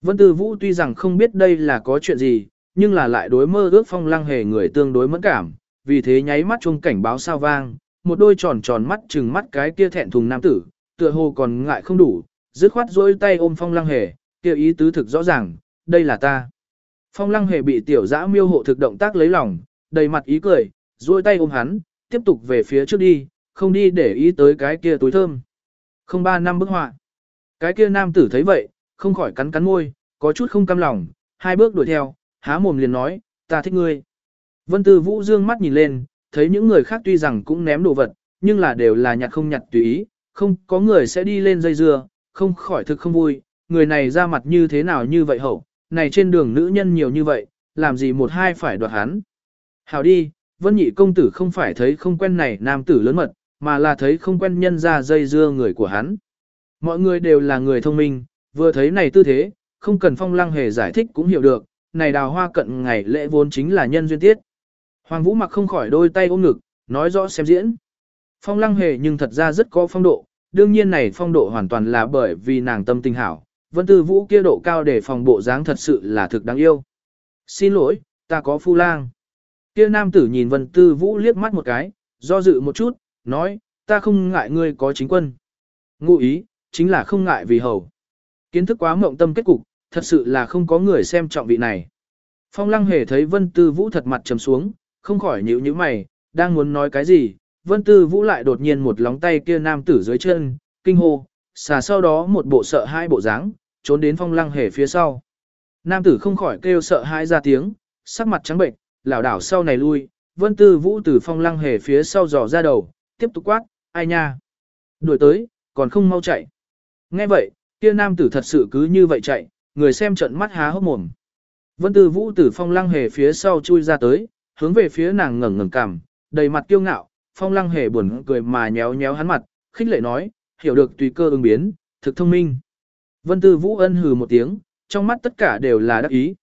Vân Tư Vũ tuy rằng không biết đây là có chuyện gì, nhưng là lại đối mơ ước phong lăng hề người tương đối mẫn cảm, vì thế nháy mắt chuông cảnh báo sao vang, một đôi tròn tròn mắt trừng mắt cái kia thẹn thùng nam tử, tựa hồ còn ngại không đủ, dứt khoát dôi tay ôm phong lăng hề, kêu ý tứ thực rõ ràng, đây là ta. Phong lăng hề bị tiểu dã miêu hộ thực động tác lấy lòng, đầy mặt ý cười, duỗi tay ôm hắn, tiếp tục về phía trước đi, không đi để ý tới cái kia túi thơm. Không ba năm bức họa. Cái kia nam tử thấy vậy, không khỏi cắn cắn môi, có chút không cam lòng, hai bước đuổi theo, há mồm liền nói, ta thích ngươi. Vân Tư Vũ dương mắt nhìn lên, thấy những người khác tuy rằng cũng ném đồ vật, nhưng là đều là nhặt không nhặt tùy ý, không có người sẽ đi lên dây dưa, không khỏi thực không vui, người này ra mặt như thế nào như vậy hậu, này trên đường nữ nhân nhiều như vậy, làm gì một hai phải đoạt hắn. Hảo đi, Vân Nhị công tử không phải thấy không quen này nam tử lớn mật, mà là thấy không quen nhân ra dây dưa người của hắn. Mọi người đều là người thông minh, vừa thấy này tư thế, không cần phong lăng hề giải thích cũng hiểu được, này đào hoa cận ngày lễ vốn chính là nhân duyên tiết. Hoàng Vũ mặc không khỏi đôi tay ôm ngực, nói rõ xem diễn. Phong lăng hề nhưng thật ra rất có phong độ, đương nhiên này phong độ hoàn toàn là bởi vì nàng tâm tình hảo. Vân Tư Vũ kia độ cao để phòng bộ dáng thật sự là thực đáng yêu. Xin lỗi, ta có phu lang. Kia nam tử nhìn Vân Tư Vũ liếc mắt một cái, do dự một chút, nói, ta không ngại ngươi có chính quân. Ngụ ý, chính là không ngại vì hầu. Kiến thức quá mộng tâm kết cục, thật sự là không có người xem trọng vị này. Phong lăng hề thấy Vân Tư Vũ thật mặt trầm xuống, không khỏi nhíu nhíu mày, đang muốn nói cái gì, Vân Tư Vũ lại đột nhiên một lóng tay kia nam tử dưới chân, kinh hô, xà sau đó một bộ sợ hai bộ dáng, trốn đến phong lăng hề phía sau. Nam tử không khỏi kêu sợ hãi ra tiếng, sắc mặt trắng bệnh, lảo đảo sau này lui, Vân Tư Vũ từ phong lăng hề phía sau dò ra đầu, tiếp tục quát, ai nha. Đuổi tới, còn không mau chạy. Nghe vậy, kia nam tử thật sự cứ như vậy chạy, người xem trận mắt há hốc mồm. Vân Tư Vũ từ phong lăng hề phía sau chui ra tới, hướng về phía nàng ngẩng ngẩng cằm, đầy mặt kiêu ngạo, phong lăng hề buồn cười mà nhéo nhéo hắn mặt, khích lệ nói, hiểu được tùy cơ ứng biến, thực thông minh. Vân Tư Vũ ân hừ một tiếng, trong mắt tất cả đều là đắc ý.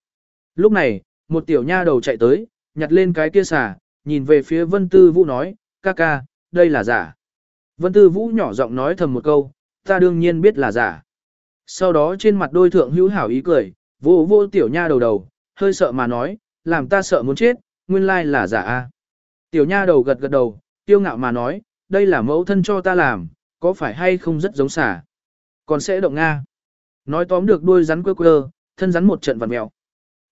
Lúc này, một tiểu nha đầu chạy tới, nhặt lên cái kia xà, nhìn về phía Vân Tư Vũ nói, ca ca, đây là giả. Vân Tư Vũ nhỏ giọng nói thầm một câu, ta đương nhiên biết là giả. Sau đó trên mặt đôi thượng hữu hảo ý cười, vô vô tiểu nha đầu đầu, hơi sợ mà nói, làm ta sợ muốn chết, nguyên lai là giả a. Tiểu nha đầu gật gật đầu, tiêu ngạo mà nói, đây là mẫu thân cho ta làm, có phải hay không rất giống xả. Còn sẽ động Nga. Nói tóm được đuôi rắn quơ quơ, thân rắn một trận vặn mèo.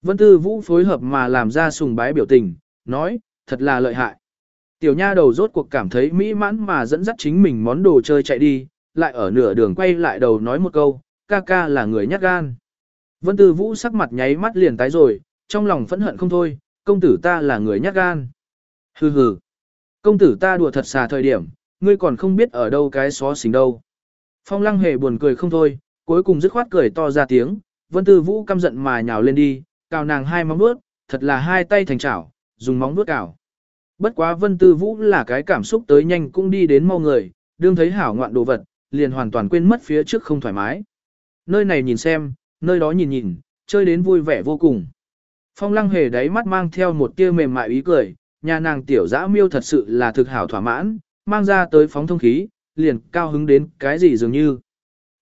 Vân Tư Vũ phối hợp mà làm ra sùng bái biểu tình, nói, thật là lợi hại. Tiểu nha đầu rốt cuộc cảm thấy mỹ mãn mà dẫn dắt chính mình món đồ chơi chạy đi, lại ở nửa đường quay lại đầu nói một câu, ca ca là người nhát gan. Vân Tư Vũ sắc mặt nháy mắt liền tái rồi, trong lòng phẫn hận không thôi, công tử ta là người nhát gan. Hừ hừ, công tử ta đùa thật xà thời điểm, ngươi còn không biết ở đâu cái xó xỉnh đâu. Phong lăng hề buồn cười không thôi, cuối cùng dứt khoát cười to ra tiếng, Vân Tư Vũ căm giận mà nhào lên đi, cào nàng hai móng vuốt, thật là hai tay thành chảo, dùng móng vuốt cào. Bất quá Vân Tư Vũ là cái cảm xúc tới nhanh cũng đi đến mau người, đương thấy hảo ngoạn đồ vật, liền hoàn toàn quên mất phía trước không thoải mái. Nơi này nhìn xem, nơi đó nhìn nhìn, chơi đến vui vẻ vô cùng. Phong lăng hề đáy mắt mang theo một tia mềm mại ý cười, nhà nàng tiểu dã miêu thật sự là thực hảo thỏa mãn, mang ra tới phóng thông khí, liền cao hứng đến cái gì dường như.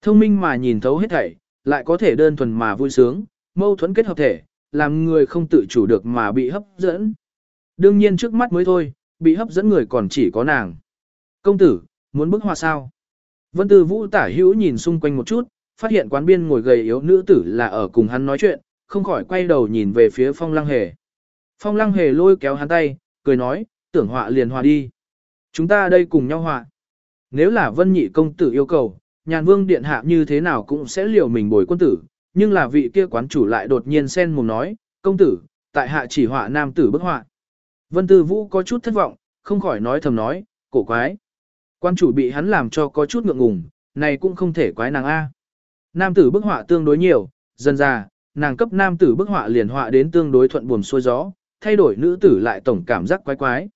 Thông minh mà nhìn thấu hết thảy, lại có thể đơn thuần mà vui sướng, mâu thuẫn kết hợp thể, làm người không tự chủ được mà bị hấp dẫn. Đương nhiên trước mắt mới thôi, bị hấp dẫn người còn chỉ có nàng. Công tử, muốn bức hoa sao? Vân Tư Vũ tả hữu nhìn xung quanh một chút, phát hiện quán biên ngồi gầy yếu nữ tử là ở cùng hắn nói chuyện, không khỏi quay đầu nhìn về phía phong lăng hề. Phong lăng hề lôi kéo hắn tay, cười nói, tưởng họa liền hòa đi. Chúng ta đây cùng nhau họa. Nếu là vân nhị công tử yêu cầu, nhàn vương điện hạ như thế nào cũng sẽ liều mình bồi quân tử, nhưng là vị kia quán chủ lại đột nhiên sen mồm nói, công tử, tại hạ chỉ họa nam tử bức họa. Vân Tư Vũ có chút thất vọng, không khỏi nói thầm nói, cổ quái. Quan chủ bị hắn làm cho có chút ngượng ngùng, này cũng không thể quái nàng A. Nam tử bức họa tương đối nhiều, dần ra, nàng cấp nam tử bức họa liền họa đến tương đối thuận buồm xuôi gió, thay đổi nữ tử lại tổng cảm giác quái quái.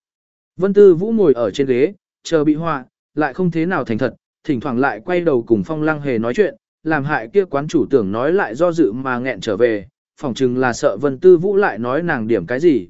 Vân Tư Vũ ngồi ở trên ghế, chờ bị họa, lại không thế nào thành thật, thỉnh thoảng lại quay đầu cùng Phong Lăng Hề nói chuyện, làm hại kia quán chủ tưởng nói lại do dự mà nghẹn trở về, phỏng chừng là sợ Vân Tư Vũ lại nói nàng điểm cái gì.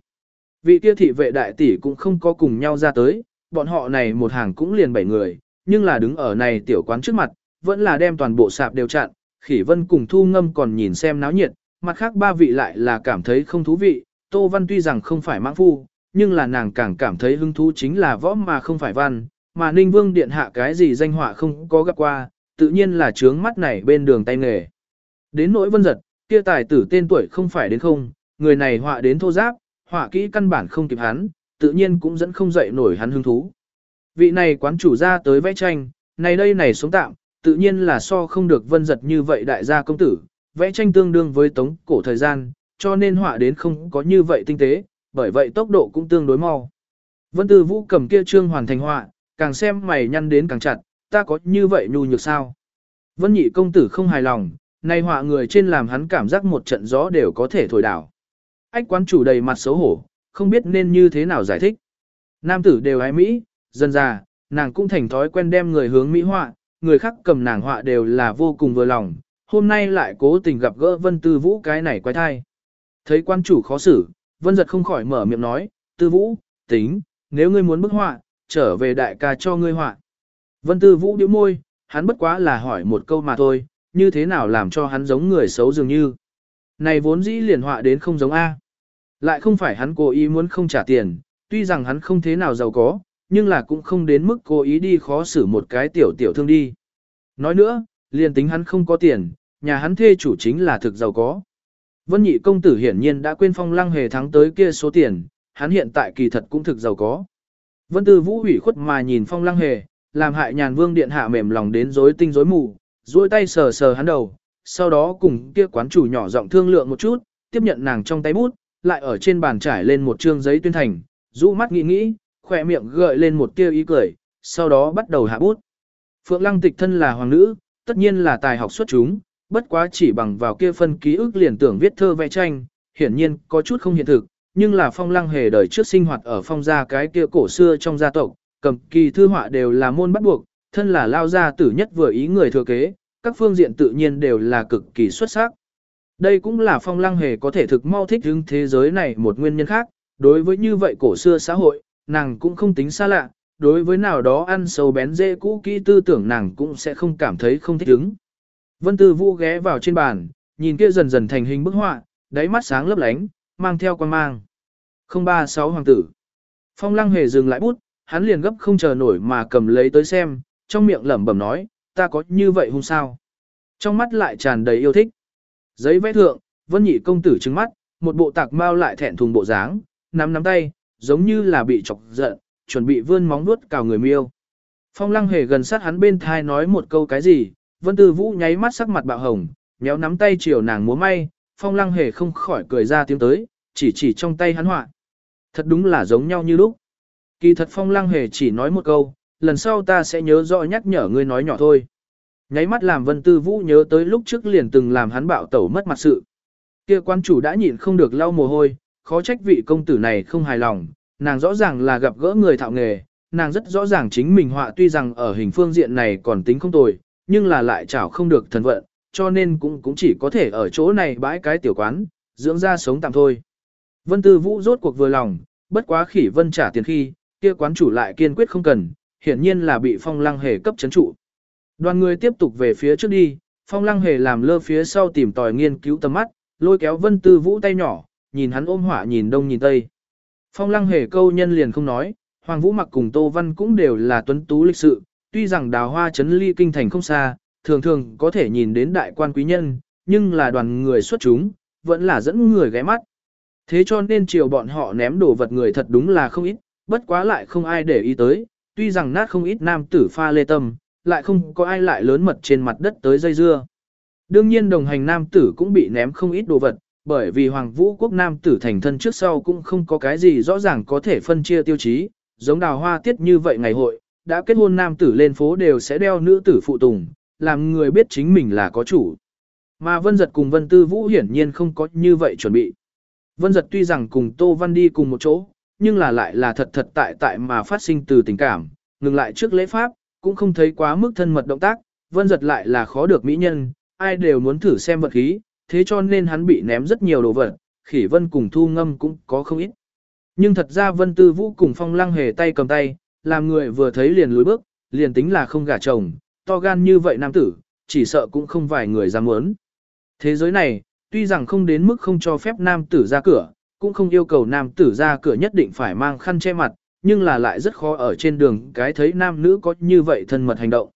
Vị kia thị vệ đại tỷ cũng không có cùng nhau ra tới, bọn họ này một hàng cũng liền bảy người, nhưng là đứng ở này tiểu quán trước mặt, vẫn là đem toàn bộ sạp đều chặn, khỉ vân cùng thu ngâm còn nhìn xem náo nhiệt, mặt khác ba vị lại là cảm thấy không thú vị, Tô Văn tuy rằng không phải mãng phu, nhưng là nàng càng cảm thấy hứng thú chính là võ mà không phải văn, mà Ninh Vương Điện hạ cái gì danh họa không có gặp qua, tự nhiên là trướng mắt này bên đường tay nghề. Đến nỗi vân giật, kia tài tử tên tuổi không phải đến không, người này họa đến thô giáp, họa kỹ căn bản không kịp hắn, tự nhiên cũng dẫn không dậy nổi hắn hứng thú. Vị này quán chủ ra tới vẽ tranh, này đây này sống tạm, tự nhiên là so không được vân giật như vậy đại gia công tử, vẽ tranh tương đương với tống cổ thời gian, cho nên họa đến không có như vậy tinh tế, bởi vậy tốc độ cũng tương đối mau. Vân Tư Vũ cầm kia trương hoàn thành họa, càng xem mày nhăn đến càng chặt, ta có như vậy nhu nhược sao? Vân nhị công tử không hài lòng, nay họa người trên làm hắn cảm giác một trận gió đều có thể thổi đảo. Ách quán chủ đầy mặt xấu hổ, không biết nên như thế nào giải thích. Nam tử đều ái Mỹ, dần già, nàng cũng thành thói quen đem người hướng Mỹ họa, người khác cầm nàng họa đều là vô cùng vừa lòng, hôm nay lại cố tình gặp gỡ Vân Tư Vũ cái này quái thai. Thấy quan chủ khó xử, Vân giật không khỏi mở miệng nói, Tư Vũ, tính, nếu ngươi muốn bức họa, trở về đại ca cho ngươi họa. Vân Tư Vũ điếu môi, hắn bất quá là hỏi một câu mà thôi, như thế nào làm cho hắn giống người xấu dường như. Này vốn dĩ liền họa đến không giống A. Lại không phải hắn cố ý muốn không trả tiền, tuy rằng hắn không thế nào giàu có, nhưng là cũng không đến mức cố ý đi khó xử một cái tiểu tiểu thương đi. Nói nữa, liền tính hắn không có tiền, nhà hắn thê chủ chính là thực giàu có. Vân nhị công tử hiển nhiên đã quên phong lăng hề thắng tới kia số tiền, hắn hiện tại kỳ thật cũng thực giàu có. Vân tư vũ hủy khuất mà nhìn phong lăng hề, làm hại nhàn vương điện hạ mềm lòng đến rối tinh rối mù, duỗi tay sờ sờ hắn đầu, sau đó cùng kia quán chủ nhỏ giọng thương lượng một chút, tiếp nhận nàng trong tay bút, lại ở trên bàn trải lên một trương giấy tuyên thành, rũ mắt nghĩ nghĩ, khỏe miệng gợi lên một tia ý cười, sau đó bắt đầu hạ bút. Phượng Lăng Tịch thân là hoàng nữ, tất nhiên là tài học xuất chúng, bất quá chỉ bằng vào kia phân ký ức liền tưởng viết thơ vẽ tranh, hiển nhiên có chút không hiện thực, nhưng là Phong Lăng hề đời trước sinh hoạt ở phong gia cái kia cổ xưa trong gia tộc, cầm kỳ thư họa đều là môn bắt buộc, thân là lao gia tử nhất vừa ý người thừa kế, các phương diện tự nhiên đều là cực kỳ xuất sắc. Đây cũng là phong lăng hề có thể thực mau thích hứng thế giới này một nguyên nhân khác, đối với như vậy cổ xưa xã hội, nàng cũng không tính xa lạ, đối với nào đó ăn sâu bén dễ cũ kỹ tư tưởng nàng cũng sẽ không cảm thấy không thích hứng. Vân Tư Vũ ghé vào trên bàn, nhìn kia dần dần thành hình bức họa, đáy mắt sáng lấp lánh, mang theo quan mang. 036 Hoàng tử Phong lăng hề dừng lại bút, hắn liền gấp không chờ nổi mà cầm lấy tới xem, trong miệng lẩm bẩm nói, ta có như vậy hung sao. Trong mắt lại tràn đầy yêu thích. Giấy vẽ thượng, vân nhị công tử trừng mắt, một bộ tạc mau lại thẹn thùng bộ dáng, nắm nắm tay, giống như là bị chọc giận, chuẩn bị vươn móng vuốt cào người miêu. Phong lăng hề gần sát hắn bên thai nói một câu cái gì, vân tư vũ nháy mắt sắc mặt bạo hồng, nhéo nắm tay chiều nàng múa may, phong lăng hề không khỏi cười ra tiếng tới, chỉ chỉ trong tay hắn họa. Thật đúng là giống nhau như lúc. Kỳ thật phong lăng hề chỉ nói một câu, lần sau ta sẽ nhớ rõ nhắc nhở ngươi nói nhỏ thôi. Nháy mắt làm vân tư vũ nhớ tới lúc trước liền từng làm hắn bạo tẩu mất mặt sự. Kia quan chủ đã nhịn không được lau mồ hôi, khó trách vị công tử này không hài lòng, nàng rõ ràng là gặp gỡ người thạo nghề, nàng rất rõ ràng chính mình họa tuy rằng ở hình phương diện này còn tính không tồi, nhưng là lại chảo không được thần vận, cho nên cũng cũng chỉ có thể ở chỗ này bãi cái tiểu quán, dưỡng ra sống tạm thôi. Vân Tư Vũ rốt cuộc vừa lòng, bất quá khỉ vân trả tiền khi, kia quán chủ lại kiên quyết không cần, hiển nhiên là bị phong lăng hề cấp chấn trụ. Đoàn người tiếp tục về phía trước đi, phong lăng hề làm lơ phía sau tìm tòi nghiên cứu tầm mắt, lôi kéo vân tư vũ tay nhỏ, nhìn hắn ôm hỏa nhìn đông nhìn tây. Phong lăng hề câu nhân liền không nói, Hoàng Vũ mặc cùng Tô Văn cũng đều là tuấn tú lịch sự, tuy rằng đào hoa chấn ly kinh thành không xa, thường thường có thể nhìn đến đại quan quý nhân, nhưng là đoàn người xuất chúng, vẫn là dẫn người ghé mắt. Thế cho nên chiều bọn họ ném đồ vật người thật đúng là không ít, bất quá lại không ai để ý tới, tuy rằng nát không ít nam tử pha lê tâm, lại không có ai lại lớn mật trên mặt đất tới dây dưa. Đương nhiên đồng hành nam tử cũng bị ném không ít đồ vật, bởi vì Hoàng Vũ quốc nam tử thành thân trước sau cũng không có cái gì rõ ràng có thể phân chia tiêu chí, giống đào hoa tiết như vậy ngày hội, đã kết hôn nam tử lên phố đều sẽ đeo nữ tử phụ tùng, làm người biết chính mình là có chủ. Mà Vân Giật cùng Vân Tư Vũ hiển nhiên không có như vậy chuẩn bị. Vân Giật tuy rằng cùng Tô Văn đi cùng một chỗ, nhưng là lại là thật thật tại tại mà phát sinh từ tình cảm, ngừng lại trước lễ pháp, cũng không thấy quá mức thân mật động tác, Vân Giật lại là khó được mỹ nhân, ai đều muốn thử xem vật khí, thế cho nên hắn bị ném rất nhiều đồ vật, khỉ Vân cùng Thu Ngâm cũng có không ít. Nhưng thật ra Vân Tư Vũ cùng Phong Lăng hề tay cầm tay, làm người vừa thấy liền lùi bước, liền tính là không gả chồng, to gan như vậy nam tử, chỉ sợ cũng không vài người dám muốn. Thế giới này, tuy rằng không đến mức không cho phép nam tử ra cửa, cũng không yêu cầu nam tử ra cửa nhất định phải mang khăn che mặt, nhưng là lại rất khó ở trên đường cái thấy nam nữ có như vậy thân mật hành động.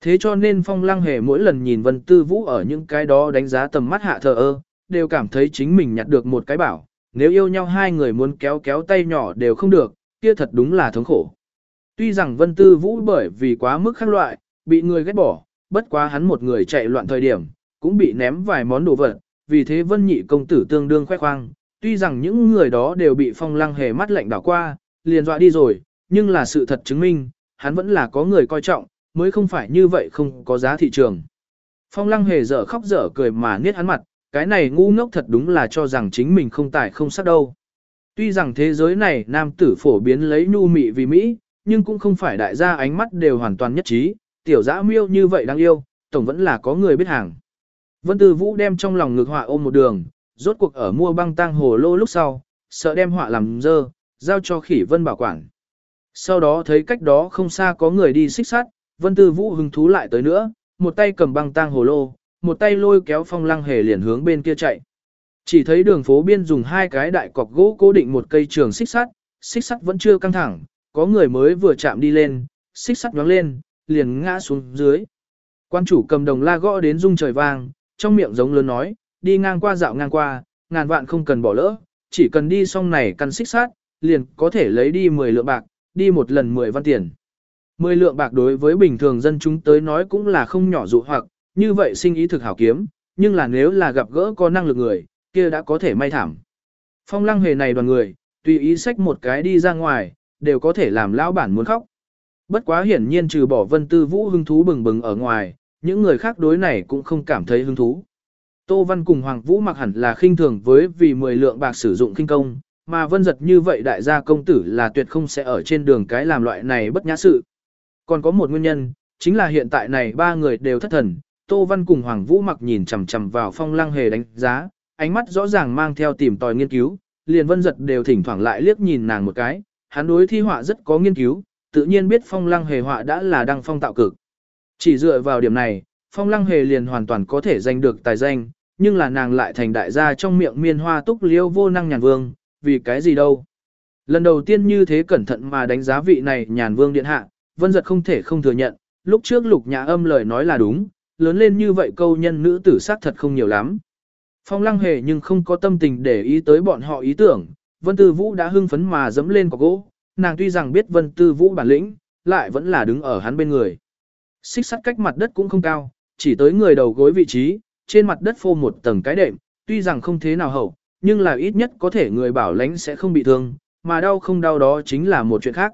Thế cho nên phong lăng hề mỗi lần nhìn Vân Tư Vũ ở những cái đó đánh giá tầm mắt hạ thờ ơ, đều cảm thấy chính mình nhặt được một cái bảo, nếu yêu nhau hai người muốn kéo kéo tay nhỏ đều không được, kia thật đúng là thống khổ. Tuy rằng Vân Tư Vũ bởi vì quá mức khác loại, bị người ghét bỏ, bất quá hắn một người chạy loạn thời điểm, cũng bị ném vài món đồ vật, vì thế Vân Nhị công tử tương đương khoe khoang, tuy rằng những người đó đều bị phong lăng hề mắt lạnh đảo qua, liền dọa đi rồi, nhưng là sự thật chứng minh, hắn vẫn là có người coi trọng, mới không phải như vậy không có giá thị trường. Phong lăng hề dở khóc dở cười mà niết hắn mặt, cái này ngu ngốc thật đúng là cho rằng chính mình không tài không sắc đâu. Tuy rằng thế giới này nam tử phổ biến lấy nhu mị vì Mỹ, nhưng cũng không phải đại gia ánh mắt đều hoàn toàn nhất trí, tiểu dã miêu như vậy đáng yêu, tổng vẫn là có người biết hàng. Vân Tư Vũ đem trong lòng ngược họa ôm một đường, rốt cuộc ở mua băng tang hồ lô lúc sau, sợ đem họa làm dơ, giao cho khỉ vân bảo quản. Sau đó thấy cách đó không xa có người đi xích sắt, vân tư vũ hứng thú lại tới nữa, một tay cầm băng tang hồ lô, một tay lôi kéo phong lăng hề liền hướng bên kia chạy. Chỉ thấy đường phố biên dùng hai cái đại cọc gỗ cố định một cây trường xích sắt, xích sắt vẫn chưa căng thẳng, có người mới vừa chạm đi lên, xích sắt nhoáng lên, liền ngã xuống dưới. Quan chủ cầm đồng la gõ đến rung trời vang, trong miệng giống lớn nói, đi ngang qua dạo ngang qua, ngàn vạn không cần bỏ lỡ, chỉ cần đi xong này căn xích sát, liền có thể lấy đi 10 lượng bạc, đi một lần 10 văn tiền. 10 lượng bạc đối với bình thường dân chúng tới nói cũng là không nhỏ dụ hoặc, như vậy sinh ý thực hảo kiếm, nhưng là nếu là gặp gỡ có năng lực người, kia đã có thể may thảm. Phong lăng hề này đoàn người, tùy ý xách một cái đi ra ngoài, đều có thể làm lão bản muốn khóc. Bất quá hiển nhiên trừ bỏ vân tư vũ hứng thú bừng bừng ở ngoài, những người khác đối này cũng không cảm thấy hứng thú. Tô Văn cùng Hoàng Vũ mặc hẳn là khinh thường với vì 10 lượng bạc sử dụng kinh công, mà vân giật như vậy đại gia công tử là tuyệt không sẽ ở trên đường cái làm loại này bất nhã sự. Còn có một nguyên nhân, chính là hiện tại này ba người đều thất thần, Tô Văn cùng Hoàng Vũ mặc nhìn chằm chằm vào phong lăng hề đánh giá, ánh mắt rõ ràng mang theo tìm tòi nghiên cứu, liền vân giật đều thỉnh thoảng lại liếc nhìn nàng một cái, hắn đối thi họa rất có nghiên cứu, tự nhiên biết phong lăng hề họa đã là đăng phong tạo cực. Chỉ dựa vào điểm này, phong lăng hề liền hoàn toàn có thể giành được tài danh, nhưng là nàng lại thành đại gia trong miệng miên hoa túc liêu vô năng nhàn vương, vì cái gì đâu. Lần đầu tiên như thế cẩn thận mà đánh giá vị này nhàn vương điện hạ, vân giật không thể không thừa nhận, lúc trước lục nhà âm lời nói là đúng, lớn lên như vậy câu nhân nữ tử sát thật không nhiều lắm. Phong lăng hề nhưng không có tâm tình để ý tới bọn họ ý tưởng, vân tư vũ đã hưng phấn mà dẫm lên cọc gỗ, nàng tuy rằng biết vân tư vũ bản lĩnh, lại vẫn là đứng ở hắn bên người. Xích sắt cách mặt đất cũng không cao, chỉ tới người đầu gối vị trí, trên mặt đất phô một tầng cái đệm, tuy rằng không thế nào hậu, nhưng là ít nhất có thể người bảo lãnh sẽ không bị thương, mà đau không đau đó chính là một chuyện khác.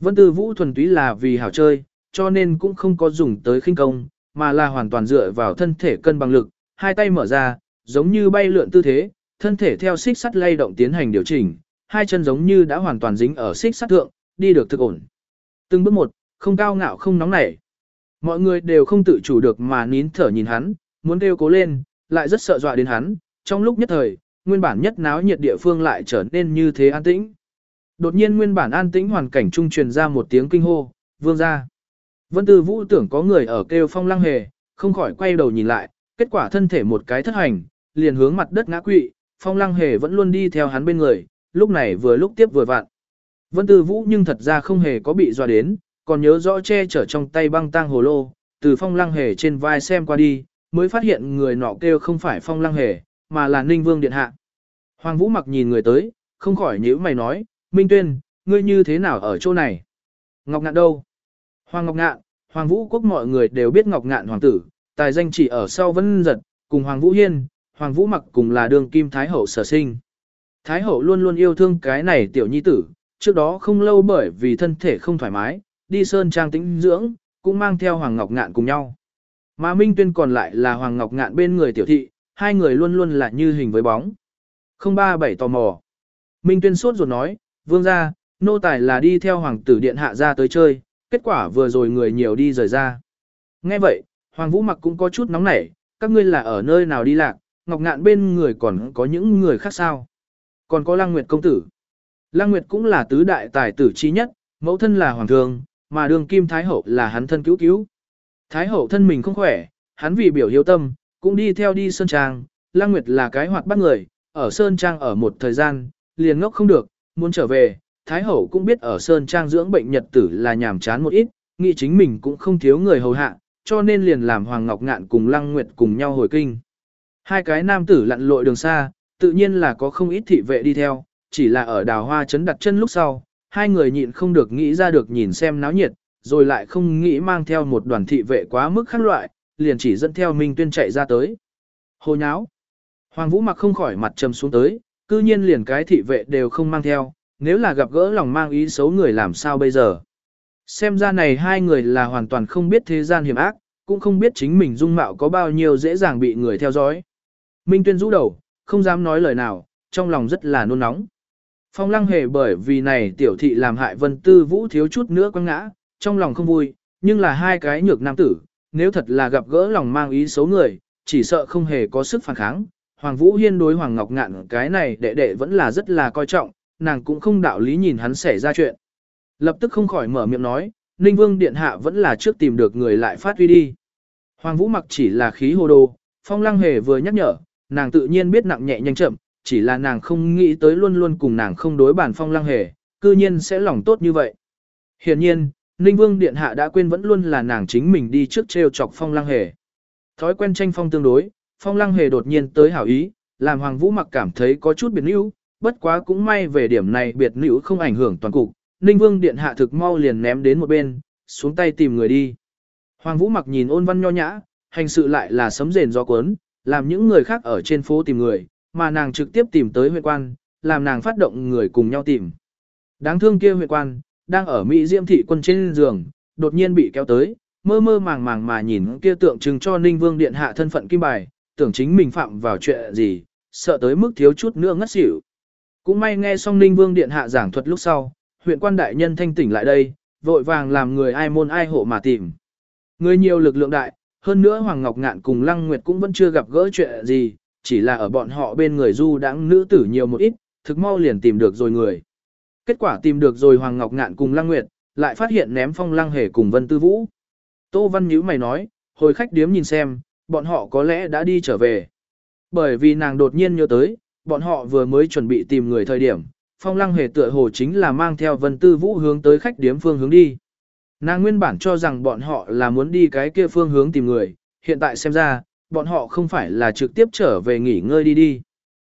Vân Tư Vũ thuần túy là vì hảo chơi, cho nên cũng không có dùng tới khinh công, mà là hoàn toàn dựa vào thân thể cân bằng lực, hai tay mở ra, giống như bay lượn tư thế, thân thể theo xích sắt lay động tiến hành điều chỉnh, hai chân giống như đã hoàn toàn dính ở xích sắt thượng, đi được thực ổn. Từng bước một, không cao ngạo không nóng nảy. Mọi người đều không tự chủ được mà nín thở nhìn hắn, muốn kêu cố lên, lại rất sợ dọa đến hắn, trong lúc nhất thời, nguyên bản nhất náo nhiệt địa phương lại trở nên như thế an tĩnh. Đột nhiên nguyên bản an tĩnh hoàn cảnh trung truyền ra một tiếng kinh hô, vương ra. Vân Tư Vũ tưởng có người ở kêu phong lăng hề, không khỏi quay đầu nhìn lại, kết quả thân thể một cái thất hành, liền hướng mặt đất ngã quỵ, phong lăng hề vẫn luôn đi theo hắn bên người, lúc này vừa lúc tiếp vừa vặn. Vân Tư Vũ nhưng thật ra không hề có bị dọa đến, còn nhớ rõ che chở trong tay băng tang hồ lô, từ phong lăng hề trên vai xem qua đi, mới phát hiện người nọ kêu không phải phong lăng hề, mà là Ninh Vương Điện Hạ. Hoàng Vũ mặc nhìn người tới, không khỏi nhíu mày nói, Minh Tuyên, ngươi như thế nào ở chỗ này? Ngọc Ngạn đâu? Hoàng Ngọc Ngạn, Hoàng Vũ Quốc mọi người đều biết Ngọc Ngạn Hoàng tử, tài danh chỉ ở sau vân giật, cùng Hoàng Vũ Hiên, Hoàng Vũ mặc cùng là đường kim Thái Hậu sở sinh. Thái Hậu luôn luôn yêu thương cái này tiểu nhi tử, trước đó không lâu bởi vì thân thể không thoải mái, đi sơn trang tĩnh dưỡng, cũng mang theo Hoàng Ngọc Ngạn cùng nhau. Mà Minh Tuyên còn lại là Hoàng Ngọc Ngạn bên người tiểu thị, hai người luôn luôn là như hình với bóng. Không ba bảy tò mò. Minh Tuyên sốt ruột nói, vương ra, nô tài là đi theo Hoàng tử điện hạ ra tới chơi, kết quả vừa rồi người nhiều đi rời ra. Nghe vậy, Hoàng Vũ mặc cũng có chút nóng nảy, các ngươi là ở nơi nào đi lạc, Ngọc Ngạn bên người còn có những người khác sao. Còn có Lăng Nguyệt công tử. Lăng Nguyệt cũng là tứ đại tài tử chi nhất, mẫu thân là Hoàng thường, mà đường Kim Thái Hậu là hắn thân cứu cứu. Thái Hậu thân mình không khỏe, hắn vì biểu hiếu tâm, cũng đi theo đi Sơn Trang, Lăng Nguyệt là cái hoạt bắt người, ở Sơn Trang ở một thời gian, liền ngốc không được, muốn trở về, Thái Hậu cũng biết ở Sơn Trang dưỡng bệnh nhật tử là nhàm chán một ít, nghĩ chính mình cũng không thiếu người hầu hạ, cho nên liền làm Hoàng Ngọc Ngạn cùng Lăng Nguyệt cùng nhau hồi kinh. Hai cái nam tử lặn lội đường xa, tự nhiên là có không ít thị vệ đi theo, chỉ là ở đào hoa chấn đặt chân lúc sau, hai người nhịn không được nghĩ ra được nhìn xem náo nhiệt, rồi lại không nghĩ mang theo một đoàn thị vệ quá mức khác loại, liền chỉ dẫn theo Minh Tuyên chạy ra tới. Hồ nháo. Hoàng Vũ mặc không khỏi mặt trầm xuống tới, cư nhiên liền cái thị vệ đều không mang theo, nếu là gặp gỡ lòng mang ý xấu người làm sao bây giờ. Xem ra này hai người là hoàn toàn không biết thế gian hiểm ác, cũng không biết chính mình dung mạo có bao nhiêu dễ dàng bị người theo dõi. Minh Tuyên rũ đầu, không dám nói lời nào, trong lòng rất là nôn nóng. Phong lăng hề bởi vì này tiểu thị làm hại vân tư vũ thiếu chút nữa quăng ngã, trong lòng không vui, nhưng là hai cái nhược nam tử, nếu thật là gặp gỡ lòng mang ý xấu người, chỉ sợ không hề có sức phản kháng. Hoàng Vũ Hiên đối Hoàng Ngọc Ngạn cái này đệ đệ vẫn là rất là coi trọng, nàng cũng không đạo lý nhìn hắn xảy ra chuyện. Lập tức không khỏi mở miệng nói, Ninh Vương Điện Hạ vẫn là trước tìm được người lại phát huy đi. Hoàng Vũ mặc chỉ là khí hồ đồ, Phong Lăng Hề vừa nhắc nhở, nàng tự nhiên biết nặng nhẹ nhanh chậm, chỉ là nàng không nghĩ tới luôn luôn cùng nàng không đối bản Phong Lăng Hề, cư nhiên sẽ lòng tốt như vậy. Hiển nhiên, Ninh Vương Điện Hạ đã quên vẫn luôn là nàng chính mình đi trước treo chọc Phong Lăng Hề. Thói quen tranh phong tương đối, Phong Lăng Hề đột nhiên tới hảo ý, làm Hoàng Vũ mặc cảm thấy có chút biệt níu, bất quá cũng may về điểm này biệt níu không ảnh hưởng toàn cục. Ninh Vương Điện Hạ thực mau liền ném đến một bên, xuống tay tìm người đi. Hoàng Vũ mặc nhìn ôn văn nho nhã, hành sự lại là sấm rền gió cuốn, làm những người khác ở trên phố tìm người, mà nàng trực tiếp tìm tới huyện quan, làm nàng phát động người cùng nhau tìm. Đáng thương kia huyện quan, đang ở Mỹ Diễm thị quân trên giường, đột nhiên bị kéo tới, mơ mơ màng màng mà nhìn kia tượng trưng cho Ninh Vương Điện hạ thân phận kim bài, tưởng chính mình phạm vào chuyện gì, sợ tới mức thiếu chút nữa ngất xỉu. Cũng may nghe xong Ninh Vương Điện hạ giảng thuật lúc sau, huyện quan đại nhân thanh tỉnh lại đây, vội vàng làm người ai môn ai hộ mà tìm. Người nhiều lực lượng đại, hơn nữa Hoàng Ngọc Ngạn cùng Lăng Nguyệt cũng vẫn chưa gặp gỡ chuyện gì, chỉ là ở bọn họ bên người du đãng nữ tử nhiều một ít, thực mau liền tìm được rồi người. Kết quả tìm được rồi Hoàng Ngọc Ngạn cùng Lăng Nguyệt, lại phát hiện ném phong Lăng Hề cùng Vân Tư Vũ. Tô Văn Nhữ mày nói, hồi khách điếm nhìn xem, bọn họ có lẽ đã đi trở về. bởi vì nàng đột nhiên nhớ tới, bọn họ vừa mới chuẩn bị tìm người thời điểm, phong lăng hề tựa hồ chính là mang theo vân tư vũ hướng tới khách điếm phương hướng đi. Nàng nguyên bản cho rằng bọn họ là muốn đi cái kia phương hướng tìm người, hiện tại xem ra, bọn họ không phải là trực tiếp trở về nghỉ ngơi đi đi.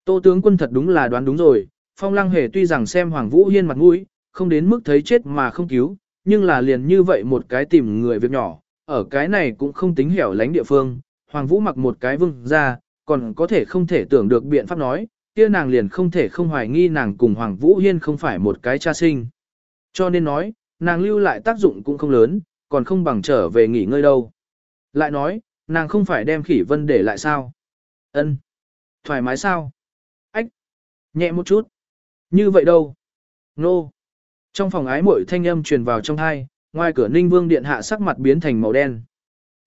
Tô tướng quân thật đúng là đoán đúng rồi, phong lăng hề tuy rằng xem Hoàng Vũ Hiên mặt mũi, không đến mức thấy chết mà không cứu, nhưng là liền như vậy một cái tìm người việc nhỏ, ở cái này cũng không tính hẻo lánh địa phương, Hoàng Vũ mặc một cái vương ra, còn có thể không thể tưởng được biện pháp nói, kia nàng liền không thể không hoài nghi nàng cùng Hoàng Vũ Hiên không phải một cái cha sinh. Cho nên nói, nàng lưu lại tác dụng cũng không lớn, còn không bằng trở về nghỉ ngơi đâu. Lại nói, nàng không phải đem khỉ vân để lại sao? Ân, Thoải mái sao? Ách! Nhẹ một chút. Như vậy đâu? Nô! Trong phòng ái muội thanh âm truyền vào trong hai, ngoài cửa ninh vương điện hạ sắc mặt biến thành màu đen.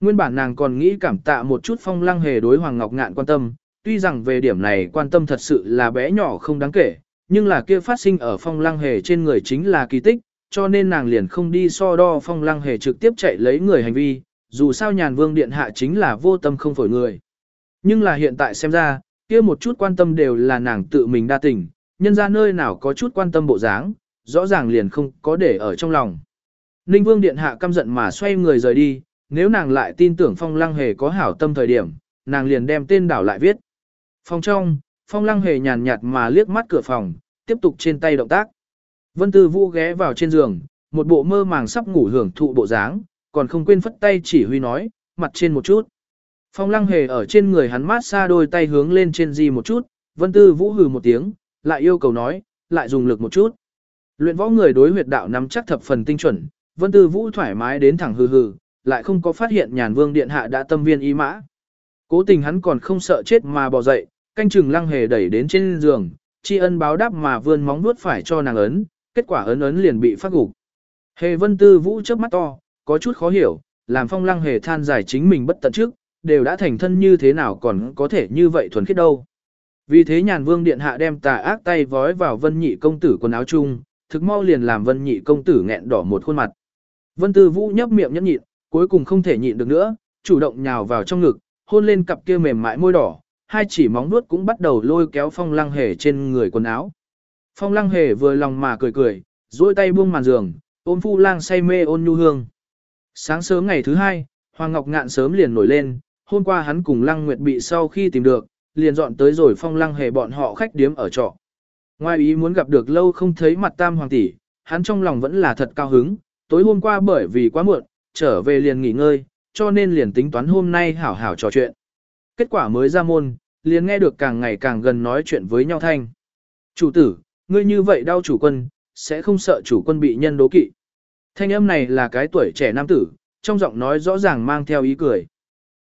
Nguyên bản nàng còn nghĩ cảm tạ một chút phong lăng hề đối Hoàng Ngọc Ngạn quan tâm, tuy rằng về điểm này quan tâm thật sự là bé nhỏ không đáng kể, nhưng là kia phát sinh ở phong lăng hề trên người chính là kỳ tích, cho nên nàng liền không đi so đo phong lăng hề trực tiếp chạy lấy người hành vi, dù sao nhàn vương điện hạ chính là vô tâm không phổi người. Nhưng là hiện tại xem ra, kia một chút quan tâm đều là nàng tự mình đa tình, nhân ra nơi nào có chút quan tâm bộ dáng, rõ ràng liền không có để ở trong lòng. Ninh vương điện hạ căm giận mà xoay người rời đi, nếu nàng lại tin tưởng phong lăng hề có hảo tâm thời điểm, nàng liền đem tên đảo lại viết. Phòng trong, phong lăng hề nhàn nhạt mà liếc mắt cửa phòng, tiếp tục trên tay động tác. Vân Tư Vũ ghé vào trên giường, một bộ mơ màng sắp ngủ hưởng thụ bộ dáng, còn không quên phất tay chỉ huy nói, mặt trên một chút. Phong lăng hề ở trên người hắn mát xa đôi tay hướng lên trên gì một chút, Vân Tư Vũ hừ một tiếng, lại yêu cầu nói, lại dùng lực một chút. Luyện võ người đối huyệt đạo nắm chắc thập phần tinh chuẩn, Vân Tư Vũ thoải mái đến thẳng hừ hừ, lại không có phát hiện nhàn vương điện hạ đã tâm viên ý mã. Cố tình hắn còn không sợ chết mà bò dậy, canh chừng lăng hề đẩy đến trên giường, tri ân báo đáp mà vươn móng nuốt phải cho nàng ấn, kết quả ấn ấn liền bị phát gục. Hề vân tư vũ chớp mắt to, có chút khó hiểu, làm phong lăng hề than giải chính mình bất tận trước, đều đã thành thân như thế nào còn có thể như vậy thuần khiết đâu. Vì thế nhàn vương điện hạ đem tà ác tay vói vào vân nhị công tử quần áo chung, thực mau liền làm vân nhị công tử nghẹn đỏ một khuôn mặt. Vân tư vũ nhấp miệng nhẫn nhịn, cuối cùng không thể nhịn được nữa, chủ động nhào vào trong ngực, hôn lên cặp kia mềm mại môi đỏ, hai chỉ móng nuốt cũng bắt đầu lôi kéo phong lăng hề trên người quần áo. Phong lăng hề vừa lòng mà cười cười, duỗi tay buông màn giường, ôm phu lang say mê ôn nhu hương. Sáng sớm ngày thứ hai, Hoàng Ngọc Ngạn sớm liền nổi lên, hôm qua hắn cùng Lăng Nguyệt bị sau khi tìm được, liền dọn tới rồi phong lăng hề bọn họ khách điếm ở trọ. Ngoài ý muốn gặp được lâu không thấy mặt tam hoàng tỷ, hắn trong lòng vẫn là thật cao hứng, tối hôm qua bởi vì quá muộn, trở về liền nghỉ ngơi, cho nên liền tính toán hôm nay hảo hảo trò chuyện. Kết quả mới ra môn, liền nghe được càng ngày càng gần nói chuyện với nhau thanh. Chủ tử, ngươi như vậy đau chủ quân, sẽ không sợ chủ quân bị nhân đố kỵ. Thanh âm này là cái tuổi trẻ nam tử, trong giọng nói rõ ràng mang theo ý cười.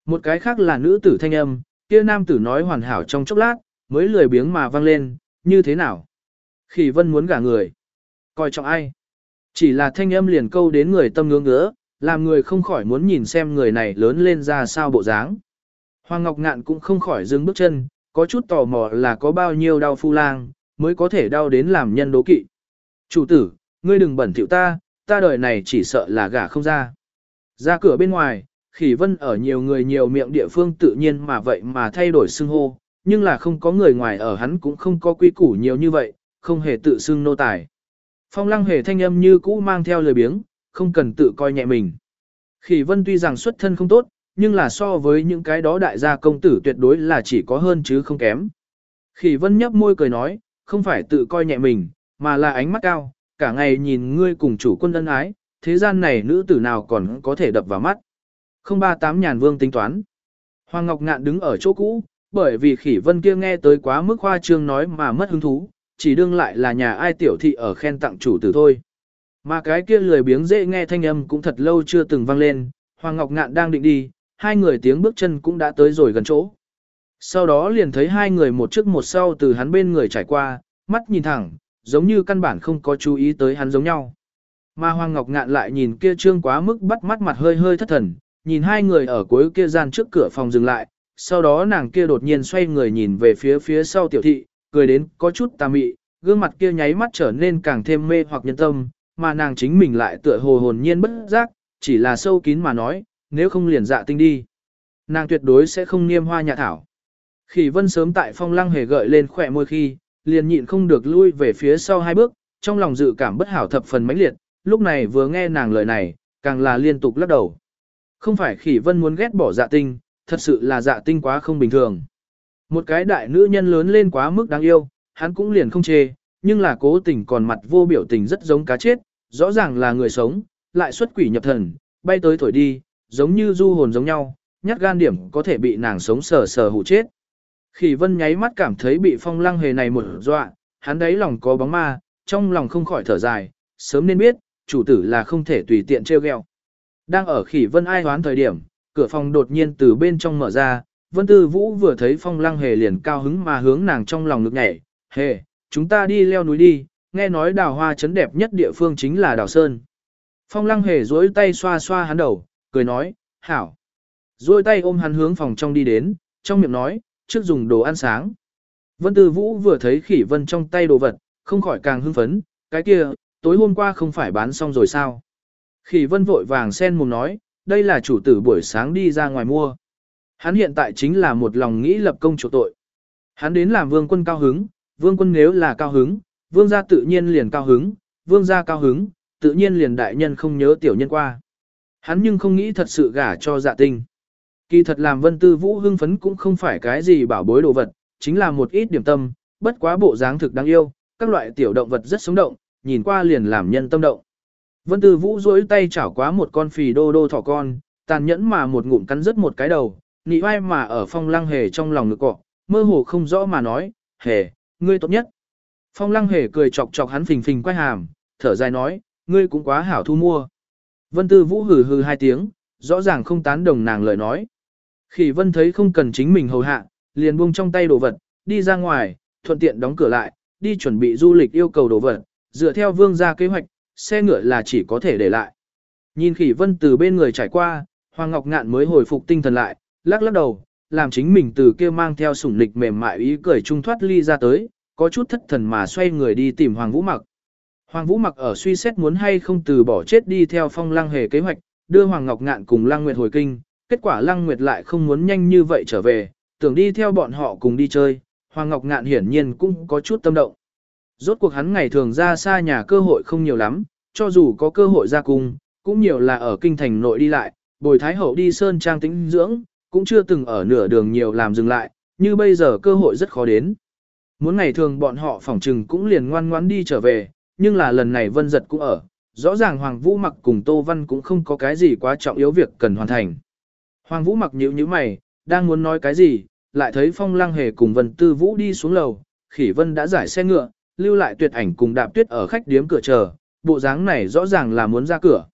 Một cái khác là nữ tử thanh âm, kia nam tử nói hoàn hảo trong chốc lát, mới lười biếng mà vang lên, như thế nào? Khỉ vân muốn gả người. Coi trọng ai? Chỉ là thanh âm liền câu đến người tâm ngưỡng ngứa, làm người không khỏi muốn nhìn xem người này lớn lên ra sao bộ dáng. Hoàng Ngọc Ngạn cũng không khỏi dừng bước chân, có chút tò mò là có bao nhiêu đau phu lang, mới có thể đau đến làm nhân đố kỵ. Chủ tử, ngươi đừng bẩn thỉu ta, ta đời này chỉ sợ là gả không ra. Ra cửa bên ngoài, khỉ vân ở nhiều người nhiều miệng địa phương tự nhiên mà vậy mà thay đổi xưng hô, nhưng là không có người ngoài ở hắn cũng không có quy củ nhiều như vậy, không hề tự xưng nô tài. Phong lăng hề thanh âm như cũ mang theo lời biếng, không cần tự coi nhẹ mình. Khỉ vân tuy rằng xuất thân không tốt, nhưng là so với những cái đó đại gia công tử tuyệt đối là chỉ có hơn chứ không kém. Khỉ vân nhấp môi cười nói, không phải tự coi nhẹ mình, mà là ánh mắt cao, cả ngày nhìn ngươi cùng chủ quân ân ái, thế gian này nữ tử nào còn có thể đập vào mắt. Không ba tám nhàn vương tính toán. Hoàng Ngọc Ngạn đứng ở chỗ cũ, bởi vì khỉ vân kia nghe tới quá mức khoa trương nói mà mất hứng thú, chỉ đương lại là nhà ai tiểu thị ở khen tặng chủ tử thôi. Mà cái kia lười biếng dễ nghe thanh âm cũng thật lâu chưa từng vang lên, Hoàng Ngọc Ngạn đang định đi, hai người tiếng bước chân cũng đã tới rồi gần chỗ. Sau đó liền thấy hai người một trước một sau từ hắn bên người trải qua, mắt nhìn thẳng, giống như căn bản không có chú ý tới hắn giống nhau. Mà Hoàng Ngọc Ngạn lại nhìn kia trương quá mức bắt mắt mặt hơi hơi thất thần, nhìn hai người ở cuối kia gian trước cửa phòng dừng lại, sau đó nàng kia đột nhiên xoay người nhìn về phía phía sau tiểu thị, cười đến có chút tà mị, gương mặt kia nháy mắt trở nên càng thêm mê hoặc nhân tâm, mà nàng chính mình lại tựa hồ hồn nhiên bất giác, chỉ là sâu kín mà nói, nếu không liền dạ tinh đi. Nàng tuyệt đối sẽ không niêm hoa nhà thảo. Khỉ vân sớm tại phong lăng hề gợi lên khỏe môi khi, liền nhịn không được lui về phía sau hai bước, trong lòng dự cảm bất hảo thập phần mãnh liệt, lúc này vừa nghe nàng lời này, càng là liên tục lắc đầu. Không phải khỉ vân muốn ghét bỏ dạ tinh, thật sự là dạ tinh quá không bình thường. Một cái đại nữ nhân lớn lên quá mức đáng yêu, hắn cũng liền không chê, nhưng là cố tình còn mặt vô biểu tình rất giống cá chết, rõ ràng là người sống, lại xuất quỷ nhập thần, bay tới thổi đi, giống như du hồn giống nhau, nhát gan điểm có thể bị nàng sống sờ sờ hụ chết. Khỉ vân nháy mắt cảm thấy bị phong lăng hề này một dọa, hắn đấy lòng có bóng ma, trong lòng không khỏi thở dài, sớm nên biết, chủ tử là không thể tùy tiện treo gheo. Đang ở khỉ vân ai hoán thời điểm, cửa phòng đột nhiên từ bên trong mở ra, vân tư vũ vừa thấy phong lăng hề liền cao hứng mà hướng nàng trong lòng ngực nhảy, hề, chúng ta đi leo núi đi, nghe nói đào hoa chấn đẹp nhất địa phương chính là đào sơn. Phong lăng hề duỗi tay xoa xoa hắn đầu, cười nói, hảo. duỗi tay ôm hắn hướng phòng trong đi đến, trong miệng nói, trước dùng đồ ăn sáng. Vân Tư Vũ vừa thấy khỉ vân trong tay đồ vật, không khỏi càng hưng phấn, cái kia, tối hôm qua không phải bán xong rồi sao. Khỉ vân vội vàng sen mồm nói, đây là chủ tử buổi sáng đi ra ngoài mua. Hắn hiện tại chính là một lòng nghĩ lập công chỗ tội. Hắn đến làm vương quân cao hứng, vương quân nếu là cao hứng, vương gia tự nhiên liền cao hứng, vương gia cao hứng, tự nhiên liền đại nhân không nhớ tiểu nhân qua. Hắn nhưng không nghĩ thật sự gả cho dạ tinh. Kỳ thật làm vân tư vũ hưng phấn cũng không phải cái gì bảo bối đồ vật, chính là một ít điểm tâm, bất quá bộ dáng thực đáng yêu, các loại tiểu động vật rất sống động, nhìn qua liền làm nhân tâm động. Vân tư vũ duỗi tay chảo quá một con phì đô đô thỏ con, tàn nhẫn mà một ngụm cắn rứt một cái đầu, nị vai mà ở phong lăng hề trong lòng ngực cọ, mơ hồ không rõ mà nói, hề, ngươi tốt nhất. Phong lăng hề cười chọc chọc hắn phình phình quay hàm, thở dài nói, ngươi cũng quá hảo thu mua. Vân tư vũ hừ hừ hai tiếng, rõ ràng không tán đồng nàng lời nói. Khỉ vân thấy không cần chính mình hầu hạ, liền buông trong tay đồ vật, đi ra ngoài, thuận tiện đóng cửa lại, đi chuẩn bị du lịch yêu cầu đồ vật, dựa theo vương gia kế hoạch, xe ngựa là chỉ có thể để lại. Nhìn khỉ vân từ bên người trải qua, Hoàng Ngọc Ngạn mới hồi phục tinh thần lại, lắc lắc đầu, làm chính mình từ kia mang theo sủng lịch mềm mại ý cười trung thoát ly ra tới, có chút thất thần mà xoay người đi tìm Hoàng Vũ Mặc. Hoàng Vũ Mặc ở suy xét muốn hay không từ bỏ chết đi theo phong lăng hề kế hoạch, đưa Hoàng Ngọc Ngạn cùng Lăng Nguyệt hồi kinh, kết quả Lăng Nguyệt lại không muốn nhanh như vậy trở về, tưởng đi theo bọn họ cùng đi chơi, Hoàng Ngọc Ngạn hiển nhiên cũng có chút tâm động. Rốt cuộc hắn ngày thường ra xa nhà cơ hội không nhiều lắm, cho dù có cơ hội ra cùng, cũng nhiều là ở kinh thành nội đi lại, bồi thái hậu đi sơn trang tĩnh dưỡng, cũng chưa từng ở nửa đường nhiều làm dừng lại, như bây giờ cơ hội rất khó đến. Muốn ngày thường bọn họ phỏng trừng cũng liền ngoan ngoãn đi trở về, nhưng là lần này vân giật cũng ở, rõ ràng Hoàng Vũ mặc cùng Tô Văn cũng không có cái gì quá trọng yếu việc cần hoàn thành. Hoàng Vũ mặc nhíu nhíu mày, đang muốn nói cái gì, lại thấy Phong Lăng Hề cùng Vân Tư Vũ đi xuống lầu, Khỉ Vân đã giải xe ngựa, lưu lại tuyệt ảnh cùng đạp tuyết ở khách điếm cửa chờ, bộ dáng này rõ ràng là muốn ra cửa.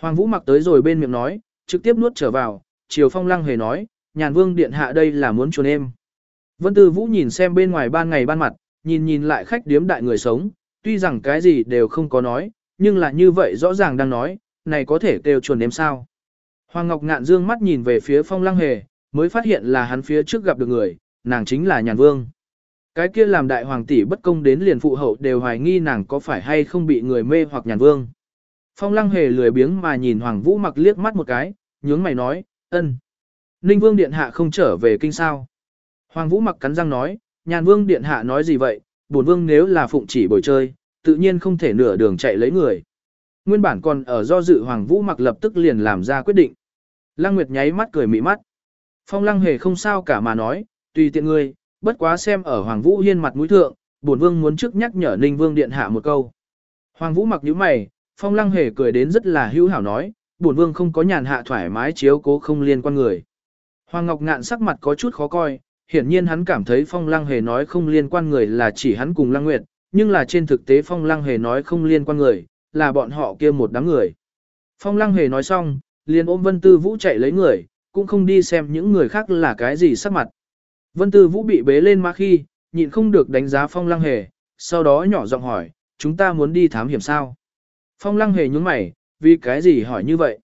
Hoàng Vũ mặc tới rồi bên miệng nói, trực tiếp nuốt trở vào, chiều Phong Lăng Hề nói, nhàn vương điện hạ đây là muốn chuồn em. Vân Tư Vũ nhìn xem bên ngoài ban ngày ban mặt, nhìn nhìn lại khách điếm đại người sống, tuy rằng cái gì đều không có nói, nhưng là như vậy rõ ràng đang nói, này có thể kêu chuồn em sao. Hoàng Ngọc Ngạn dương mắt nhìn về phía Phong Lăng Hề, mới phát hiện là hắn phía trước gặp được người, nàng chính là Nhàn Vương. Cái kia làm đại hoàng tỷ bất công đến liền phụ hậu đều hoài nghi nàng có phải hay không bị người mê hoặc Nhàn Vương. Phong Lăng Hề lười biếng mà nhìn Hoàng Vũ mặc liếc mắt một cái, nhướng mày nói, ân. Ninh Vương Điện Hạ không trở về kinh sao. Hoàng Vũ mặc cắn răng nói, Nhàn Vương Điện Hạ nói gì vậy, bổn Vương nếu là phụng chỉ bồi chơi, tự nhiên không thể nửa đường chạy lấy người. Nguyên bản còn ở do dự Hoàng Vũ mặc lập tức liền làm ra quyết định. Lăng Nguyệt nháy mắt cười mị mắt. Phong Lăng hề không sao cả mà nói, tùy tiện ngươi, bất quá xem ở Hoàng Vũ Hiên mặt mũi thượng, bổn vương muốn trước nhắc nhở Ninh Vương điện hạ một câu. Hoàng Vũ mặc nhíu mày, Phong Lăng hề cười đến rất là hữu hảo nói, bổn vương không có nhàn hạ thoải mái chiếu cố không liên quan người. Hoàng Ngọc Ngạn sắc mặt có chút khó coi, hiển nhiên hắn cảm thấy Phong Lăng hề nói không liên quan người là chỉ hắn cùng Lăng Nguyệt, nhưng là trên thực tế Phong Lăng hề nói không liên quan người, là bọn họ kia một đám người. Phong Lăng hề nói xong, liền ôm Vân Tư Vũ chạy lấy người, cũng không đi xem những người khác là cái gì sắc mặt. Vân Tư Vũ bị bế lên mà khi, nhịn không được đánh giá Phong Lăng Hề, sau đó nhỏ giọng hỏi, chúng ta muốn đi thám hiểm sao? Phong Lăng Hề nhúng mày, vì cái gì hỏi như vậy?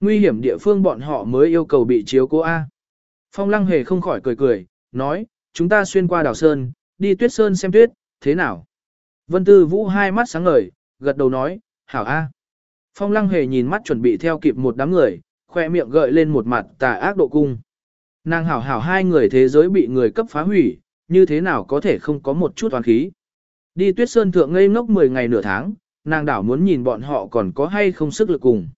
Nguy hiểm địa phương bọn họ mới yêu cầu bị chiếu cố A. Phong Lăng Hề không khỏi cười cười, nói, chúng ta xuyên qua đảo Sơn, đi tuyết Sơn xem tuyết, thế nào? Vân Tư Vũ hai mắt sáng ngời, gật đầu nói, hảo A. Phong lăng hề nhìn mắt chuẩn bị theo kịp một đám người, khoe miệng gợi lên một mặt tà ác độ cung. Nàng hảo hảo hai người thế giới bị người cấp phá hủy, như thế nào có thể không có một chút toàn khí. Đi tuyết sơn thượng ngây ngốc 10 ngày nửa tháng, nàng đảo muốn nhìn bọn họ còn có hay không sức lực cùng.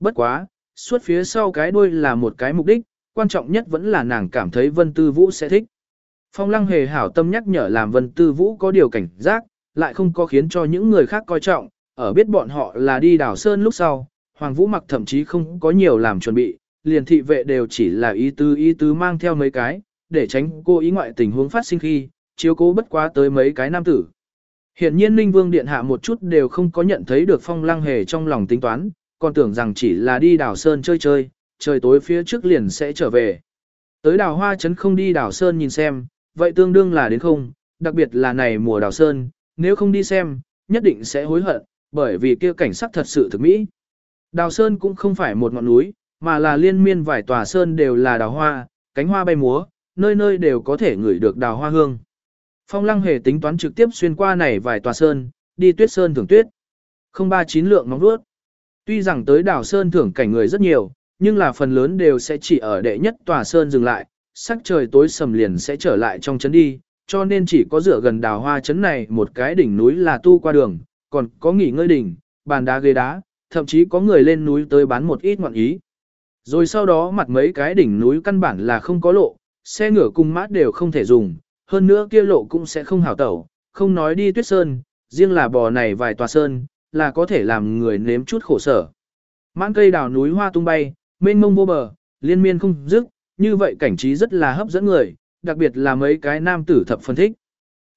Bất quá, suốt phía sau cái đuôi là một cái mục đích, quan trọng nhất vẫn là nàng cảm thấy Vân Tư Vũ sẽ thích. Phong lăng hề hảo tâm nhắc nhở làm Vân Tư Vũ có điều cảnh giác, lại không có khiến cho những người khác coi trọng, ở biết bọn họ là đi đảo sơn lúc sau, Hoàng Vũ mặc thậm chí không có nhiều làm chuẩn bị, liền thị vệ đều chỉ là ý tứ ý tứ mang theo mấy cái, để tránh cô ý ngoại tình huống phát sinh khi, chiếu cố bất quá tới mấy cái nam tử. Hiện nhiên Ninh Vương Điện Hạ một chút đều không có nhận thấy được phong lăng hề trong lòng tính toán, còn tưởng rằng chỉ là đi đảo Sơn chơi chơi, trời tối phía trước liền sẽ trở về. Tới đảo Hoa Trấn không đi đảo Sơn nhìn xem, vậy tương đương là đến không, đặc biệt là này mùa đảo Sơn, nếu không đi xem, nhất định sẽ hối hận, bởi vì kia cảnh sắc thật sự thực mỹ. Đào Sơn cũng không phải một ngọn núi, mà là liên miên vài tòa sơn đều là đào hoa, cánh hoa bay múa, nơi nơi đều có thể ngửi được đào hoa hương. Phong lăng hề tính toán trực tiếp xuyên qua này vài tòa sơn, đi tuyết sơn thưởng tuyết. Không ba chín lượng móng đuốt. Tuy rằng tới đảo sơn thưởng cảnh người rất nhiều, nhưng là phần lớn đều sẽ chỉ ở đệ nhất tòa sơn dừng lại, sắc trời tối sầm liền sẽ trở lại trong trấn đi, cho nên chỉ có dựa gần đào hoa trấn này một cái đỉnh núi là tu qua đường, còn có nghỉ ngơi đỉnh, bàn đá ghế đá, thậm chí có người lên núi tới bán một ít ngọn ý. Rồi sau đó mặt mấy cái đỉnh núi căn bản là không có lộ, xe ngựa cùng mát đều không thể dùng, hơn nữa kia lộ cũng sẽ không hảo tẩu, không nói đi tuyết sơn, riêng là bò này vài tòa sơn, là có thể làm người nếm chút khổ sở. Mãn cây đào núi hoa tung bay, mênh mông vô bờ, liên miên không dứt, như vậy cảnh trí rất là hấp dẫn người, đặc biệt là mấy cái nam tử thập phân thích.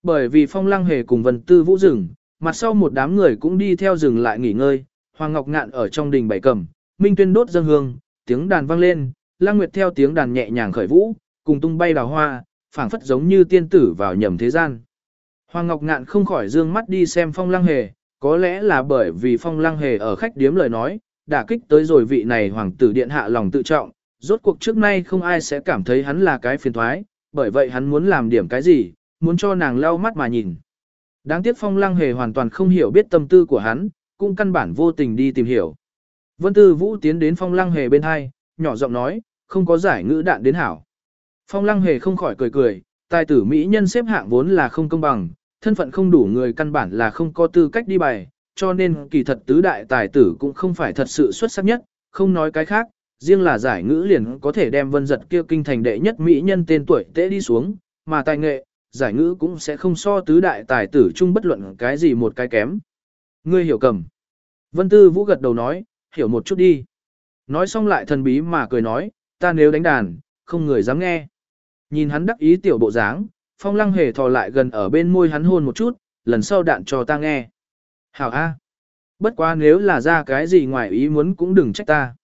Bởi vì phong lăng hề cùng vần tư vũ rừng, mặt sau một đám người cũng đi theo dừng lại nghỉ ngơi, Hoàng Ngọc Ngạn ở trong đình bảy cầm, Minh Tuyên đốt dân hương, tiếng đàn vang lên, Lăng Nguyệt theo tiếng đàn nhẹ nhàng khởi vũ, cùng tung bay đào hoa, phảng phất giống như tiên tử vào nhầm thế gian. Hoàng Ngọc Ngạn không khỏi dương mắt đi xem Phong Lăng Hề, có lẽ là bởi vì Phong Lăng Hề ở khách điếm lời nói, đã kích tới rồi vị này hoàng tử điện hạ lòng tự trọng, rốt cuộc trước nay không ai sẽ cảm thấy hắn là cái phiền thoái, bởi vậy hắn muốn làm điểm cái gì, muốn cho nàng lau mắt mà nhìn. Đáng tiếc Phong Lăng Hề hoàn toàn không hiểu biết tâm tư của hắn, cũng căn bản vô tình đi tìm hiểu. Vân Tư Vũ tiến đến Phong Lăng Hề bên hai, nhỏ giọng nói, không có giải ngữ đạn đến hảo. Phong Lăng Hề không khỏi cười cười, tài tử Mỹ nhân xếp hạng vốn là không công bằng, thân phận không đủ người căn bản là không có tư cách đi bài, cho nên kỳ thật tứ đại tài tử cũng không phải thật sự xuất sắc nhất, không nói cái khác, riêng là giải ngữ liền có thể đem vân giật kia kinh thành đệ nhất Mỹ nhân tên tuổi tế đi xuống, mà tài nghệ, giải ngữ cũng sẽ không so tứ đại tài tử chung bất luận cái gì một cái kém. Ngươi hiểu cầm. Vân Tư Vũ gật đầu nói, hiểu một chút đi. Nói xong lại thần bí mà cười nói, ta nếu đánh đàn, không người dám nghe. Nhìn hắn đắc ý tiểu bộ dáng, phong lăng hề thò lại gần ở bên môi hắn hôn một chút, lần sau đạn cho ta nghe. Hảo A. Bất quá nếu là ra cái gì ngoài ý muốn cũng đừng trách ta.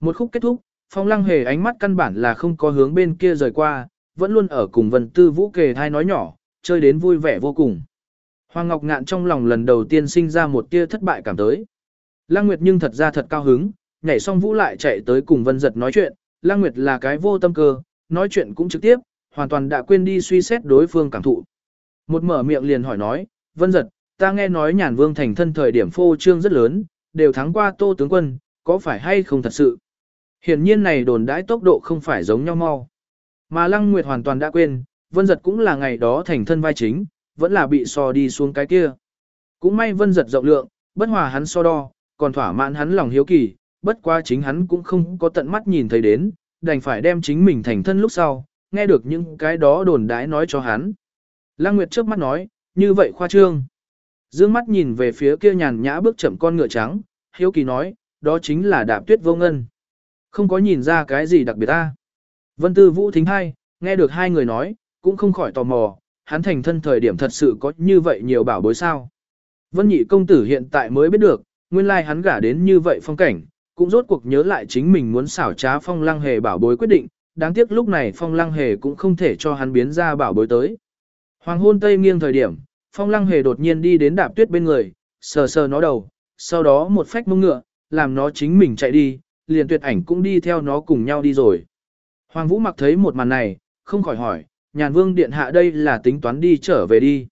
Một khúc kết thúc, phong lăng hề ánh mắt căn bản là không có hướng bên kia rời qua, vẫn luôn ở cùng vân tư vũ kề thai nói nhỏ, chơi đến vui vẻ vô cùng. Hoàng Ngọc Ngạn trong lòng lần đầu tiên sinh ra một tia thất bại cảm tới. Lăng Nguyệt nhưng thật ra thật cao hứng, nhảy xong vũ lại chạy tới cùng Vân Giật nói chuyện, Lăng Nguyệt là cái vô tâm cơ, nói chuyện cũng trực tiếp, hoàn toàn đã quên đi suy xét đối phương cảm thụ. Một mở miệng liền hỏi nói, Vân Giật, ta nghe nói nhàn vương thành thân thời điểm phô trương rất lớn, đều thắng qua tô tướng quân, có phải hay không thật sự? Hiển nhiên này đồn đãi tốc độ không phải giống nhau mau. Mà Lăng Nguyệt hoàn toàn đã quên, Vân Giật cũng là ngày đó thành thân vai chính, vẫn là bị so đi xuống cái kia. Cũng may vân giật rộng lượng, bất hòa hắn so đo, còn thỏa mãn hắn lòng hiếu kỳ, bất qua chính hắn cũng không có tận mắt nhìn thấy đến, đành phải đem chính mình thành thân lúc sau, nghe được những cái đó đồn đãi nói cho hắn. Lăng Nguyệt trước mắt nói, như vậy khoa trương. Dương mắt nhìn về phía kia nhàn nhã bước chậm con ngựa trắng, hiếu kỳ nói, đó chính là đạp tuyết vô ngân. Không có nhìn ra cái gì đặc biệt ta. Vân Tư Vũ thính hai, nghe được hai người nói, cũng không khỏi tò mò, hắn thành thân thời điểm thật sự có như vậy nhiều bảo bối sao. Vân nhị công tử hiện tại mới biết được, nguyên lai hắn gả đến như vậy phong cảnh, cũng rốt cuộc nhớ lại chính mình muốn xảo trá phong lăng hề bảo bối quyết định, đáng tiếc lúc này phong lăng hề cũng không thể cho hắn biến ra bảo bối tới. Hoàng hôn tây nghiêng thời điểm, phong lăng hề đột nhiên đi đến đạp tuyết bên người, sờ sờ nó đầu, sau đó một phách mông ngựa, làm nó chính mình chạy đi, liền tuyệt ảnh cũng đi theo nó cùng nhau đi rồi. Hoàng vũ mặc thấy một màn này, không khỏi hỏi, nhàn vương điện hạ đây là tính toán đi trở về đi.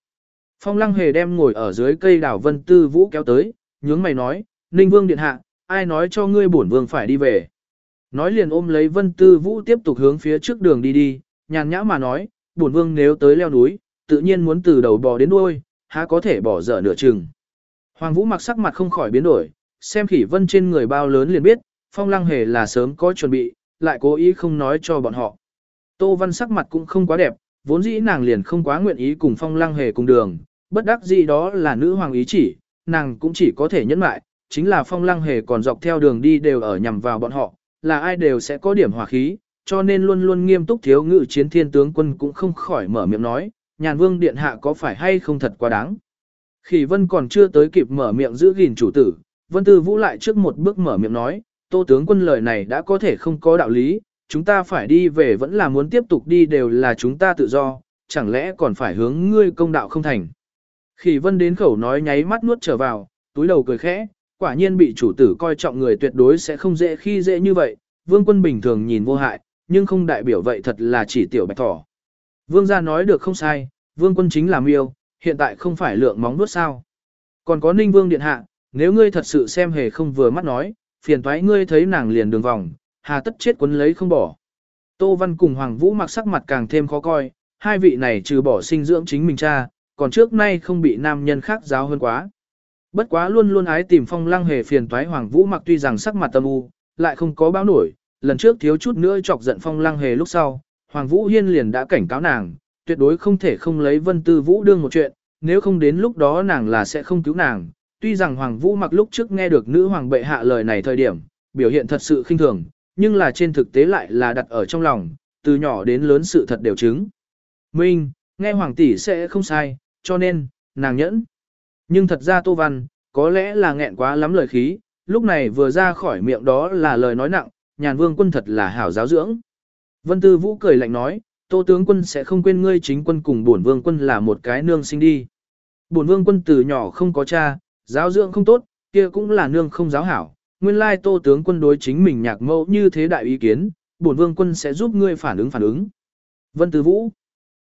Phong lăng hề đem ngồi ở dưới cây đảo vân tư vũ kéo tới, nhướng mày nói, ninh vương điện hạ, ai nói cho ngươi bổn vương phải đi về. Nói liền ôm lấy Vân Tư Vũ tiếp tục hướng phía trước đường đi đi, nhàn nhã mà nói, bổn vương nếu tới leo núi, tự nhiên muốn từ đầu bò đến đuôi, há có thể bỏ dở nửa chừng. Hoàng Vũ mặc sắc mặt không khỏi biến đổi, xem khỉ vân trên người bao lớn liền biết, phong lăng hề là sớm có chuẩn bị, lại cố ý không nói cho bọn họ. Tô Văn sắc mặt cũng không quá đẹp, vốn dĩ nàng liền không quá nguyện ý cùng phong lăng hề cùng đường, bất đắc dĩ đó là nữ hoàng ý chỉ, nàng cũng chỉ có thể nhẫn lại, chính là phong lăng hề còn dọc theo đường đi đều ở nhằm vào bọn họ, là ai đều sẽ có điểm hỏa khí, cho nên luôn luôn nghiêm túc thiếu ngự chiến thiên tướng quân cũng không khỏi mở miệng nói, nhàn vương điện hạ có phải hay không thật quá đáng. Khỉ vân còn chưa tới kịp mở miệng giữ gìn chủ tử, vân tư vũ lại trước một bước mở miệng nói, tô tướng quân lời này đã có thể không có đạo lý, chúng ta phải đi về vẫn là muốn tiếp tục đi đều là chúng ta tự do, chẳng lẽ còn phải hướng ngươi công đạo không thành. Khỉ vân đến khẩu nói nháy mắt nuốt trở vào, túi đầu cười khẽ, quả nhiên bị chủ tử coi trọng người tuyệt đối sẽ không dễ khi dễ như vậy, vương quân bình thường nhìn vô hại, nhưng không đại biểu vậy thật là chỉ tiểu bạch thỏ. Vương gia nói được không sai, vương quân chính là miêu, hiện tại không phải lượng móng nuốt sao. Còn có ninh vương điện hạ, nếu ngươi thật sự xem hề không vừa mắt nói, phiền thoái ngươi thấy nàng liền đường vòng, hà tất chết quấn lấy không bỏ. Tô Văn cùng Hoàng Vũ mặc sắc mặt càng thêm khó coi, hai vị này trừ bỏ sinh dưỡng chính mình cha, còn trước nay không bị nam nhân khác giáo hơn quá. Bất quá luôn luôn ái tìm phong lăng hề phiền toái Hoàng Vũ mặc tuy rằng sắc mặt tâm u, lại không có báo nổi, lần trước thiếu chút nữa chọc giận phong lăng hề lúc sau, Hoàng Vũ Hiên liền đã cảnh cáo nàng, tuyệt đối không thể không lấy Vân Tư Vũ đương một chuyện, nếu không đến lúc đó nàng là sẽ không cứu nàng. Tuy rằng Hoàng Vũ mặc lúc trước nghe được nữ hoàng bệ hạ lời này thời điểm, biểu hiện thật sự khinh thường, nhưng là trên thực tế lại là đặt ở trong lòng, từ nhỏ đến lớn sự thật đều chứng. Minh, nghe hoàng tỷ sẽ không sai, cho nên, nàng nhẫn. Nhưng thật ra Tô Văn, có lẽ là nghẹn quá lắm lời khí, lúc này vừa ra khỏi miệng đó là lời nói nặng, nhàn vương quân thật là hảo giáo dưỡng. Vân Tư Vũ cười lạnh nói, Tô tướng quân sẽ không quên ngươi chính quân cùng bổn vương quân là một cái nương sinh đi. Bổn vương quân từ nhỏ không có cha, giáo dưỡng không tốt, kia cũng là nương không giáo hảo. Nguyên lai Tô tướng quân đối chính mình nhạc mẫu như thế đại ý kiến, bổn vương quân sẽ giúp ngươi phản ứng phản ứng. Vân Tư Vũ,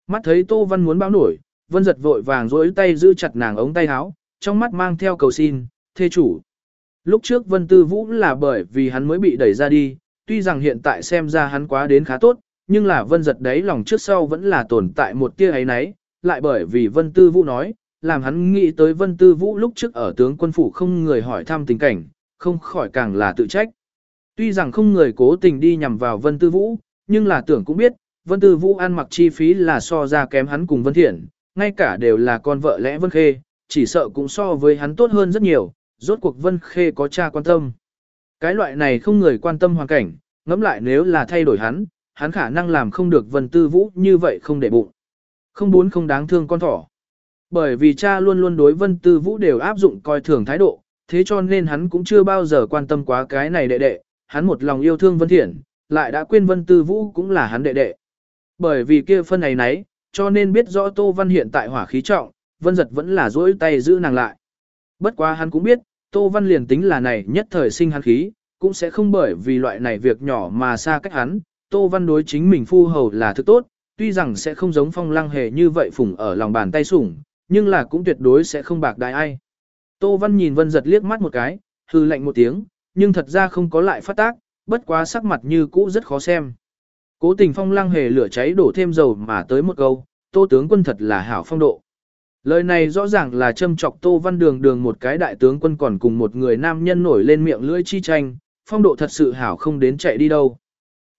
mắt thấy Tô Văn muốn báo nổi, Vân giật vội vàng rỗi tay giữ chặt nàng ống tay áo, trong mắt mang theo cầu xin, thê chủ. Lúc trước Vân Tư Vũ là bởi vì hắn mới bị đẩy ra đi, tuy rằng hiện tại xem ra hắn quá đến khá tốt, nhưng là vân giật đấy lòng trước sau vẫn là tồn tại một tia ấy nấy, lại bởi vì vân tư vũ nói, làm hắn nghĩ tới vân tư vũ lúc trước ở tướng quân phủ không người hỏi thăm tình cảnh, không khỏi càng là tự trách. Tuy rằng không người cố tình đi nhằm vào vân tư vũ, nhưng là tưởng cũng biết, vân tư vũ ăn mặc chi phí là so ra kém hắn cùng vân thiện, ngay cả đều là con vợ lẽ vân khê, chỉ sợ cũng so với hắn tốt hơn rất nhiều, rốt cuộc vân khê có cha quan tâm. Cái loại này không người quan tâm hoàn cảnh, ngẫm lại nếu là thay đổi hắn, hắn khả năng làm không được vân tư vũ như vậy không để bụng. Không muốn không đáng thương con thỏ. Bởi vì cha luôn luôn đối vân tư vũ đều áp dụng coi thường thái độ, thế cho nên hắn cũng chưa bao giờ quan tâm quá cái này đệ đệ, hắn một lòng yêu thương vân thiện, lại đã quên vân tư vũ cũng là hắn đệ đệ. Bởi vì kia phân này nấy, cho nên biết rõ Tô Văn hiện tại hỏa khí trọng, vân giật vẫn là dỗi tay giữ nàng lại. Bất quá hắn cũng biết, Tô Văn liền tính là này nhất thời sinh hắn khí, cũng sẽ không bởi vì loại này việc nhỏ mà xa cách hắn. Tô Văn đối chính mình phu hầu là thứ tốt, tuy rằng sẽ không giống phong lăng hề như vậy phủng ở lòng bàn tay sủng, nhưng là cũng tuyệt đối sẽ không bạc đại ai. Tô Văn nhìn Vân giật liếc mắt một cái, hư lạnh một tiếng, nhưng thật ra không có lại phát tác, bất quá sắc mặt như cũ rất khó xem. Cố tình phong lăng hề lửa cháy đổ thêm dầu mà tới một câu, tô tướng quân thật là hảo phong độ. Lời này rõ ràng là châm chọc Tô Văn Đường đường một cái đại tướng quân còn cùng một người nam nhân nổi lên miệng lưỡi chi tranh, phong độ thật sự hảo không đến chạy đi đâu.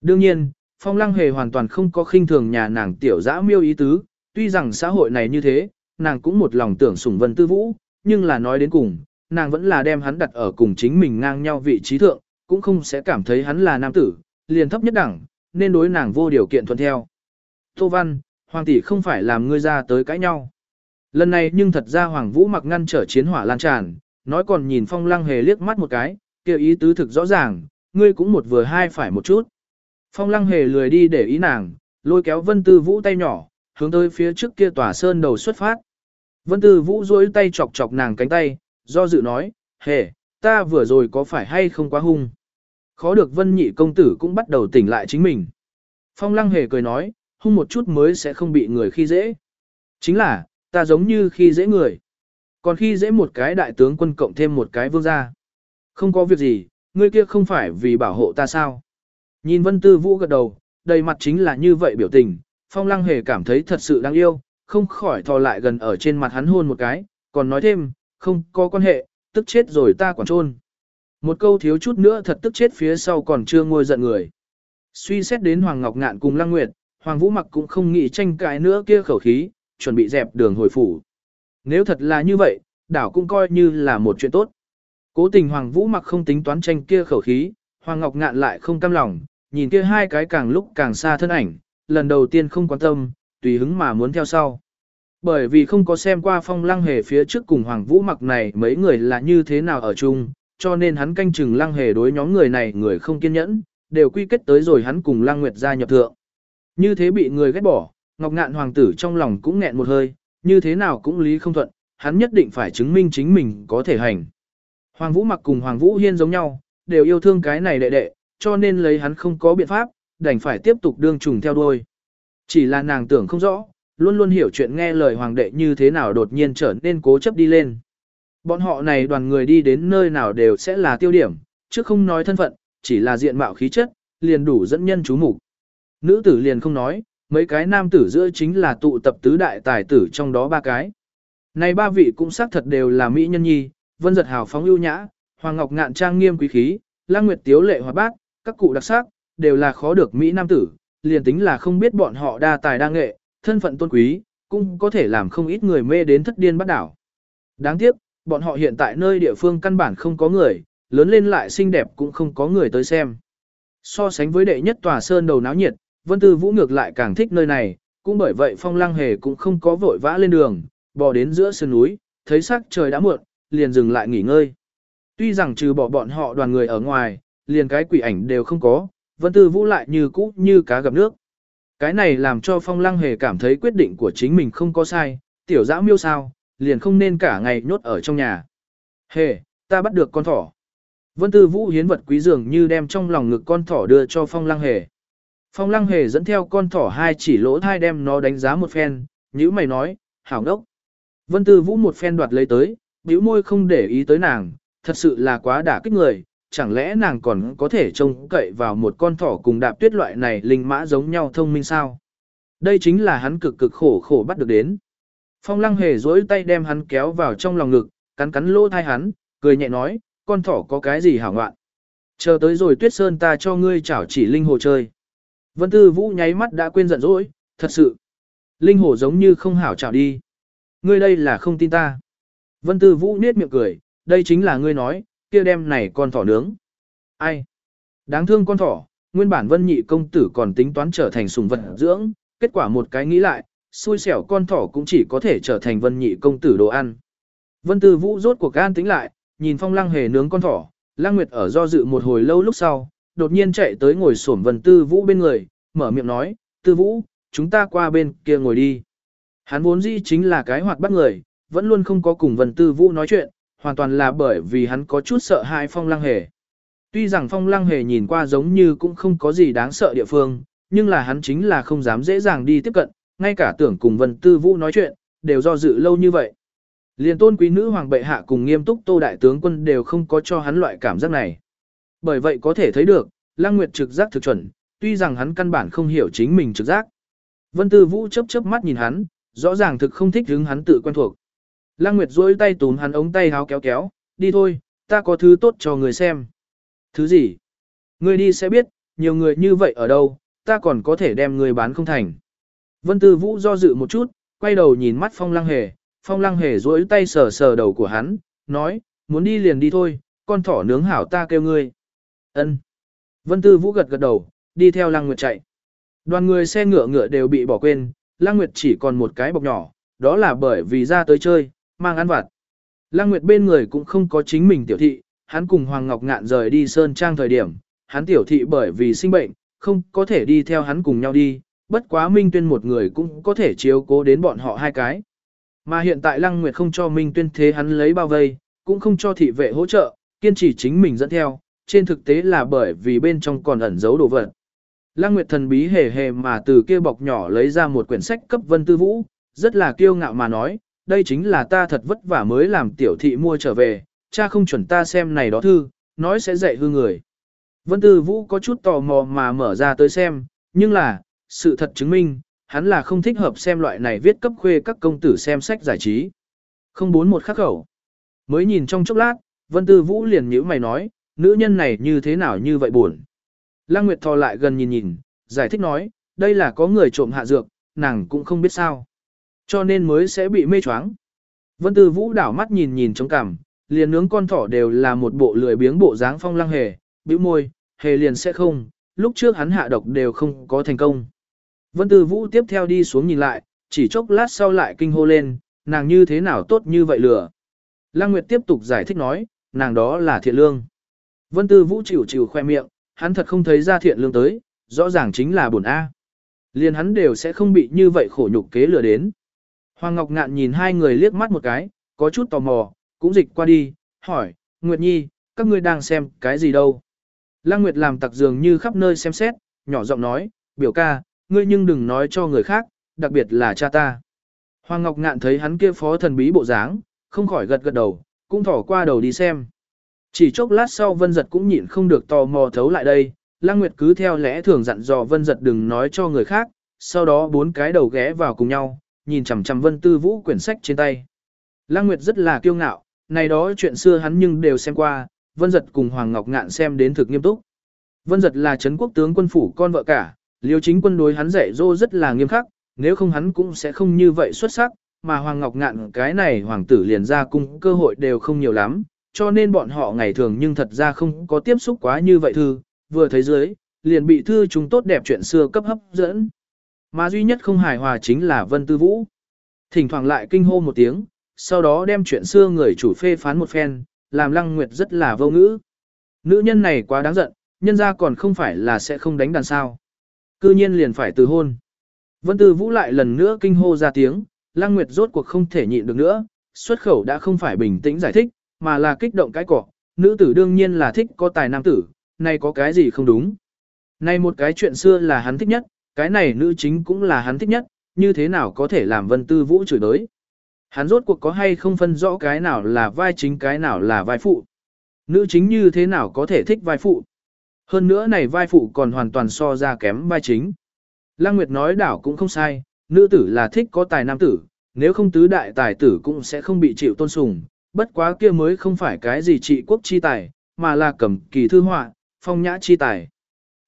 Đương nhiên, phong lăng hề hoàn toàn không có khinh thường nhà nàng tiểu dã miêu ý tứ, tuy rằng xã hội này như thế, nàng cũng một lòng tưởng sủng vân tư vũ, nhưng là nói đến cùng, nàng vẫn là đem hắn đặt ở cùng chính mình ngang nhau vị trí thượng, cũng không sẽ cảm thấy hắn là nam tử, liền thấp nhất đẳng, nên đối nàng vô điều kiện thuận theo. Tô Văn, Hoàng tỷ không phải làm ngươi ra tới cãi nhau. Lần này nhưng thật ra Hoàng Vũ mặc ngăn trở chiến hỏa lan tràn, nói còn nhìn phong lăng hề liếc mắt một cái, kêu ý tứ thực rõ ràng, ngươi cũng một vừa hai phải một chút. Phong lăng hề lười đi để ý nàng, lôi kéo vân tư vũ tay nhỏ, hướng tới phía trước kia tòa sơn đầu xuất phát. Vân tư vũ duỗi tay chọc chọc nàng cánh tay, do dự nói, hề, ta vừa rồi có phải hay không quá hung. Khó được vân nhị công tử cũng bắt đầu tỉnh lại chính mình. Phong lăng hề cười nói, hung một chút mới sẽ không bị người khi dễ. Chính là, ta giống như khi dễ người. Còn khi dễ một cái đại tướng quân cộng thêm một cái vương gia. Không có việc gì, ngươi kia không phải vì bảo hộ ta sao. Nhìn Vân Tư Vũ gật đầu, đầy mặt chính là như vậy biểu tình, Phong Lăng Hề cảm thấy thật sự đáng yêu, không khỏi thò lại gần ở trên mặt hắn hôn một cái, còn nói thêm, không có quan hệ, tức chết rồi ta quản trôn. Một câu thiếu chút nữa thật tức chết phía sau còn chưa ngôi giận người. Suy xét đến Hoàng Ngọc Ngạn cùng Lăng Nguyệt, Hoàng Vũ Mặc cũng không nghĩ tranh cãi nữa kia khẩu khí, chuẩn bị dẹp đường hồi phủ. Nếu thật là như vậy, đảo cũng coi như là một chuyện tốt. Cố tình Hoàng Vũ Mặc không tính toán tranh kia khẩu khí, Hoàng Ngọc Ngạn lại không cam lòng, nhìn kia hai cái càng lúc càng xa thân ảnh, lần đầu tiên không quan tâm, tùy hứng mà muốn theo sau. Bởi vì không có xem qua phong lăng hề phía trước cùng Hoàng Vũ Mặc này mấy người là như thế nào ở chung, cho nên hắn canh chừng lăng hề đối nhóm người này người không kiên nhẫn, đều quy kết tới rồi hắn cùng lăng nguyệt gia nhập thượng. Như thế bị người ghét bỏ, Ngọc Ngạn Hoàng tử trong lòng cũng nghẹn một hơi, như thế nào cũng lý không thuận, hắn nhất định phải chứng minh chính mình có thể hành. Hoàng Vũ mặc cùng Hoàng Vũ Hiên giống nhau, đều yêu thương cái này đệ đệ, cho nên lấy hắn không có biện pháp, đành phải tiếp tục đương trùng theo đuôi. Chỉ là nàng tưởng không rõ, luôn luôn hiểu chuyện nghe lời hoàng đệ như thế nào đột nhiên trở nên cố chấp đi lên. Bọn họ này đoàn người đi đến nơi nào đều sẽ là tiêu điểm, chứ không nói thân phận, chỉ là diện mạo khí chất, liền đủ dẫn nhân chú mục. Nữ tử liền không nói, mấy cái nam tử giữa chính là tụ tập tứ đại tài tử trong đó ba cái. Này ba vị cũng xác thật đều là mỹ nhân nhi, vân giật hào phóng ưu nhã, hoàng ngọc ngạn trang nghiêm quý khí, lang nguyệt tiếu lệ hoạt bát, các cụ đặc sắc, đều là khó được mỹ nam tử, liền tính là không biết bọn họ đa tài đa nghệ, thân phận tôn quý, cũng có thể làm không ít người mê đến thất điên bắt đảo. Đáng tiếc, bọn họ hiện tại nơi địa phương căn bản không có người, lớn lên lại xinh đẹp cũng không có người tới xem. So sánh với đệ nhất tòa sơn đầu náo nhiệt, Vân Tư Vũ ngược lại càng thích nơi này, cũng bởi vậy Phong Lăng Hề cũng không có vội vã lên đường, bò đến giữa sơn núi, thấy sắc trời đã muộn, liền dừng lại nghỉ ngơi. Tuy rằng trừ bỏ bọn họ đoàn người ở ngoài, liền cái quỷ ảnh đều không có, Vân Tư Vũ lại như cũ như cá gặp nước. Cái này làm cho Phong Lăng Hề cảm thấy quyết định của chính mình không có sai, tiểu dã miêu sao, liền không nên cả ngày nhốt ở trong nhà. Hề, ta bắt được con thỏ. Vân Tư Vũ hiến vật quý dường như đem trong lòng ngực con thỏ đưa cho Phong Lăng Hề. Phong Lăng Hề dẫn theo con thỏ hai chỉ lỗ thai đem nó đánh giá một phen, nhữ mày nói, hảo ngốc. Vân Tư Vũ một phen đoạt lấy tới, bĩu môi không để ý tới nàng, thật sự là quá đả kích người, chẳng lẽ nàng còn có thể trông cậy vào một con thỏ cùng đạp tuyết loại này linh mã giống nhau thông minh sao? Đây chính là hắn cực cực khổ khổ bắt được đến. Phong lăng hề dối tay đem hắn kéo vào trong lòng ngực, cắn cắn lỗ thai hắn, cười nhẹ nói, con thỏ có cái gì hảo ngoạn. Chờ tới rồi tuyết sơn ta cho ngươi chảo chỉ linh hồ chơi. Vân Tư Vũ nháy mắt đã quên giận dỗi, thật sự. Linh hồ giống như không hảo chảo đi. Ngươi đây là không tin ta. Vân Tư Vũ niết miệng cười, đây chính là ngươi nói, kia đem này con thỏ nướng. Ai? Đáng thương con thỏ, nguyên bản Vân Nhị công tử còn tính toán trở thành sùng vật dưỡng, kết quả một cái nghĩ lại, xui xẻo con thỏ cũng chỉ có thể trở thành Vân Nhị công tử đồ ăn. Vân Tư Vũ rốt cuộc gan tính lại, nhìn Phong Lăng Hề nướng con thỏ, Lăng Nguyệt ở do dự một hồi lâu lúc sau, đột nhiên chạy tới ngồi xổm Vân Tư Vũ bên người, mở miệng nói, Tư Vũ, chúng ta qua bên kia ngồi đi. Hắn vốn dĩ chính là cái hoạt bắt người, vẫn luôn không có cùng Vân Tư Vũ nói chuyện, hoàn toàn là bởi vì hắn có chút sợ hãi Phong Lăng Hề. Tuy rằng Phong Lăng Hề nhìn qua giống như cũng không có gì đáng sợ địa phương, nhưng là hắn chính là không dám dễ dàng đi tiếp cận, ngay cả tưởng cùng Vân Tư Vũ nói chuyện, đều do dự lâu như vậy. Liên tôn quý nữ hoàng bệ hạ cùng nghiêm túc tô đại tướng quân đều không có cho hắn loại cảm giác này. Bởi vậy có thể thấy được, Lăng Nguyệt trực giác thực chuẩn, tuy rằng hắn căn bản không hiểu chính mình trực giác. Vân Tư Vũ chớp chớp mắt nhìn hắn, rõ ràng thực không thích hứng hắn tự quen thuộc. Lăng Nguyệt duỗi tay túm hắn ống tay háo kéo kéo, đi thôi, ta có thứ tốt cho người xem. Thứ gì? Người đi sẽ biết, nhiều người như vậy ở đâu, ta còn có thể đem người bán không thành. Vân Tư Vũ do dự một chút, quay đầu nhìn mắt Phong Lăng Hề, Phong Lăng Hề duỗi tay sờ sờ đầu của hắn, nói, muốn đi liền đi thôi, con thỏ nướng hảo ta kêu ngươi. Ân. Vân Tư Vũ gật gật đầu, đi theo Lăng Nguyệt chạy. Đoàn người xe ngựa ngựa đều bị bỏ quên, Lăng Nguyệt chỉ còn một cái bọc nhỏ, đó là bởi vì ra tới chơi, mang ăn vặt. Lăng Nguyệt bên người cũng không có chính mình tiểu thị, hắn cùng Hoàng Ngọc Ngạn rời đi Sơn Trang thời điểm, hắn tiểu thị bởi vì sinh bệnh, không có thể đi theo hắn cùng nhau đi, bất quá Minh Tuyên một người cũng có thể chiếu cố đến bọn họ hai cái. Mà hiện tại Lăng Nguyệt không cho Minh Tuyên thế hắn lấy bao vây, cũng không cho thị vệ hỗ trợ, kiên trì chính mình dẫn theo, trên thực tế là bởi vì bên trong còn ẩn giấu đồ vật. Lăng Nguyệt thần bí hề hề mà từ kia bọc nhỏ lấy ra một quyển sách cấp Vân Tư Vũ, rất là kiêu ngạo mà nói, đây chính là ta thật vất vả mới làm tiểu thị mua trở về, cha không chuẩn ta xem này đó thư, nói sẽ dạy hư người. Vân Tư Vũ có chút tò mò mà mở ra tới xem, nhưng là, sự thật chứng minh, hắn là không thích hợp xem loại này viết cấp khuê các công tử xem sách giải trí. Không bốn một khắc khẩu. Mới nhìn trong chốc lát, Vân Tư Vũ liền nhíu mày nói, nữ nhân này như thế nào như vậy buồn. Lăng Nguyệt thò lại gần nhìn nhìn, giải thích nói, đây là có người trộm hạ dược, nàng cũng không biết sao. Cho nên mới sẽ bị mê choáng. Vân Tư Vũ đảo mắt nhìn nhìn trong cằm, liền nướng con thỏ đều là một bộ lười biếng bộ dáng phong lăng hề, bĩu môi, hề liền sẽ không, lúc trước hắn hạ độc đều không có thành công. Vân Tư Vũ tiếp theo đi xuống nhìn lại, chỉ chốc lát sau lại kinh hô lên, nàng như thế nào tốt như vậy lừa. Lăng Nguyệt tiếp tục giải thích nói, nàng đó là thiện lương. Vân Tư Vũ chịu chịu khoe miệng, hắn thật không thấy ra thiện lương tới, rõ ràng chính là buồn A. Liền hắn đều sẽ không bị như vậy khổ nhục kế lừa đến. Hoàng Ngọc Ngạn nhìn hai người liếc mắt một cái, có chút tò mò, cũng dịch qua đi, hỏi, Nguyệt Nhi, các ngươi đang xem cái gì đâu? Lăng Nguyệt làm tặc dường như khắp nơi xem xét, nhỏ giọng nói, biểu ca, ngươi nhưng đừng nói cho người khác, đặc biệt là cha ta. Hoàng Ngọc Ngạn thấy hắn kia phó thần bí bộ dáng, không khỏi gật gật đầu, cũng thỏ qua đầu đi xem. Chỉ chốc lát sau Vân Giật cũng nhịn không được tò mò thấu lại đây, Lăng Nguyệt cứ theo lẽ thường dặn dò Vân Giật đừng nói cho người khác, sau đó bốn cái đầu ghé vào cùng nhau, nhìn chằm chằm Vân Tư Vũ quyển sách trên tay. Lăng Nguyệt rất là kiêu ngạo, này đó chuyện xưa hắn nhưng đều xem qua, Vân Giật cùng Hoàng Ngọc Ngạn xem đến thực nghiêm túc. Vân Giật là Trấn quốc tướng quân phủ con vợ cả, liêu chính quân đối hắn dạy dỗ rất là nghiêm khắc, nếu không hắn cũng sẽ không như vậy xuất sắc, mà Hoàng Ngọc Ngạn cái này hoàng tử liền ra cung cơ hội đều không nhiều lắm, cho nên bọn họ ngày thường nhưng thật ra không có tiếp xúc quá như vậy thư, vừa thấy dưới, liền bị thư chúng tốt đẹp chuyện xưa cấp hấp dẫn. Mà duy nhất không hài hòa chính là Vân Tư Vũ. Thỉnh thoảng lại kinh hô một tiếng, sau đó đem chuyện xưa người chủ phê phán một phen, làm Lăng Nguyệt rất là vô ngữ. Nữ nhân này quá đáng giận, nhân ra còn không phải là sẽ không đánh đàn sao. Cư nhiên liền phải từ hôn. Vân Tư Vũ lại lần nữa kinh hô ra tiếng, Lăng Nguyệt rốt cuộc không thể nhịn được nữa, xuất khẩu đã không phải bình tĩnh giải thích, mà là kích động cái cỏ. Nữ tử đương nhiên là thích có tài nam tử, này có cái gì không đúng. Này một cái chuyện xưa là hắn thích nhất, cái này nữ chính cũng là hắn thích nhất, như thế nào có thể làm Vân Tư Vũ chửi đới. Hắn rốt cuộc có hay không phân rõ cái nào là vai chính cái nào là vai phụ. Nữ chính như thế nào có thể thích vai phụ. Hơn nữa này vai phụ còn hoàn toàn so ra kém vai chính. Lăng Nguyệt nói đảo cũng không sai, nữ tử là thích có tài nam tử, nếu không tứ đại tài tử cũng sẽ không bị chịu tôn sùng, bất quá kia mới không phải cái gì trị quốc chi tài, mà là cầm kỳ thư họa, phong nhã chi tài.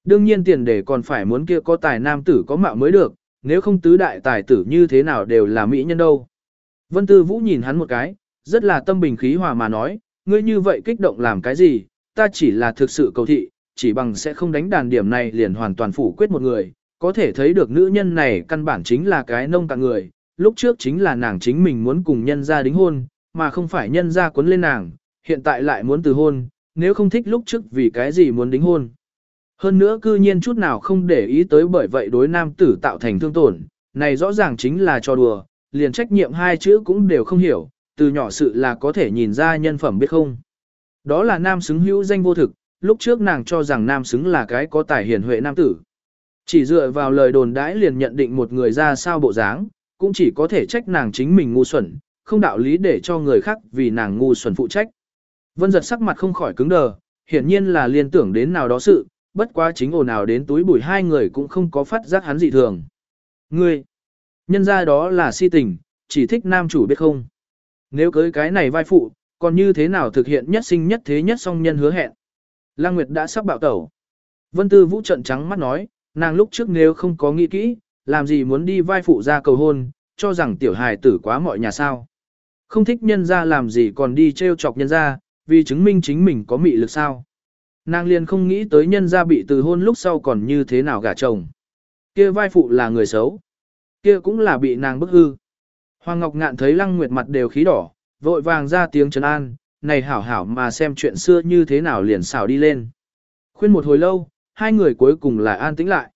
Đương nhiên tiền đề còn phải muốn kia có tài nam tử có mạo mới được, nếu không tứ đại tài tử như thế nào đều là mỹ nhân đâu. Vân Tư Vũ nhìn hắn một cái, rất là tâm bình khí hòa mà nói, ngươi như vậy kích động làm cái gì, ta chỉ là thực sự cầu thị, chỉ bằng sẽ không đánh đàn điểm này liền hoàn toàn phủ quyết một người, có thể thấy được nữ nhân này căn bản chính là cái nông cạn người, lúc trước chính là nàng chính mình muốn cùng nhân gia đính hôn, mà không phải nhân gia cuốn lên nàng, hiện tại lại muốn từ hôn, nếu không thích lúc trước vì cái gì muốn đính hôn. Hơn nữa cư nhiên chút nào không để ý tới bởi vậy đối nam tử tạo thành thương tổn, này rõ ràng chính là cho đùa, liền trách nhiệm hai chữ cũng đều không hiểu, từ nhỏ sự là có thể nhìn ra nhân phẩm biết không. Đó là nam xứng hữu danh vô thực, lúc trước nàng cho rằng nam xứng là cái có tài hiển huệ nam tử. Chỉ dựa vào lời đồn đãi liền nhận định một người ra sao bộ dáng, cũng chỉ có thể trách nàng chính mình ngu xuẩn, không đạo lý để cho người khác vì nàng ngu xuẩn phụ trách. Vân giật sắc mặt không khỏi cứng đờ, hiển nhiên là liên tưởng đến nào đó sự, bất quá chính ồn nào đến túi bụi hai người cũng không có phát giác hắn dị thường. Ngươi, nhân ra đó là si tình, chỉ thích nam chủ biết không. Nếu cưới cái này vai phụ, còn như thế nào thực hiện nhất sinh nhất thế nhất song nhân hứa hẹn. Lăng Nguyệt đã sắp bạo tẩu. Vân Tư Vũ trận trắng mắt nói, nàng lúc trước nếu không có nghĩ kỹ, làm gì muốn đi vai phụ ra cầu hôn, cho rằng tiểu hài tử quá mọi nhà sao. Không thích nhân ra làm gì còn đi trêu chọc nhân ra, vì chứng minh chính mình có mị lực sao. Nàng liền không nghĩ tới nhân gia bị từ hôn lúc sau còn như thế nào gả chồng. Kia vai phụ là người xấu. Kia cũng là bị nàng bức hư. Hoàng Ngọc Ngạn thấy Lăng Nguyệt mặt đều khí đỏ, vội vàng ra tiếng trấn an, này hảo hảo mà xem chuyện xưa như thế nào liền xảo đi lên. Khuyên một hồi lâu, hai người cuối cùng lại an tĩnh lại.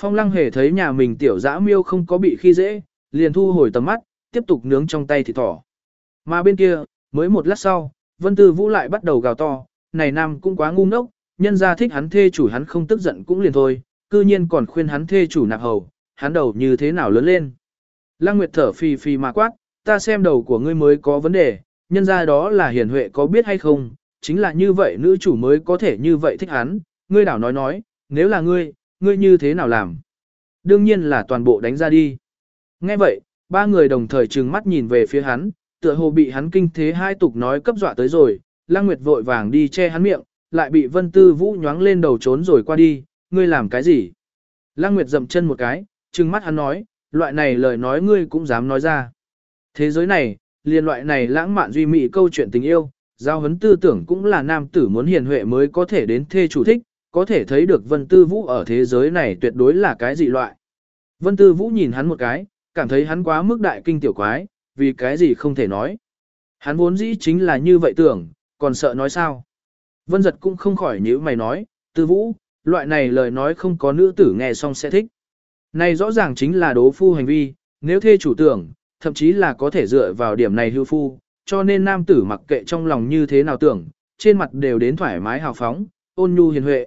Phong Lăng hề thấy nhà mình tiểu dã miêu không có bị khi dễ, liền thu hồi tầm mắt, tiếp tục nướng trong tay thịt thỏ. Mà bên kia, mới một lát sau, Vân Tư Vũ lại bắt đầu gào to, này nam cũng quá ngu ngốc, nhân ra thích hắn thê chủ hắn không tức giận cũng liền thôi, cư nhiên còn khuyên hắn thê chủ nạp hầu, hắn đầu như thế nào lớn lên. Lăng Nguyệt thở phì phì mà quát, ta xem đầu của ngươi mới có vấn đề, nhân ra đó là hiền huệ có biết hay không, chính là như vậy nữ chủ mới có thể như vậy thích hắn, ngươi đảo nói nói, nếu là ngươi, ngươi như thế nào làm? Đương nhiên là toàn bộ đánh ra đi. Nghe vậy, ba người đồng thời trừng mắt nhìn về phía hắn, tựa hồ bị hắn kinh thế hai tục nói cấp dọa tới rồi, Lăng Nguyệt vội vàng đi che hắn miệng, lại bị Vân Tư Vũ nhoáng lên đầu trốn rồi qua đi, ngươi làm cái gì? Lăng Nguyệt dậm chân một cái, trừng mắt hắn nói, loại này lời nói ngươi cũng dám nói ra. Thế giới này, liên loại này lãng mạn duy mỹ câu chuyện tình yêu, giao hấn tư tưởng cũng là nam tử muốn hiền huệ mới có thể đến thê chủ thích, có thể thấy được Vân Tư Vũ ở thế giới này tuyệt đối là cái gì loại. Vân Tư Vũ nhìn hắn một cái, cảm thấy hắn quá mức đại kinh tiểu quái, vì cái gì không thể nói. Hắn vốn dĩ chính là như vậy tưởng, còn sợ nói sao. Vân giật cũng không khỏi nhíu mày nói, Tư Vũ, loại này lời nói không có nữ tử nghe xong sẽ thích. Này rõ ràng chính là đố phu hành vi, nếu thê chủ tưởng, thậm chí là có thể dựa vào điểm này hưu phu, cho nên nam tử mặc kệ trong lòng như thế nào tưởng, trên mặt đều đến thoải mái hào phóng, ôn nhu hiền huệ.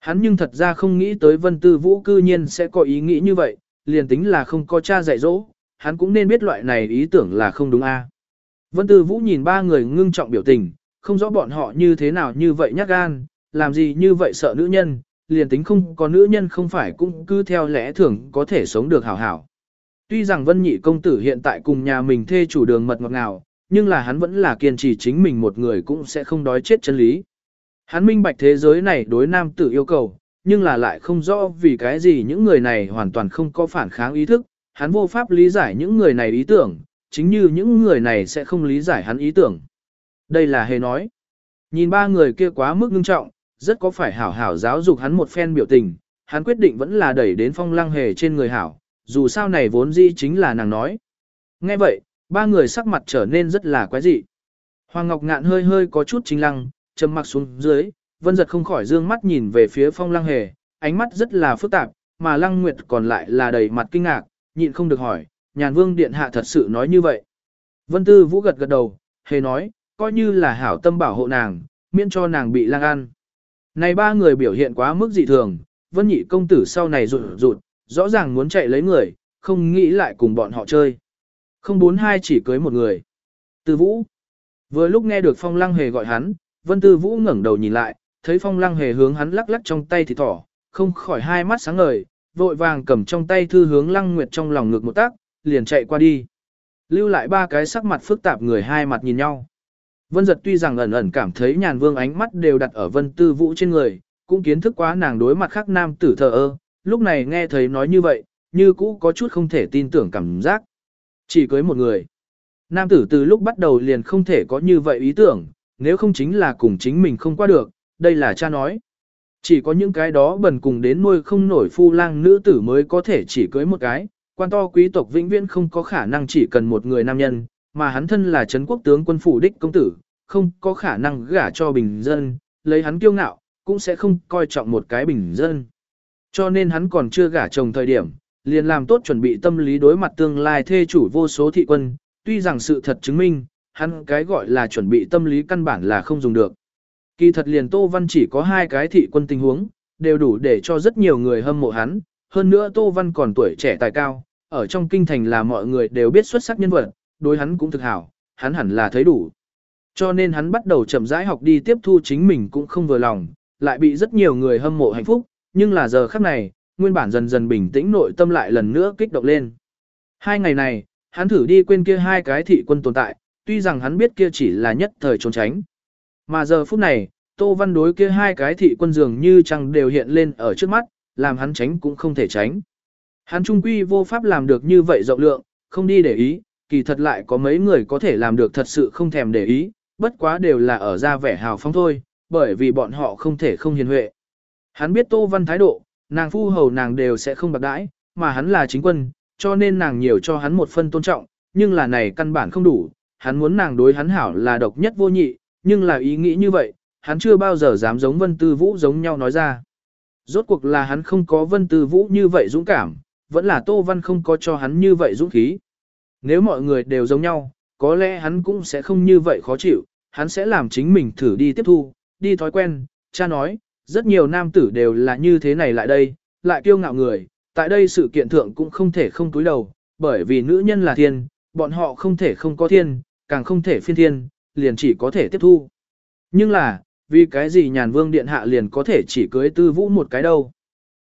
Hắn nhưng thật ra không nghĩ tới vân tư vũ cư nhiên sẽ có ý nghĩ như vậy, liền tính là không có cha dạy dỗ, hắn cũng nên biết loại này ý tưởng là không đúng a. Vân tư vũ nhìn ba người ngưng trọng biểu tình, không rõ bọn họ như thế nào như vậy nhát gan, làm gì như vậy sợ nữ nhân, liền tính không có nữ nhân không phải cũng cứ theo lẽ thường có thể sống được hảo hảo. Tuy rằng vân nhị công tử hiện tại cùng nhà mình thê chủ đường mật ngọt ngào, nhưng là hắn vẫn là kiên trì chính mình một người cũng sẽ không đói chết chân lý. Hắn minh bạch thế giới này đối nam tử yêu cầu, nhưng là lại không rõ vì cái gì những người này hoàn toàn không có phản kháng ý thức, hắn vô pháp lý giải những người này ý tưởng, chính như những người này sẽ không lý giải hắn ý tưởng. Đây là hề nói. Nhìn ba người kia quá mức ngưng trọng, rất có phải hảo hảo giáo dục hắn một phen biểu tình, hắn quyết định vẫn là đẩy đến phong lăng hề trên người hảo, dù sao này vốn dĩ chính là nàng nói. Nghe vậy, ba người sắc mặt trở nên rất là quái dị. Hoàng Ngọc Ngạn hơi hơi có chút chính lăng, trầm mặc xuống dưới, vân giật không khỏi dương mắt nhìn về phía phong lăng hề, ánh mắt rất là phức tạp, mà lăng nguyệt còn lại là đầy mặt kinh ngạc, nhịn không được hỏi, nhàn vương điện hạ thật sự nói như vậy. Vân tư vũ gật gật đầu, hề nói, coi như là hảo tâm bảo hộ nàng, miễn cho nàng bị lang ăn. Này ba người biểu hiện quá mức dị thường, vân nhị công tử sau này rụt rụt, rõ ràng muốn chạy lấy người, không nghĩ lại cùng bọn họ chơi. Không bốn hai chỉ cưới một người. Tư vũ. Vừa lúc nghe được phong lăng hề gọi hắn, vân tư vũ ngẩng đầu nhìn lại, thấy phong lăng hề hướng hắn lắc lắc trong tay thì thỏ, không khỏi hai mắt sáng ngời, vội vàng cầm trong tay thư hướng lăng nguyệt trong lòng ngược một tác, liền chạy qua đi. Lưu lại ba cái sắc mặt phức tạp người hai mặt nhìn nhau. Vân giật tuy rằng ẩn ẩn cảm thấy nhàn vương ánh mắt đều đặt ở vân tư vũ trên người, cũng kiến thức quá nàng đối mặt khác nam tử thờ ơ, lúc này nghe thấy nói như vậy, như cũ có chút không thể tin tưởng cảm giác. Chỉ cưới một người. Nam tử từ lúc bắt đầu liền không thể có như vậy ý tưởng, nếu không chính là cùng chính mình không qua được, đây là cha nói. Chỉ có những cái đó bần cùng đến nuôi không nổi phu lang nữ tử mới có thể chỉ cưới một cái, quan to quý tộc vĩnh viễn không có khả năng chỉ cần một người nam nhân, mà hắn thân là Trấn quốc tướng quân phủ đích công tử, không có khả năng gả cho bình dân, lấy hắn kiêu ngạo, cũng sẽ không coi trọng một cái bình dân. Cho nên hắn còn chưa gả chồng thời điểm, liền làm tốt chuẩn bị tâm lý đối mặt tương lai thê chủ vô số thị quân, tuy rằng sự thật chứng minh, hắn cái gọi là chuẩn bị tâm lý căn bản là không dùng được. Kỳ thật liền Tô Văn chỉ có hai cái thị quân tình huống, đều đủ để cho rất nhiều người hâm mộ hắn, hơn nữa Tô Văn còn tuổi trẻ tài cao, ở trong kinh thành là mọi người đều biết xuất sắc nhân vật, đối hắn cũng thực hảo, hắn hẳn là thấy đủ. Cho nên hắn bắt đầu chậm rãi học đi tiếp thu chính mình cũng không vừa lòng, lại bị rất nhiều người hâm mộ hạnh phúc, nhưng là giờ khắc này, nguyên bản dần dần bình tĩnh nội tâm lại lần nữa kích động lên. Hai ngày này, hắn thử đi quên kia hai cái thị quân tồn tại, tuy rằng hắn biết kia chỉ là nhất thời trốn tránh. Mà giờ phút này, Tô Văn đối kia hai cái thị quân dường như chẳng đều hiện lên ở trước mắt, làm hắn tránh cũng không thể tránh. Hắn trung quy vô pháp làm được như vậy rộng lượng, không đi để ý, kỳ thật lại có mấy người có thể làm được thật sự không thèm để ý, bất quá đều là ở ra vẻ hào phóng thôi, bởi vì bọn họ không thể không hiền huệ. Hắn biết Tô Văn thái độ, nàng phu hầu nàng đều sẽ không bạc đãi, mà hắn là chính quân, cho nên nàng nhiều cho hắn một phân tôn trọng, nhưng là này căn bản không đủ, hắn muốn nàng đối hắn hảo là độc nhất vô nhị, nhưng là ý nghĩ như vậy, hắn chưa bao giờ dám giống Vân Tư Vũ giống nhau nói ra. Rốt cuộc là hắn không có Vân Tư Vũ như vậy dũng cảm, vẫn là Tô Văn không có cho hắn như vậy dũng khí. Nếu mọi người đều giống nhau, có lẽ hắn cũng sẽ không như vậy khó chịu, hắn sẽ làm chính mình thử đi tiếp thu, đi thói quen, cha nói, rất nhiều nam tử đều là như thế này lại đây, lại kiêu ngạo người, tại đây sự kiện thượng cũng không thể không túi đầu, bởi vì nữ nhân là thiên, bọn họ không thể không có thiên, càng không thể phiên thiên, liền chỉ có thể tiếp thu. Nhưng là, vì cái gì nhàn vương điện hạ liền có thể chỉ cưới tư vũ một cái đâu.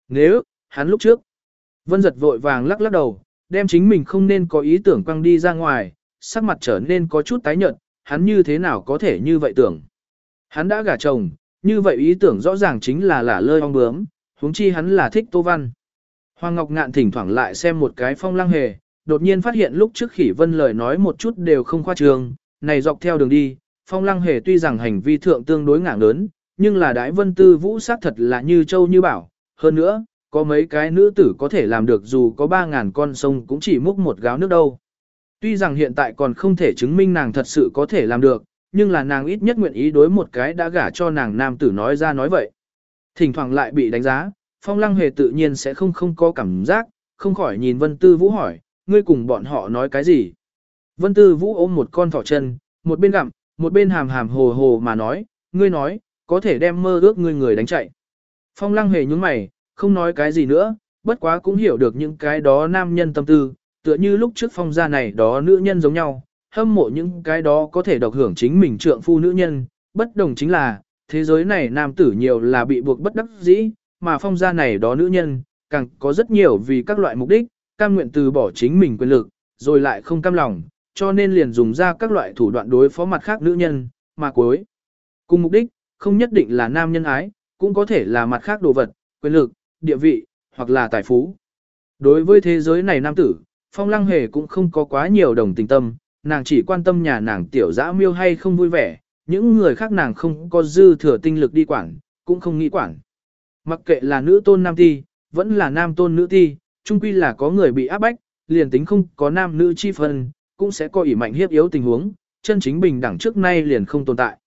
Nếu, hắn lúc trước, vân giật vội vàng lắc lắc đầu, đem chính mình không nên có ý tưởng quăng đi ra ngoài, sắc mặt trở nên có chút tái nhợt, hắn như thế nào có thể như vậy tưởng. Hắn đã gả chồng, như vậy ý tưởng rõ ràng chính là lả lơi ong bướm, huống chi hắn là thích Tô Văn. Hoàng Ngọc Ngạn thỉnh thoảng lại xem một cái phong lăng hề, đột nhiên phát hiện lúc trước khỉ vân lời nói một chút đều không khoa trương, này dọc theo đường đi, phong lăng hề tuy rằng hành vi thượng tương đối ngạng lớn, nhưng là đái vân tư vũ sát thật là như châu như bảo, hơn nữa, có mấy cái nữ tử có thể làm được dù có 3.000 con sông cũng chỉ múc một gáo nước đâu. Tuy rằng hiện tại còn không thể chứng minh nàng thật sự có thể làm được, nhưng là nàng ít nhất nguyện ý đối một cái đã gả cho nàng nam tử nói ra nói vậy. Thỉnh thoảng lại bị đánh giá, phong lăng hề tự nhiên sẽ không không có cảm giác, không khỏi nhìn vân tư vũ hỏi, ngươi cùng bọn họ nói cái gì. Vân tư vũ ôm một con thỏ chân, một bên gặm, một bên hàm hàm hồ hồ mà nói, ngươi nói, có thể đem mơ ước ngươi người đánh chạy. Phong lăng hề nhúng mày, không nói cái gì nữa, bất quá cũng hiểu được những cái đó nam nhân tâm tư, tựa như lúc trước phong gia này đó nữ nhân giống nhau, hâm mộ những cái đó có thể độc hưởng chính mình trượng phu nữ nhân, bất đồng chính là, thế giới này nam tử nhiều là bị buộc bất đắc dĩ, mà phong gia này đó nữ nhân, càng có rất nhiều vì các loại mục đích, cam nguyện từ bỏ chính mình quyền lực, rồi lại không cam lòng, cho nên liền dùng ra các loại thủ đoạn đối phó mặt khác nữ nhân, mà cuối. Cùng mục đích, không nhất định là nam nhân ái, cũng có thể là mặt khác đồ vật, quyền lực, địa vị, hoặc là tài phú. Đối với thế giới này nam tử, Phong Lăng Hề cũng không có quá nhiều đồng tình tâm, nàng chỉ quan tâm nhà nàng tiểu dã miêu hay không vui vẻ, những người khác nàng không có dư thừa tinh lực đi quản, cũng không nghĩ quản. Mặc kệ là nữ tôn nam ti, vẫn là nam tôn nữ ti, chung quy là có người bị áp bách, liền tính không có nam nữ chi phân, cũng sẽ có ỷ mạnh hiếp yếu tình huống, chân chính bình đẳng trước nay liền không tồn tại.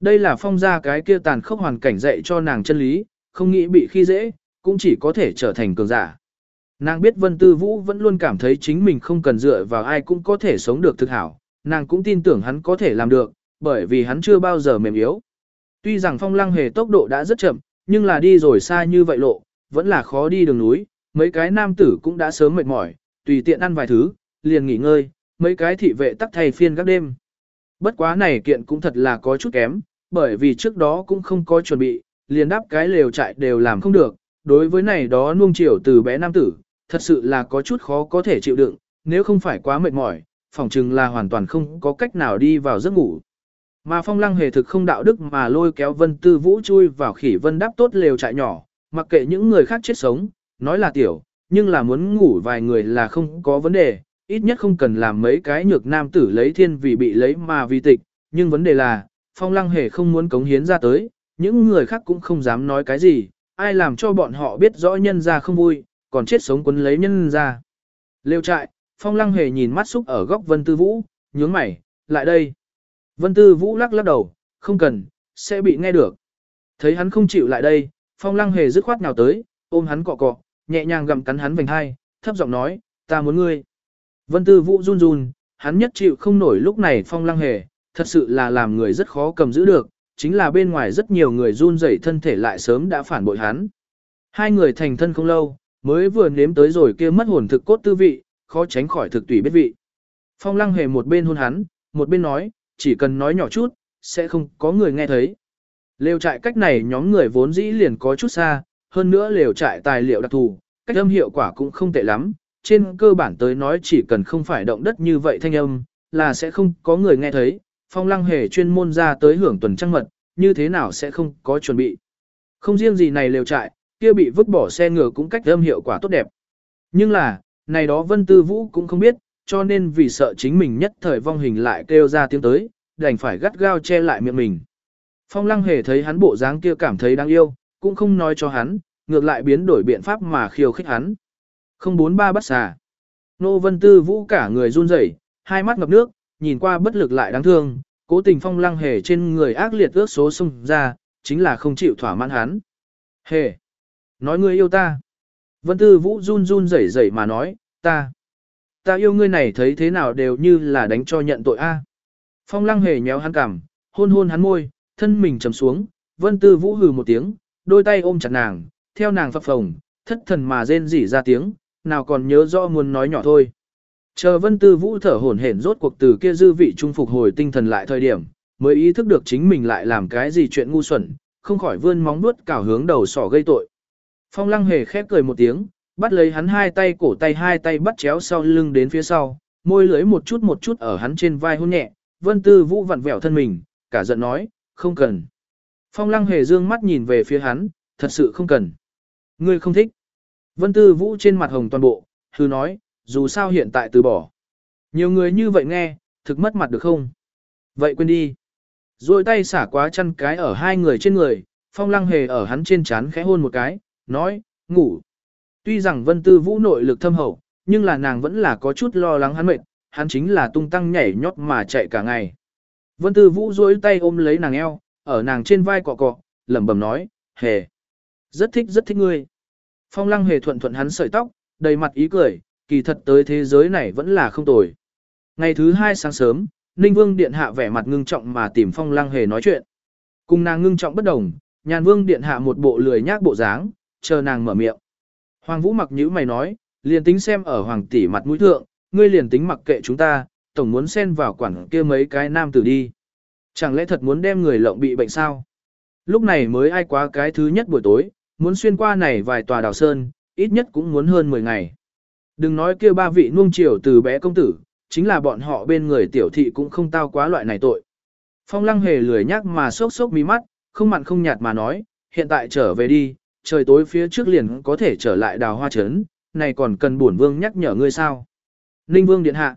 Đây là phong gia cái kia tàn khốc hoàn cảnh dạy cho nàng chân lý, không nghĩ bị khi dễ, cũng chỉ có thể trở thành cường giả. Nàng biết Vân Tư Vũ vẫn luôn cảm thấy chính mình không cần dựa vào ai cũng có thể sống được thực hảo, nàng cũng tin tưởng hắn có thể làm được, bởi vì hắn chưa bao giờ mềm yếu. Tuy rằng phong lăng hề tốc độ đã rất chậm, nhưng là đi rồi xa như vậy lộ, vẫn là khó đi đường núi, mấy cái nam tử cũng đã sớm mệt mỏi, tùy tiện ăn vài thứ, liền nghỉ ngơi, mấy cái thị vệ tắc thay phiên các đêm. Bất quá này kiện cũng thật là có chút kém, bởi vì trước đó cũng không có chuẩn bị, liền đáp cái lều trại đều làm không được, đối với này đó nuông chiều từ bé nam tử, thật sự là có chút khó có thể chịu đựng, nếu không phải quá mệt mỏi, phỏng chừng là hoàn toàn không có cách nào đi vào giấc ngủ. Mà phong lăng hề thực không đạo đức mà lôi kéo vân tư vũ chui vào khỉ vân đáp tốt lều trại nhỏ, mặc kệ những người khác chết sống, nói là tiểu, nhưng là muốn ngủ vài người là không có vấn đề, ít nhất không cần làm mấy cái nhược nam tử lấy thiên vì bị lấy mà vì tịch, nhưng vấn đề là, phong lăng hề không muốn cống hiến ra tới, những người khác cũng không dám nói cái gì, ai làm cho bọn họ biết rõ nhân ra không vui, còn chết sống quấn lấy nhân ra. Lêu trại, phong lăng hề nhìn mắt xúc ở góc vân tư vũ, nhướng mày, lại đây. Vân tư vũ lắc lắc đầu, không cần, sẽ bị nghe được. Thấy hắn không chịu lại đây, phong lăng hề dứt khoát nào tới, ôm hắn cọ cọ, nhẹ nhàng gặm cắn hắn vành hai, thấp giọng nói, ta muốn ngươi. Vân tư vũ run run, hắn nhất chịu không nổi lúc này phong lăng hề, thật sự là làm người rất khó cầm giữ được, chính là bên ngoài rất nhiều người run rẩy thân thể lại sớm đã phản bội hắn. Hai người thành thân không lâu, mới vừa nếm tới rồi kia mất hồn thực cốt tư vị, khó tránh khỏi thực tùy biết vị. Phong lăng hề một bên hôn hắn, một bên nói, chỉ cần nói nhỏ chút, sẽ không có người nghe thấy. Lều trại cách này nhóm người vốn dĩ liền có chút xa, hơn nữa lều trại tài liệu đặc thù, cách âm hiệu quả cũng không tệ lắm, trên cơ bản tới nói chỉ cần không phải động đất như vậy thanh âm, là sẽ không có người nghe thấy, phong lăng hề chuyên môn ra tới hưởng tuần trăng mật, như thế nào sẽ không có chuẩn bị. Không riêng gì này lều trại, kia bị vứt bỏ xe ngựa cũng cách âm hiệu quả tốt đẹp. Nhưng là, này đó Vân Tư Vũ cũng không biết, cho nên vì sợ chính mình nhất thời vong hình lại kêu ra tiếng tới, đành phải gắt gao che lại miệng mình. Phong lăng hề thấy hắn bộ dáng kia cảm thấy đáng yêu, cũng không nói cho hắn, ngược lại biến đổi biện pháp mà khiêu khích hắn. Không bốn ba bắt xà. Nô Vân Tư Vũ cả người run rẩy, hai mắt ngập nước, nhìn qua bất lực lại đáng thương, cố tình phong lăng hề trên người ác liệt ước số xung ra, chính là không chịu thỏa mãn hắn. Hề! Nói ngươi yêu ta. Vân Tư Vũ run run rẩy rẩy mà nói, ta. Ta yêu ngươi này thấy thế nào đều như là đánh cho nhận tội a. Phong lăng hề nhéo hắn cằm, hôn hôn hắn môi, thân mình trầm xuống, Vân Tư Vũ hừ một tiếng, đôi tay ôm chặt nàng, theo nàng phập phồng, thất thần mà rên rỉ ra tiếng, nào còn nhớ rõ muốn nói nhỏ thôi. Chờ Vân Tư Vũ thở hổn hển rốt cuộc từ kia dư vị trung phục hồi tinh thần lại thời điểm, mới ý thức được chính mình lại làm cái gì chuyện ngu xuẩn, không khỏi vươn móng nuốt cào hướng đầu sỏ gây tội. Phong lăng hề khép cười một tiếng, bắt lấy hắn hai tay cổ tay hai tay bắt chéo sau lưng đến phía sau, môi lưới một chút một chút ở hắn trên vai hôn nhẹ, vân tư vũ vặn vẹo thân mình, cả giận nói, không cần. Phong lăng hề dương mắt nhìn về phía hắn, thật sự không cần. Ngươi không thích. Vân tư vũ trên mặt hồng toàn bộ, hư nói, dù sao hiện tại từ bỏ. Nhiều người như vậy nghe, thực mất mặt được không? Vậy quên đi. Rồi tay xả quá chăn cái ở hai người trên người, phong lăng hề ở hắn trên chán khẽ hôn một cái, nói, ngủ. Tuy rằng vân tư vũ nội lực thâm hậu, nhưng là nàng vẫn là có chút lo lắng hắn mệt, hắn chính là tung tăng nhảy nhót mà chạy cả ngày. Vân tư vũ duỗi tay ôm lấy nàng eo, ở nàng trên vai cọ cọ, lẩm bẩm nói, hề. Rất thích rất thích ngươi. Phong lăng hề thuận thuận hắn sợi tóc, đầy mặt ý cười, kỳ thật tới thế giới này vẫn là không tồi. Ngày thứ hai sáng sớm, Ninh Vương Điện Hạ vẻ mặt ngưng trọng mà tìm Phong Lăng Hề nói chuyện. Cùng nàng ngưng trọng bất đồng, Nhàn Vương Điện Hạ một bộ lười nhác bộ dáng, chờ nàng mở miệng. Hoàng Vũ mặc nhữ mày nói, liền tính xem ở Hoàng tỷ mặt mũi thượng, ngươi liền tính mặc kệ chúng ta, tổng muốn xen vào quản kia mấy cái nam tử đi. Chẳng lẽ thật muốn đem người lộng bị bệnh sao? Lúc này mới ai quá cái thứ nhất buổi tối, muốn xuyên qua này vài tòa đào sơn, ít nhất cũng muốn hơn 10 ngày. Đừng nói kia ba vị nuông chiều từ bé công tử, chính là bọn họ bên người tiểu thị cũng không tao quá loại này tội. Phong lăng hề lười nhắc mà sốc sốc mí mắt, không mặn không nhạt mà nói, hiện tại trở về đi, trời tối phía trước liền có thể trở lại đào hoa trấn, này còn cần bổn vương nhắc nhở ngươi sao. Ninh vương điện hạ.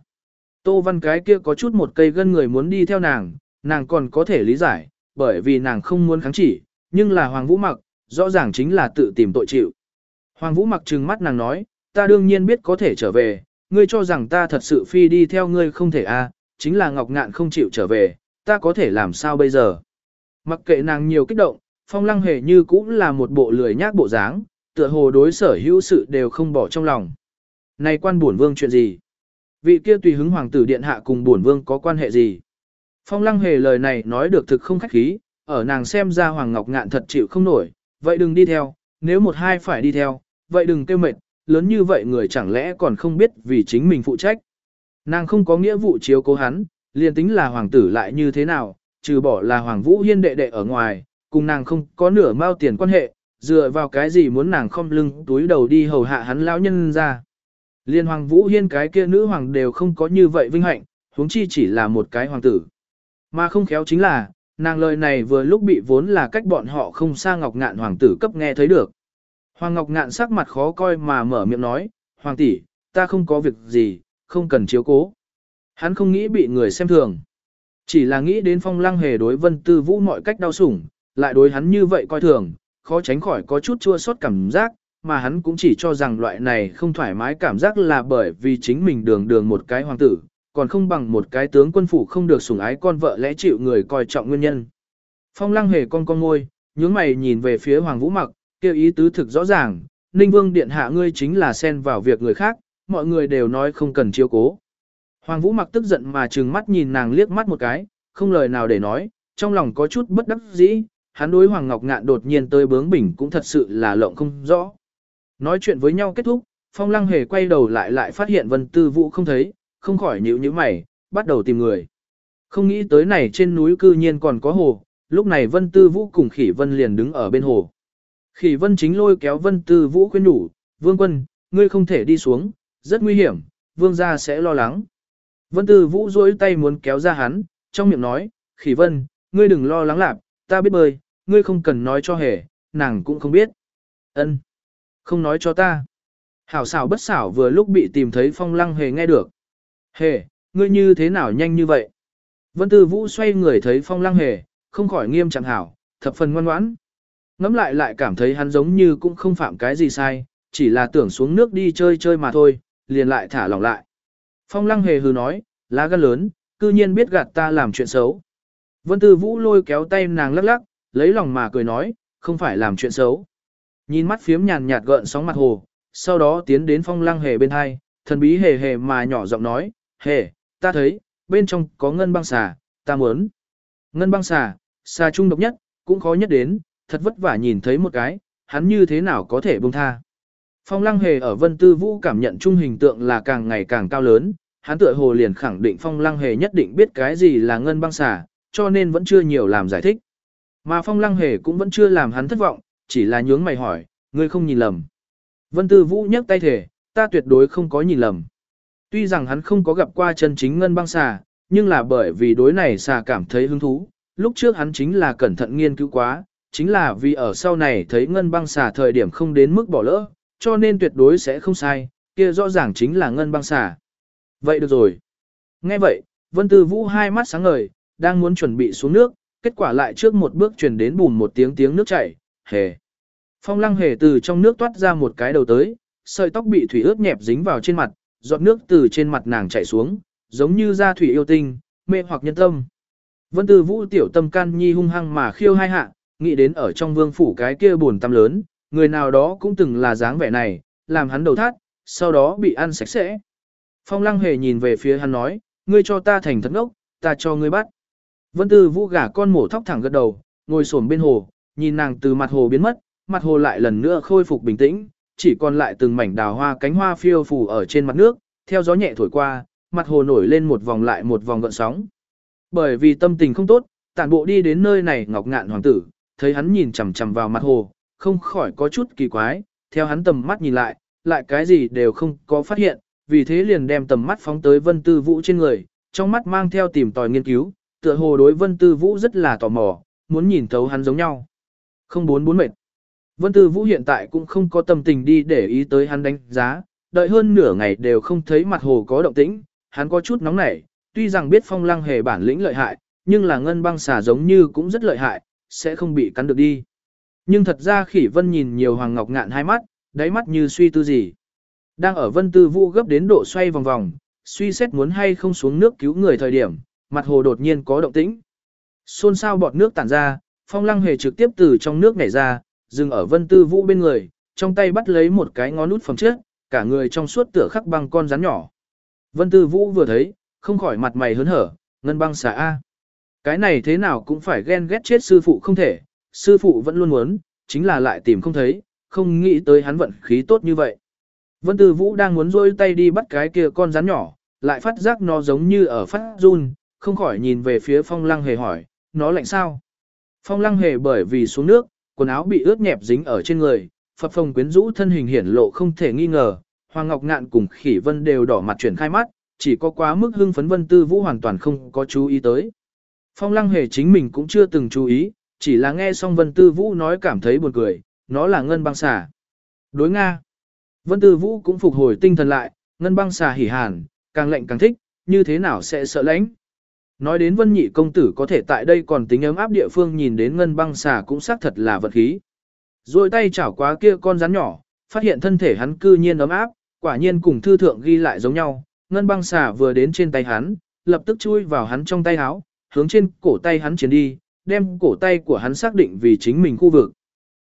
Tô văn cái kia có chút một cây gân người muốn đi theo nàng, nàng còn có thể lý giải, bởi vì nàng không muốn kháng chỉ, nhưng là Hoàng Vũ mặc, rõ ràng chính là tự tìm tội chịu. Hoàng Vũ mặc trừng mắt nàng nói, ta đương nhiên biết có thể trở về, ngươi cho rằng ta thật sự phi đi theo ngươi không thể a, à, chính là Ngọc Ngạn không chịu trở về, ta có thể làm sao bây giờ. Mặc kệ nàng nhiều kích động, phong lăng hề như cũng là một bộ lười nhác bộ dáng, tựa hồ đối sở hữu sự đều không bỏ trong lòng. Này quan bổn vương chuyện gì? Vị kia tùy hứng hoàng tử điện hạ cùng bổn vương có quan hệ gì? Phong lăng hề lời này nói được thực không khách khí, ở nàng xem ra hoàng ngọc ngạn thật chịu không nổi, vậy đừng đi theo, nếu một hai phải đi theo, vậy đừng kêu mệt, lớn như vậy người chẳng lẽ còn không biết vì chính mình phụ trách. Nàng không có nghĩa vụ chiếu cố hắn, liền tính là hoàng tử lại như thế nào, trừ bỏ là hoàng vũ hiên đệ đệ ở ngoài, cùng nàng không có nửa mao tiền quan hệ, dựa vào cái gì muốn nàng không lưng túi đầu đi hầu hạ hắn lão nhân ra. Liên hoàng vũ hiên cái kia nữ hoàng đều không có như vậy vinh hạnh, huống chi chỉ là một cái hoàng tử. Mà không khéo chính là, nàng lời này vừa lúc bị vốn là cách bọn họ không xa ngọc ngạn hoàng tử cấp nghe thấy được. Hoàng Ngọc Ngạn sắc mặt khó coi mà mở miệng nói, Hoàng tỷ, ta không có việc gì, không cần chiếu cố. Hắn không nghĩ bị người xem thường. Chỉ là nghĩ đến phong lăng hề đối vân tư vũ mọi cách đau sủng, lại đối hắn như vậy coi thường, khó tránh khỏi có chút chua xót cảm giác, mà hắn cũng chỉ cho rằng loại này không thoải mái cảm giác là bởi vì chính mình đường đường một cái hoàng tử, còn không bằng một cái tướng quân phủ không được sủng ái con vợ lẽ chịu người coi trọng nguyên nhân. Phong lăng hề con con ngôi, nhướng mày nhìn về phía hoàng vũ mặc, kêu ý tứ thực rõ ràng, Ninh Vương Điện Hạ ngươi chính là xen vào việc người khác, mọi người đều nói không cần chiếu cố. Hoàng Vũ mặc tức giận mà trừng mắt nhìn nàng liếc mắt một cái, không lời nào để nói, trong lòng có chút bất đắc dĩ, hắn đối Hoàng Ngọc Ngạn đột nhiên tới bướng bỉnh cũng thật sự là lộng không rõ. Nói chuyện với nhau kết thúc, Phong Lăng Hề quay đầu lại lại phát hiện Vân Tư Vũ không thấy, không khỏi nhíu nhíu mày, bắt đầu tìm người. Không nghĩ tới này trên núi cư nhiên còn có hồ, lúc này Vân Tư Vũ cùng Khỉ Vân liền đứng ở bên hồ. Khỉ vân chính lôi kéo vân tư vũ khuyên nhủ, vương quân, ngươi không thể đi xuống, rất nguy hiểm, vương gia sẽ lo lắng. Vân tư vũ duỗi tay muốn kéo ra hắn, trong miệng nói, khỉ vân, ngươi đừng lo lắng lạc, ta biết bơi, ngươi không cần nói cho hề, nàng cũng không biết. Ân, Không nói cho ta. Hảo xảo bất xảo vừa lúc bị tìm thấy phong lăng hề nghe được. Hề, ngươi như thế nào nhanh như vậy? Vân tư vũ xoay người thấy phong lăng hề, không khỏi nghiêm chẳng hảo, thập phần ngoan ngoãn. Ngắm lại lại cảm thấy hắn giống như cũng không phạm cái gì sai, chỉ là tưởng xuống nước đi chơi chơi mà thôi, liền lại thả lỏng lại. Phong lăng hề hừ nói, lá gan lớn, cư nhiên biết gạt ta làm chuyện xấu. Vân Tư Vũ lôi kéo tay nàng lắc lắc, lấy lòng mà cười nói, không phải làm chuyện xấu. Nhìn mắt phiếm nhàn nhạt gợn sóng mặt hồ, sau đó tiến đến phong lăng hề bên hai, thần bí hề hề mà nhỏ giọng nói, hề, ta thấy, bên trong có ngân băng xà, ta muốn. Ngân băng xà, xà trung độc nhất, cũng khó nhất đến, thật vất vả nhìn thấy một cái, hắn như thế nào có thể buông tha. Phong lăng hề ở vân tư vũ cảm nhận trung hình tượng là càng ngày càng cao lớn, hắn tựa hồ liền khẳng định phong lăng hề nhất định biết cái gì là ngân băng xà, cho nên vẫn chưa nhiều làm giải thích. Mà Phong Lăng Hề cũng vẫn chưa làm hắn thất vọng, chỉ là nhướng mày hỏi, ngươi không nhìn lầm. Vân Tư Vũ nhấc tay thể, ta tuyệt đối không có nhìn lầm. Tuy rằng hắn không có gặp qua chân chính ngân băng xà, nhưng là bởi vì đối này xà cảm thấy hứng thú, lúc trước hắn chính là cẩn thận nghiên cứu quá, chính là vì ở sau này thấy ngân băng xà thời điểm không đến mức bỏ lỡ, cho nên tuyệt đối sẽ không sai, kia rõ ràng chính là ngân băng xà. Vậy được rồi. Nghe vậy, Vân Tư Vũ hai mắt sáng ngời, đang muốn chuẩn bị xuống nước, kết quả lại trước một bước truyền đến bùm một tiếng tiếng nước chảy, hề. Phong lăng hề từ trong nước toát ra một cái đầu tới, sợi tóc bị thủy ướt nhẹp dính vào trên mặt, giọt nước từ trên mặt nàng chảy xuống, giống như da thủy yêu tinh, mê hoặc nhân tâm. Vân Tư Vũ tiểu tâm can nhi hung hăng mà khiêu hai hạ, nghĩ đến ở trong vương phủ cái kia buồn tâm lớn, người nào đó cũng từng là dáng vẻ này, làm hắn đầu thắt, sau đó bị ăn sạch sẽ. Phong lăng hề nhìn về phía hắn nói, ngươi cho ta thành thật ngốc, ta cho ngươi bắt. Vân Tư Vũ gả con mổ thóc thẳng gật đầu, ngồi xổm bên hồ, nhìn nàng từ mặt hồ biến mất, mặt hồ lại lần nữa khôi phục bình tĩnh, chỉ còn lại từng mảnh đào hoa cánh hoa phiêu phù ở trên mặt nước, theo gió nhẹ thổi qua, mặt hồ nổi lên một vòng lại một vòng gợn sóng. Bởi vì tâm tình không tốt, tản bộ đi đến nơi này ngọc ngạn hoàng tử, thấy hắn nhìn chằm chằm vào mặt hồ, không khỏi có chút kỳ quái, theo hắn tầm mắt nhìn lại, lại cái gì đều không có phát hiện, vì thế liền đem tầm mắt phóng tới vân tư vũ trên người, trong mắt mang theo tìm tòi nghiên cứu, tựa hồ đối vân tư vũ rất là tò mò, muốn nhìn thấu hắn giống nhau. Không bốn bốn mệt. Vân tư vũ hiện tại cũng không có tâm tình đi để ý tới hắn đánh giá, đợi hơn nửa ngày đều không thấy mặt hồ có động tĩnh, hắn có chút nóng nảy, tuy rằng biết phong lăng hề bản lĩnh lợi hại, nhưng là ngân băng xà giống như cũng rất lợi hại, sẽ không bị cắn được đi. Nhưng thật ra khỉ vân nhìn nhiều hoàng ngọc ngạn hai mắt, đáy mắt như suy tư gì. Đang ở vân tư vũ gấp đến độ xoay vòng vòng, suy xét muốn hay không xuống nước cứu người thời điểm, mặt hồ đột nhiên có động tĩnh. Xôn xao bọt nước tản ra, phong lăng hề trực tiếp từ trong nước nhảy ra, dừng ở vân tư vũ bên người, trong tay bắt lấy một cái ngón nút phẩm trước, cả người trong suốt tựa khắc băng con rắn nhỏ. Vân tư vũ vừa thấy, không khỏi mặt mày hớn hở, ngân băng xà A. Cái này thế nào cũng phải ghen ghét chết sư phụ không thể, sư phụ vẫn luôn muốn, chính là lại tìm không thấy, không nghĩ tới hắn vận khí tốt như vậy. Vân Tư Vũ đang muốn rôi tay đi bắt cái kia con rắn nhỏ, lại phát giác nó giống như ở phát run, không khỏi nhìn về phía phong lăng hề hỏi, nó lạnh sao? Phong lăng hề bởi vì xuống nước, quần áo bị ướt nhẹp dính ở trên người, phập phồng quyến rũ thân hình hiển lộ không thể nghi ngờ, Hoàng Ngọc Ngạn cùng Khỉ Vân đều đỏ mặt chuyển khai mắt, chỉ có quá mức hưng phấn Vân Tư Vũ hoàn toàn không có chú ý tới. Phong lăng hề chính mình cũng chưa từng chú ý, chỉ là nghe xong Vân Tư Vũ nói cảm thấy buồn cười, nó là ngân băng xà. Đối Nga. Vân Tư Vũ cũng phục hồi tinh thần lại, ngân băng xà hỉ hàn, càng lạnh càng thích, như thế nào sẽ sợ lãnh. Nói đến Vân Nhị công tử có thể tại đây còn tính ấm áp địa phương nhìn đến ngân băng xà cũng xác thật là vật khí. Rồi tay chảo quá kia con rắn nhỏ, phát hiện thân thể hắn cư nhiên ấm áp, quả nhiên cùng thư thượng ghi lại giống nhau, ngân băng xà vừa đến trên tay hắn, lập tức chui vào hắn trong tay áo, hướng trên cổ tay hắn chiến đi, đem cổ tay của hắn xác định vì chính mình khu vực.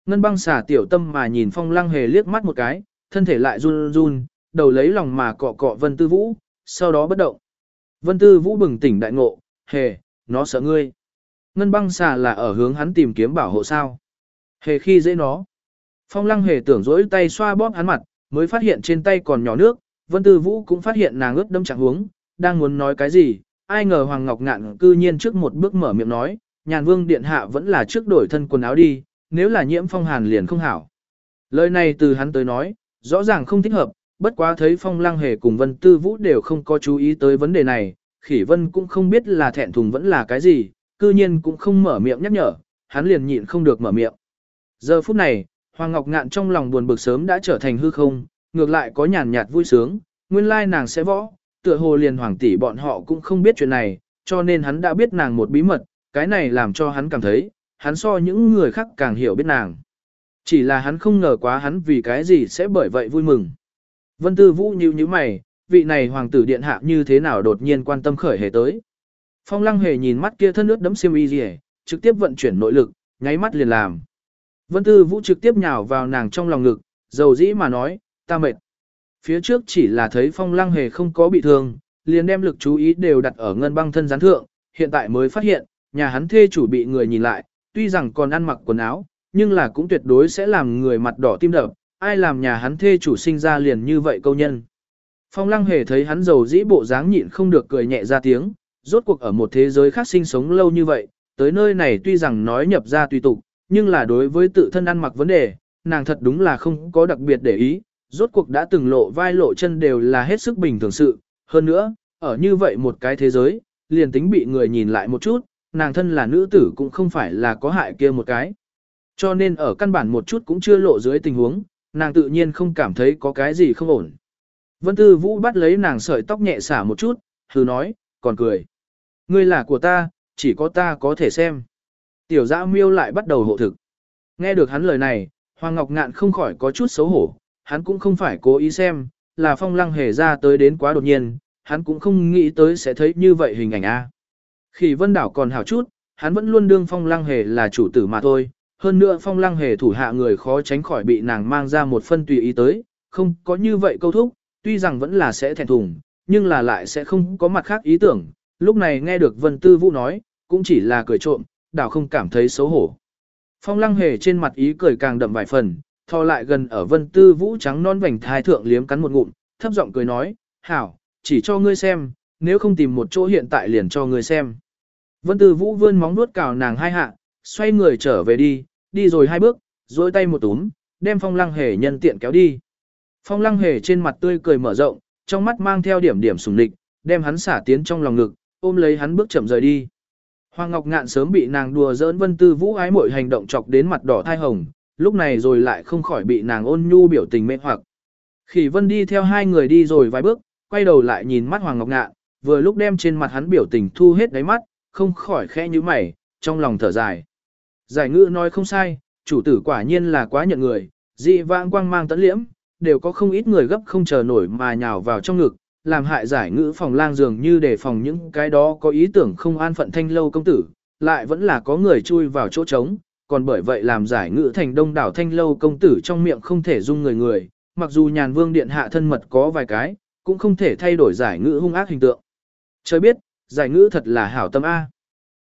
Ngân băng xà tiểu tâm mà nhìn phong lăng hề liếc mắt một cái, thân thể lại run run, đầu lấy lòng mà cọ cọ vân tư vũ, sau đó bất động. Vân tư vũ bừng tỉnh đại ngộ, hề, nó sợ ngươi. Ngân băng xà là ở hướng hắn tìm kiếm bảo hộ sao. Hề khi dễ nó. Phong lăng hề tưởng dỗi tay xoa bóp hắn mặt, mới phát hiện trên tay còn nhỏ nước, vân tư vũ cũng phát hiện nàng ướt đâm trạng hướng, đang muốn nói cái gì, ai ngờ Hoàng Ngọc Ngạn cư nhiên trước một bước mở miệng nói, nhàn vương điện hạ vẫn là trước đổi thân quần áo đi, nếu là nhiễm phong hàn liền không hảo. Lời này từ hắn tới nói, rõ ràng không thích hợp, bất quá thấy phong lăng hề cùng vân tư vũ đều không có chú ý tới vấn đề này, khỉ vân cũng không biết là thẹn thùng vẫn là cái gì, cư nhiên cũng không mở miệng nhắc nhở, hắn liền nhịn không được mở miệng. Giờ phút này, Hoàng Ngọc Ngạn trong lòng buồn bực sớm đã trở thành hư không, ngược lại có nhàn nhạt vui sướng, nguyên lai nàng sẽ võ, tựa hồ liền hoàng tỷ bọn họ cũng không biết chuyện này, cho nên hắn đã biết nàng một bí mật, cái này làm cho hắn cảm thấy, hắn so những người khác càng hiểu biết nàng. Chỉ là hắn không ngờ quá hắn vì cái gì sẽ bởi vậy vui mừng. Vân Tư Vũ nhíu nhíu mày, vị này hoàng tử điện hạ như thế nào đột nhiên quan tâm khởi hề tới. Phong lăng hề nhìn mắt kia thân nước đấm xiêm y gì trực tiếp vận chuyển nội lực, nháy mắt liền làm. Vân Tư Vũ trực tiếp nhào vào nàng trong lòng ngực, dầu dĩ mà nói, ta mệt. Phía trước chỉ là thấy phong lăng hề không có bị thương, liền đem lực chú ý đều đặt ở ngân băng thân gián thượng, hiện tại mới phát hiện, nhà hắn thê chủ bị người nhìn lại, tuy rằng còn ăn mặc quần áo, nhưng là cũng tuyệt đối sẽ làm người mặt đỏ tim đập, ai làm nhà hắn thê chủ sinh ra liền như vậy câu nhân. Phong lăng hề thấy hắn giàu dĩ bộ dáng nhịn không được cười nhẹ ra tiếng, Rốt cuộc ở một thế giới khác sinh sống lâu như vậy, tới nơi này tuy rằng nói nhập ra tùy tục, nhưng là đối với tự thân ăn mặc vấn đề, nàng thật đúng là không có đặc biệt để ý, rốt cuộc đã từng lộ vai lộ chân đều là hết sức bình thường sự. Hơn nữa, ở như vậy một cái thế giới, liền tính bị người nhìn lại một chút, nàng thân là nữ tử cũng không phải là có hại kia một cái. Cho nên ở căn bản một chút cũng chưa lộ dưới tình huống, nàng tự nhiên không cảm thấy có cái gì không ổn. Vân Tư Vũ bắt lấy nàng sợi tóc nhẹ xả một chút, hừ nói, còn cười. Ngươi là của ta, chỉ có ta có thể xem. Tiểu dã miêu lại bắt đầu hộ thực. Nghe được hắn lời này, Hoàng Ngọc Ngạn không khỏi có chút xấu hổ, hắn cũng không phải cố ý xem, là phong lăng hề ra tới đến quá đột nhiên, hắn cũng không nghĩ tới sẽ thấy như vậy hình ảnh a. Khi vân đảo còn hảo chút, hắn vẫn luôn đương phong lăng hề là chủ tử mà thôi, hơn nữa phong lăng hề thủ hạ người khó tránh khỏi bị nàng mang ra một phân tùy ý tới, không có như vậy câu thúc, tuy rằng vẫn là sẽ thẹn thùng, nhưng là lại sẽ không có mặt khác ý tưởng, lúc này nghe được Vân Tư Vũ nói, cũng chỉ là cười trộm, đảo không cảm thấy xấu hổ. Phong lăng hề trên mặt ý cười càng đậm vài phần, thò lại gần ở Vân Tư Vũ trắng non vành thai thượng liếm cắn một ngụm, thấp giọng cười nói, hảo, chỉ cho ngươi xem, nếu không tìm một chỗ hiện tại liền cho ngươi xem. Vân Tư Vũ vươn móng nuốt cào nàng hai hạ, xoay người trở về đi, đi rồi hai bước, duỗi tay một túm, đem phong lăng hề nhân tiện kéo đi. Phong lăng hề trên mặt tươi cười mở rộng, trong mắt mang theo điểm điểm sùng lịch, đem hắn xả tiến trong lòng ngực, ôm lấy hắn bước chậm rời đi. Hoàng Ngọc Ngạn sớm bị nàng đùa giỡn Vân Tư Vũ ái muội hành động chọc đến mặt đỏ thai hồng, lúc này rồi lại không khỏi bị nàng ôn nhu biểu tình mê hoặc. Khỉ Vân đi theo hai người đi rồi vài bước, quay đầu lại nhìn mắt Hoàng Ngọc Ngạn, vừa lúc đem trên mặt hắn biểu tình thu hết đáy mắt, không khỏi khẽ như mày, trong lòng thở dài. Giải ngữ nói không sai, chủ tử quả nhiên là quá nhận người, dị vãng quang mang tấn liễm, đều có không ít người gấp không chờ nổi mà nhào vào trong ngực, làm hại giải ngữ phòng lang dường như để phòng những cái đó có ý tưởng không an phận thanh lâu công tử, lại vẫn là có người chui vào chỗ trống, còn bởi vậy làm giải ngữ thành đông đảo thanh lâu công tử trong miệng không thể dung người người, mặc dù nhàn vương điện hạ thân mật có vài cái, cũng không thể thay đổi giải ngữ hung ác hình tượng. Trời biết, giải ngữ thật là hảo tâm A.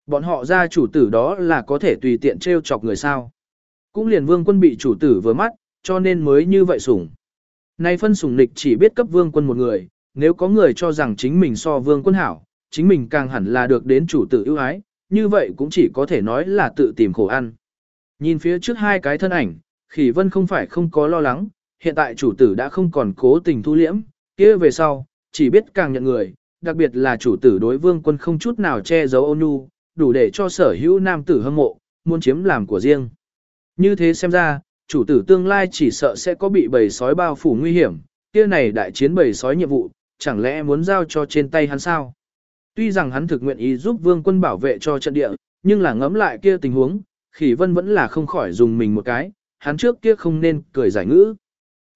Bọn họ ra chủ tử đó là có thể tùy tiện trêu chọc người sao. Cũng liền vương quân bị chủ tử vừa mắt, cho nên mới như vậy sủng. Nay phân sủng nịch chỉ biết cấp vương quân một người, nếu có người cho rằng chính mình so vương quân hảo, chính mình càng hẳn là được đến chủ tử ưu ái, như vậy cũng chỉ có thể nói là tự tìm khổ ăn. Nhìn phía trước hai cái thân ảnh, khỉ vân không phải không có lo lắng, hiện tại chủ tử đã không còn cố tình thu liễm, kia về sau, chỉ biết càng nhận người, đặc biệt là chủ tử đối vương quân không chút nào che giấu ôn nhu, đủ để cho sở hữu nam tử hâm mộ, muốn chiếm làm của riêng. Như thế xem ra, chủ tử tương lai chỉ sợ sẽ có bị bầy sói bao phủ nguy hiểm, kia này đại chiến bầy sói nhiệm vụ, chẳng lẽ muốn giao cho trên tay hắn sao? Tuy rằng hắn thực nguyện ý giúp vương quân bảo vệ cho trận địa, nhưng là ngẫm lại kia tình huống, khỉ vân vẫn là không khỏi dùng mình một cái, hắn trước kia không nên cười giải ngữ.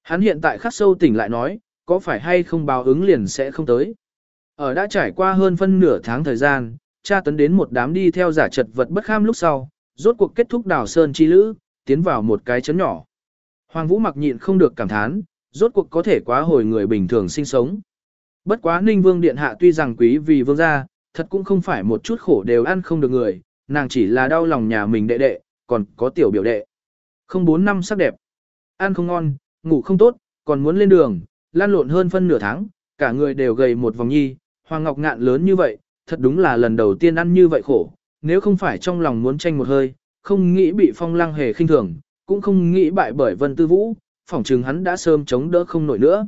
Hắn hiện tại khắc sâu tỉnh lại nói, có phải hay không báo ứng liền sẽ không tới. Ở đã trải qua hơn phân nửa tháng thời gian, cha tấn đến một đám đi theo giả trật vật bất kham lúc sau, rốt cuộc kết thúc đảo sơn chi lữ, tiến vào một cái chấn nhỏ. Hoàng Vũ mặc nhịn không được cảm thán, rốt cuộc có thể quá hồi người bình thường sinh sống. Bất quá Ninh Vương Điện Hạ tuy rằng quý vì vương gia, thật cũng không phải một chút khổ đều ăn không được người, nàng chỉ là đau lòng nhà mình đệ đệ, còn có tiểu biểu đệ. Không bốn năm sắc đẹp, ăn không ngon, ngủ không tốt, còn muốn lên đường, lan lộn hơn phân nửa tháng, cả người đều gầy một vòng nhi, Hoàng Ngọc Ngạn lớn như vậy, thật đúng là lần đầu tiên ăn như vậy khổ, nếu không phải trong lòng muốn tranh một hơi, không nghĩ bị phong lăng hề khinh thường, cũng không nghĩ bại bởi Vân Tư Vũ, phỏng chừng hắn đã sớm chống đỡ không nổi nữa.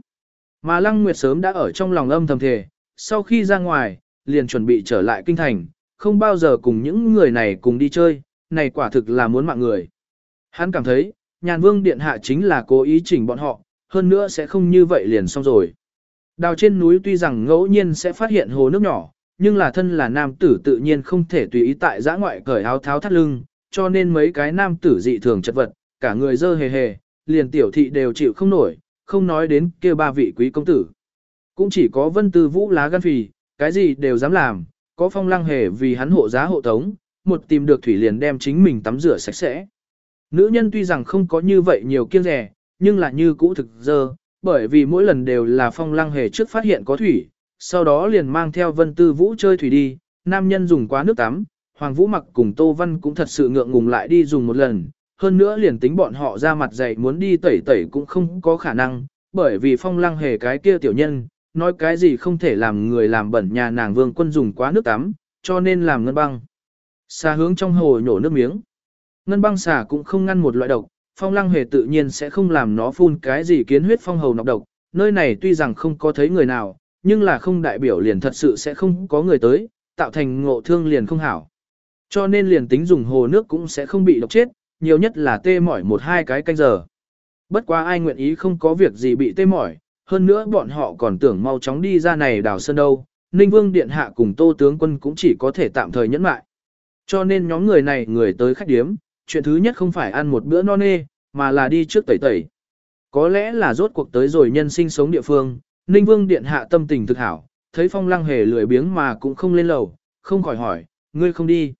Mà Lăng Nguyệt sớm đã ở trong lòng âm thầm thề, sau khi ra ngoài, liền chuẩn bị trở lại kinh thành, không bao giờ cùng những người này cùng đi chơi, này quả thực là muốn mạng người. Hắn cảm thấy, nhàn vương điện hạ chính là cố ý chỉnh bọn họ, hơn nữa sẽ không như vậy liền xong rồi. Đào trên núi tuy rằng ngẫu nhiên sẽ phát hiện hồ nước nhỏ, nhưng là thân là nam tử tự nhiên không thể tùy ý tại giã ngoại cởi áo tháo thắt lưng, cho nên mấy cái nam tử dị thường chật vật, cả người dơ hề hề, liền tiểu thị đều chịu không nổi, không nói đến kia ba vị quý công tử. Cũng chỉ có vân tư vũ lá gan phì, cái gì đều dám làm, có phong lăng hề vì hắn hộ giá hộ tống, một tìm được thủy liền đem chính mình tắm rửa sạch sẽ. Nữ nhân tuy rằng không có như vậy nhiều kiêng rẻ, nhưng là như cũ thực dơ, bởi vì mỗi lần đều là phong lăng hề trước phát hiện có thủy, sau đó liền mang theo vân tư vũ chơi thủy đi, nam nhân dùng quá nước tắm, hoàng vũ mặc cùng tô văn cũng thật sự ngượng ngùng lại đi dùng một lần, hơn nữa liền tính bọn họ ra mặt dày muốn đi tẩy tẩy cũng không có khả năng, bởi vì phong lăng hề cái kia tiểu nhân, nói cái gì không thể làm người làm bẩn nhà nàng vương quân dùng quá nước tắm, cho nên làm ngân băng. Xà hướng trong hồ nhổ nước miếng. Ngân băng xà cũng không ngăn một loại độc, phong lăng hề tự nhiên sẽ không làm nó phun cái gì kiến huyết phong hầu nọc độc. Nơi này tuy rằng không có thấy người nào, nhưng là không đại biểu liền thật sự sẽ không có người tới, tạo thành ngộ thương liền không hảo. Cho nên liền tính dùng hồ nước cũng sẽ không bị độc chết, nhiều nhất là tê mỏi một hai cái canh giờ. Bất quá ai nguyện ý không có việc gì bị tê mỏi, hơn nữa bọn họ còn tưởng mau chóng đi ra này đào sơn đâu, Ninh Vương Điện Hạ cùng Tô Tướng Quân cũng chỉ có thể tạm thời nhẫn mại. Cho nên nhóm người này người tới khách điếm, chuyện thứ nhất không phải ăn một bữa no nê, mà là đi trước tẩy tẩy. Có lẽ là rốt cuộc tới rồi nhân sinh sống địa phương, Ninh Vương Điện Hạ tâm tình thực hảo, thấy Phong Lăng hề lười biếng mà cũng không lên lầu, không khỏi hỏi, ngươi không đi.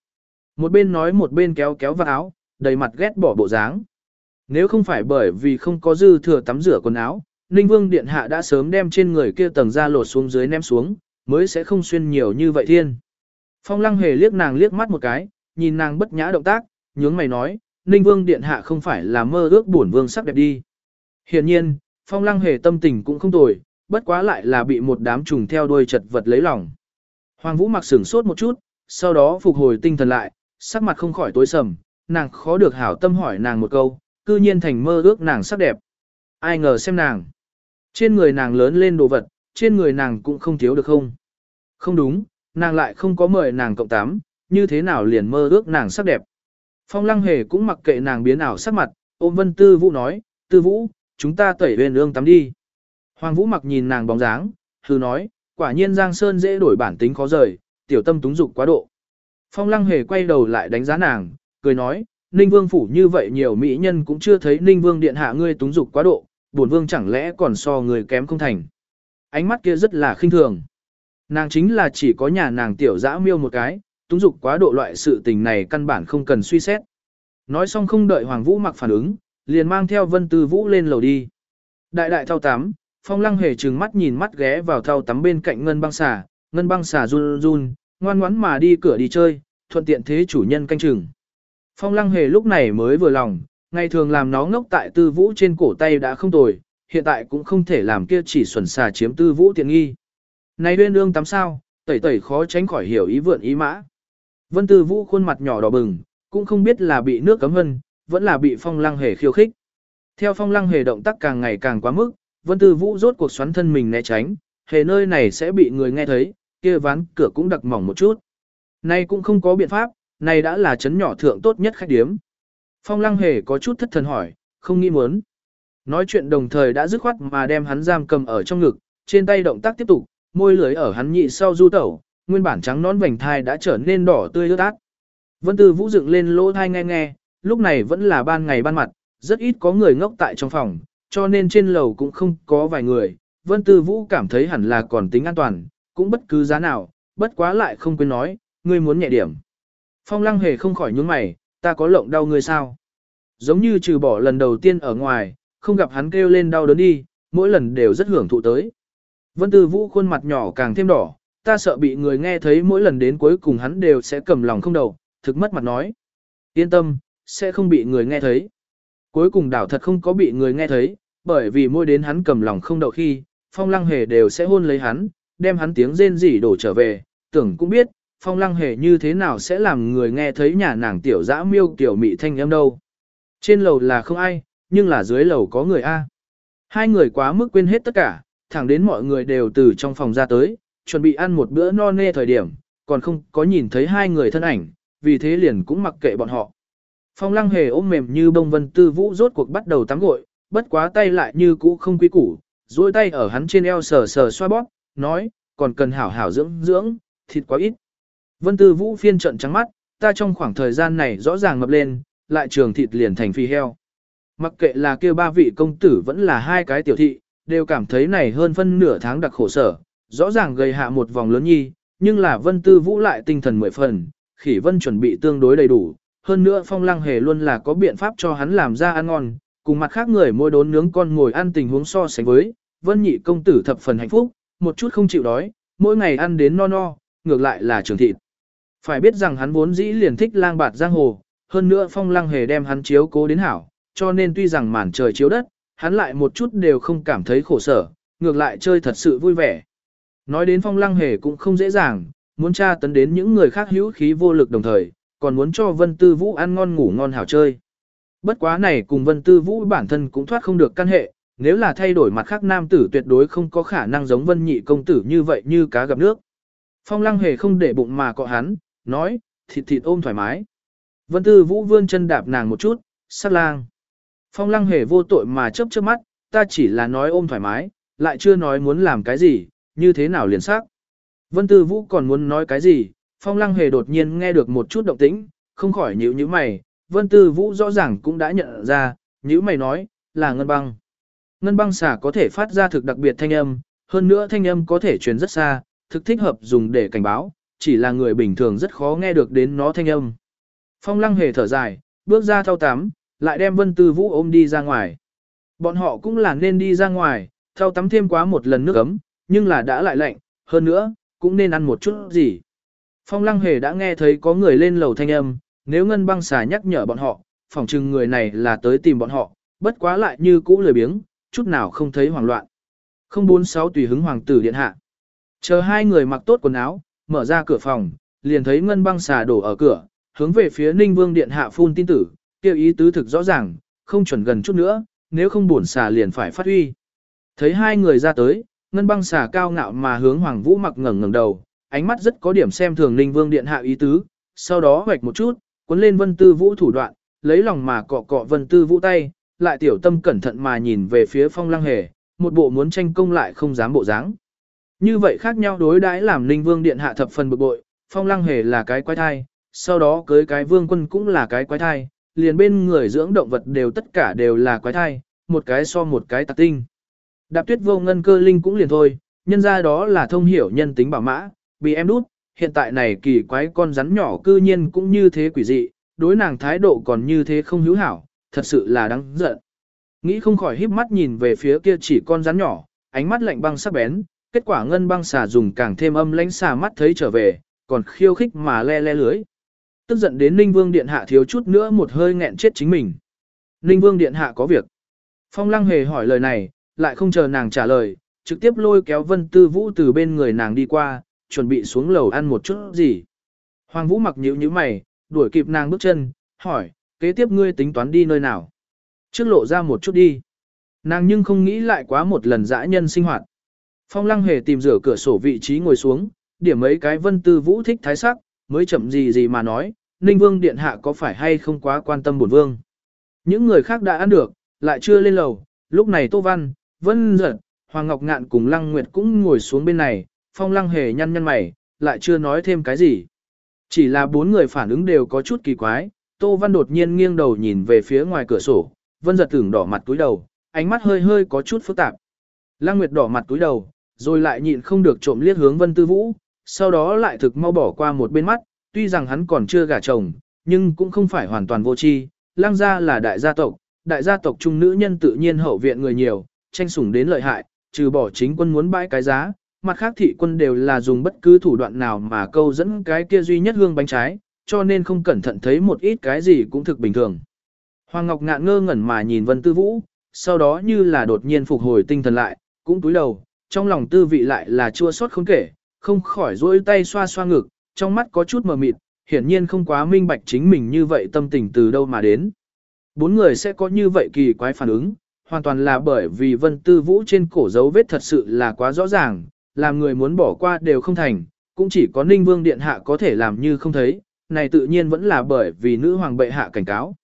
Một bên nói một bên kéo kéo vào áo, đầy mặt ghét bỏ bộ dáng. Nếu không phải bởi vì không có dư thừa tắm rửa quần áo, Ninh Vương Điện Hạ đã sớm đem trên người kia tầng da lột xuống dưới ném xuống, mới sẽ không xuyên nhiều như vậy thiên. Phong Lăng hề liếc nàng liếc mắt một cái, nhìn nàng bất nhã động tác, nhướng mày nói, Ninh Vương Điện Hạ không phải là mơ ước bổn vương sắc đẹp đi. Hiển nhiên, Phong Lăng hề tâm tình cũng không tồi, bất quá lại là bị một đám trùng theo đuôi chật vật lấy lòng. Hoàng Vũ mặc sửng sốt một chút, sau đó phục hồi tinh thần lại, sắc mặt không khỏi tối sầm, nàng khó được hảo tâm hỏi nàng một câu, cư nhiên thành mơ ước nàng sắc đẹp. Ai ngờ xem nàng. Trên người nàng lớn lên đồ vật, trên người nàng cũng không thiếu được không? Không đúng, nàng lại không có mời nàng cộng tám, như thế nào liền mơ ước nàng sắc đẹp. Phong lăng hề cũng mặc kệ nàng biến ảo sắc mặt, ôm vân tư vũ nói, tư vũ, chúng ta tẩy huyền ương tắm đi. Hoàng vũ mặc nhìn nàng bóng dáng, hư nói, quả nhiên Giang Sơn dễ đổi bản tính khó rời, tiểu tâm túng dục quá độ. Phong lăng hề quay đầu lại đánh giá nàng, cười nói, Ninh Vương phủ như vậy nhiều mỹ nhân cũng chưa thấy Ninh Vương điện hạ ngươi túng dục quá độ, bổn vương chẳng lẽ còn so người kém không thành. Ánh mắt kia rất là khinh thường. Nàng chính là chỉ có nhà nàng tiểu dã miêu một cái, túng dục quá độ loại sự tình này căn bản không cần suy xét. Nói xong không đợi Hoàng Vũ mặc phản ứng, liền mang theo Vân Tư Vũ lên lầu đi. Đại đại thao tắm, Phong Lăng hề trừng mắt nhìn mắt ghé vào thao tắm bên cạnh ngân băng xà, ngân băng xà run run, ngoan ngoãn mà đi cửa đi chơi, thuận tiện thế chủ nhân canh chừng. Phong lăng hề lúc này mới vừa lòng, ngày thường làm nó ngốc tại tư vũ trên cổ tay đã không tồi, hiện tại cũng không thể làm kia chỉ xuẩn xà chiếm tư vũ tiện nghi. Này uyên ương tắm sao, tẩy tẩy khó tránh khỏi hiểu ý vượn ý mã. Vân tư vũ khuôn mặt nhỏ đỏ bừng, cũng không biết là bị nước cấm hân, vẫn là bị phong lăng hề khiêu khích. Theo phong lăng hề động tác càng ngày càng quá mức, vân tư vũ rốt cuộc xoắn thân mình né tránh, hề nơi này sẽ bị người nghe thấy, kia ván cửa cũng đặc mỏng một chút. Nay cũng không có biện pháp, này đã là chấn nhỏ thượng tốt nhất khách điếm. Phong lăng hề có chút thất thần hỏi, không nghĩ muốn. Nói chuyện đồng thời đã dứt khoát mà đem hắn giam cầm ở trong ngực, trên tay động tác tiếp tục, môi lưới ở hắn nhị sau du tẩu, nguyên bản trắng nón vành thai đã trở nên đỏ tươi ướt át. Vân Tư Vũ dựng lên lỗ thai nghe nghe, lúc này vẫn là ban ngày ban mặt, rất ít có người ngốc tại trong phòng, cho nên trên lầu cũng không có vài người. Vân Tư Vũ cảm thấy hẳn là còn tính an toàn, cũng bất cứ giá nào, bất quá lại không quên nói, ngươi muốn nhẹ điểm. Phong lăng hề không khỏi nhướng mày, ta có lộng đau ngươi sao? Giống như trừ bỏ lần đầu tiên ở ngoài, không gặp hắn kêu lên đau đớn đi, mỗi lần đều rất hưởng thụ tới. Vân Tư Vũ khuôn mặt nhỏ càng thêm đỏ, ta sợ bị người nghe thấy mỗi lần đến cuối cùng hắn đều sẽ cầm lòng không đầu, thực mất mặt nói. Yên tâm, sẽ không bị người nghe thấy. Cuối cùng đảo thật không có bị người nghe thấy, bởi vì mỗi đến hắn cầm lòng không đầu khi, phong lăng hề đều sẽ hôn lấy hắn, đem hắn tiếng rên rỉ đổ trở về, tưởng cũng biết, phong lăng hề như thế nào sẽ làm người nghe thấy nhà nàng tiểu dã miêu tiểu mị thanh âm đâu. Trên lầu là không ai, nhưng là dưới lầu có người A. Hai người quá mức quên hết tất cả, thẳng đến mọi người đều từ trong phòng ra tới, chuẩn bị ăn một bữa no nê thời điểm, còn không có nhìn thấy hai người thân ảnh, vì thế liền cũng mặc kệ bọn họ. Phong lăng hề ôm mềm như bông vân tư vũ rốt cuộc bắt đầu tắm gội, bất quá tay lại như cũ không quý củ, duỗi tay ở hắn trên eo sờ sờ xoa bóp, nói, còn cần hảo hảo dưỡng dưỡng, thịt quá ít. Vân Tư Vũ phiên trận trắng mắt, ta trong khoảng thời gian này rõ ràng mập lên, lại trường thịt liền thành phi heo. Mặc kệ là kêu ba vị công tử vẫn là hai cái tiểu thị, đều cảm thấy này hơn phân nửa tháng đặc khổ sở, rõ ràng gây hạ một vòng lớn nhi, nhưng là Vân Tư Vũ lại tinh thần mười phần, khỉ Vân chuẩn bị tương đối đầy đủ, hơn nữa Phong Lăng Hề luôn là có biện pháp cho hắn làm ra ăn ngon, cùng mặt khác người môi đốn nướng con ngồi ăn tình huống so sánh với, Vân Nhị công tử thập phần hạnh phúc, một chút không chịu đói, mỗi ngày ăn đến no no, ngược lại là trường thịt. Phải biết rằng hắn vốn dĩ liền thích lang bạt giang hồ, hơn nữa phong lăng hề đem hắn chiếu cố đến hảo, cho nên tuy rằng màn trời chiếu đất, hắn lại một chút đều không cảm thấy khổ sở, ngược lại chơi thật sự vui vẻ. Nói đến phong lăng hề cũng không dễ dàng, muốn tra tấn đến những người khác hữu khí vô lực đồng thời, còn muốn cho Vân Tư Vũ ăn ngon ngủ ngon hảo chơi. Bất quá này cùng Vân Tư Vũ bản thân cũng thoát không được căn hệ, nếu là thay đổi mặt khác nam tử tuyệt đối không có khả năng giống Vân Nhị công tử như vậy như cá gặp nước. Phong Lăng hề không để bụng mà cọ hắn, nói, thịt thịt ôm thoải mái. Vân Tư Vũ vươn chân đạp nàng một chút, sát lang. Phong Lăng hề vô tội mà chớp chớp mắt, ta chỉ là nói ôm thoải mái, lại chưa nói muốn làm cái gì, như thế nào liền xác. Vân Tư Vũ còn muốn nói cái gì, Phong Lăng Hề đột nhiên nghe được một chút động tĩnh, không khỏi nhíu nhíu mày, Vân Tư Vũ rõ ràng cũng đã nhận ra, nhíu mày nói, là ngân băng. Ngân băng xả có thể phát ra thực đặc biệt thanh âm, hơn nữa thanh âm có thể truyền rất xa, thực thích hợp dùng để cảnh báo, chỉ là người bình thường rất khó nghe được đến nó thanh âm. Phong Lăng Hề thở dài, bước ra thao tắm, lại đem Vân Tư Vũ ôm đi ra ngoài. Bọn họ cũng là nên đi ra ngoài, thao tắm thêm quá một lần nước ấm, nhưng là đã lại lạnh, hơn nữa, cũng nên ăn một chút gì. Phong lăng hề đã nghe thấy có người lên lầu thanh âm, nếu ngân băng xà nhắc nhở bọn họ, phỏng chừng người này là tới tìm bọn họ, bất quá lại như cũ lười biếng, chút nào không thấy hoảng loạn. 046 tùy hứng hoàng tử điện hạ. Chờ hai người mặc tốt quần áo, mở ra cửa phòng, liền thấy ngân băng xà đổ ở cửa, hướng về phía ninh vương điện hạ phun tin tử, kêu ý tứ thực rõ ràng, không chuẩn gần chút nữa, nếu không buồn xà liền phải phát huy. Thấy hai người ra tới, ngân băng xà cao ngạo mà hướng Hoàng Vũ mặc ngẩng ngẩng đầu, ánh mắt rất có điểm xem thường Ninh Vương điện hạ ý tứ, sau đó hoạch một chút, cuốn lên Vân Tư Vũ thủ đoạn, lấy lòng mà cọ cọ Vân Tư Vũ tay, lại tiểu tâm cẩn thận mà nhìn về phía Phong Lăng Hề, một bộ muốn tranh công lại không dám bộ dáng. Như vậy khác nhau đối đãi làm Ninh Vương điện hạ thập phần bực bội, Phong Lăng Hề là cái quái thai, sau đó cưới cái vương quân cũng là cái quái thai, liền bên người dưỡng động vật đều tất cả đều là quái thai, một cái so một cái tạc tinh. Đạp tuyết vô ngân cơ linh cũng liền thôi, nhân ra đó là thông hiểu nhân tính bảo mã, bị em đút, hiện tại này kỳ quái con rắn nhỏ cư nhiên cũng như thế quỷ dị, đối nàng thái độ còn như thế không hữu hảo, thật sự là đáng giận. Nghĩ không khỏi híp mắt nhìn về phía kia chỉ con rắn nhỏ, ánh mắt lạnh băng sắc bén, kết quả ngân băng xà dùng càng thêm âm lãnh xà mắt thấy trở về, còn khiêu khích mà le le lưới. Tức giận đến Ninh Vương Điện Hạ thiếu chút nữa một hơi nghẹn chết chính mình. Ninh Vương Điện Hạ có việc. Phong Lăng hề hỏi lời này, lại không chờ nàng trả lời, trực tiếp lôi kéo Vân Tư Vũ từ bên người nàng đi qua, chuẩn bị xuống lầu ăn một chút gì. Hoàng Vũ mặc nhíu như mày, đuổi kịp nàng bước chân, hỏi, kế tiếp ngươi tính toán đi nơi nào? Trước lộ ra một chút đi. Nàng nhưng không nghĩ lại quá một lần dã nhân sinh hoạt. Phong lăng hề tìm rửa cửa sổ vị trí ngồi xuống, điểm mấy cái Vân Tư Vũ thích thái sắc, mới chậm gì gì mà nói, Ninh Vương Điện Hạ có phải hay không quá quan tâm bổn Vương. Những người khác đã ăn được, lại chưa lên lầu, lúc này Tô Văn, Vân giật, Hoàng Ngọc Ngạn cùng Lăng Nguyệt cũng ngồi xuống bên này, Phong Lăng hề nhăn nhăn mày, lại chưa nói thêm cái gì. Chỉ là bốn người phản ứng đều có chút kỳ quái, Tô Văn đột nhiên nghiêng đầu nhìn về phía ngoài cửa sổ, Vân giật tưởng đỏ mặt túi đầu, ánh mắt hơi hơi có chút phức tạp. Lăng Nguyệt đỏ mặt túi đầu, rồi lại nhịn không được trộm liếc hướng Vân Tư Vũ, sau đó lại thực mau bỏ qua một bên mắt, tuy rằng hắn còn chưa gả chồng, nhưng cũng không phải hoàn toàn vô tri. Lăng gia là đại gia tộc, đại gia tộc trung nữ nhân tự nhiên hậu viện người nhiều, tranh sủng đến lợi hại, trừ bỏ chính quân muốn bãi cái giá, mặt khác thị quân đều là dùng bất cứ thủ đoạn nào mà câu dẫn cái kia duy nhất hương bánh trái, cho nên không cẩn thận thấy một ít cái gì cũng thực bình thường. Hoàng Ngọc ngạn ngơ ngẩn mà nhìn Vân Tư Vũ, sau đó như là đột nhiên phục hồi tinh thần lại, cũng túi đầu, trong lòng tư vị lại là chua xót không kể, không khỏi duỗi tay xoa xoa ngực, trong mắt có chút mờ mịt, hiển nhiên không quá minh bạch chính mình như vậy tâm tình từ đâu mà đến. Bốn người sẽ có như vậy kỳ quái phản ứng, hoàn toàn là bởi vì vân tư vũ trên cổ dấu vết thật sự là quá rõ ràng, làm người muốn bỏ qua đều không thành, cũng chỉ có ninh vương điện hạ có thể làm như không thấy, này tự nhiên vẫn là bởi vì nữ hoàng bệ hạ cảnh cáo.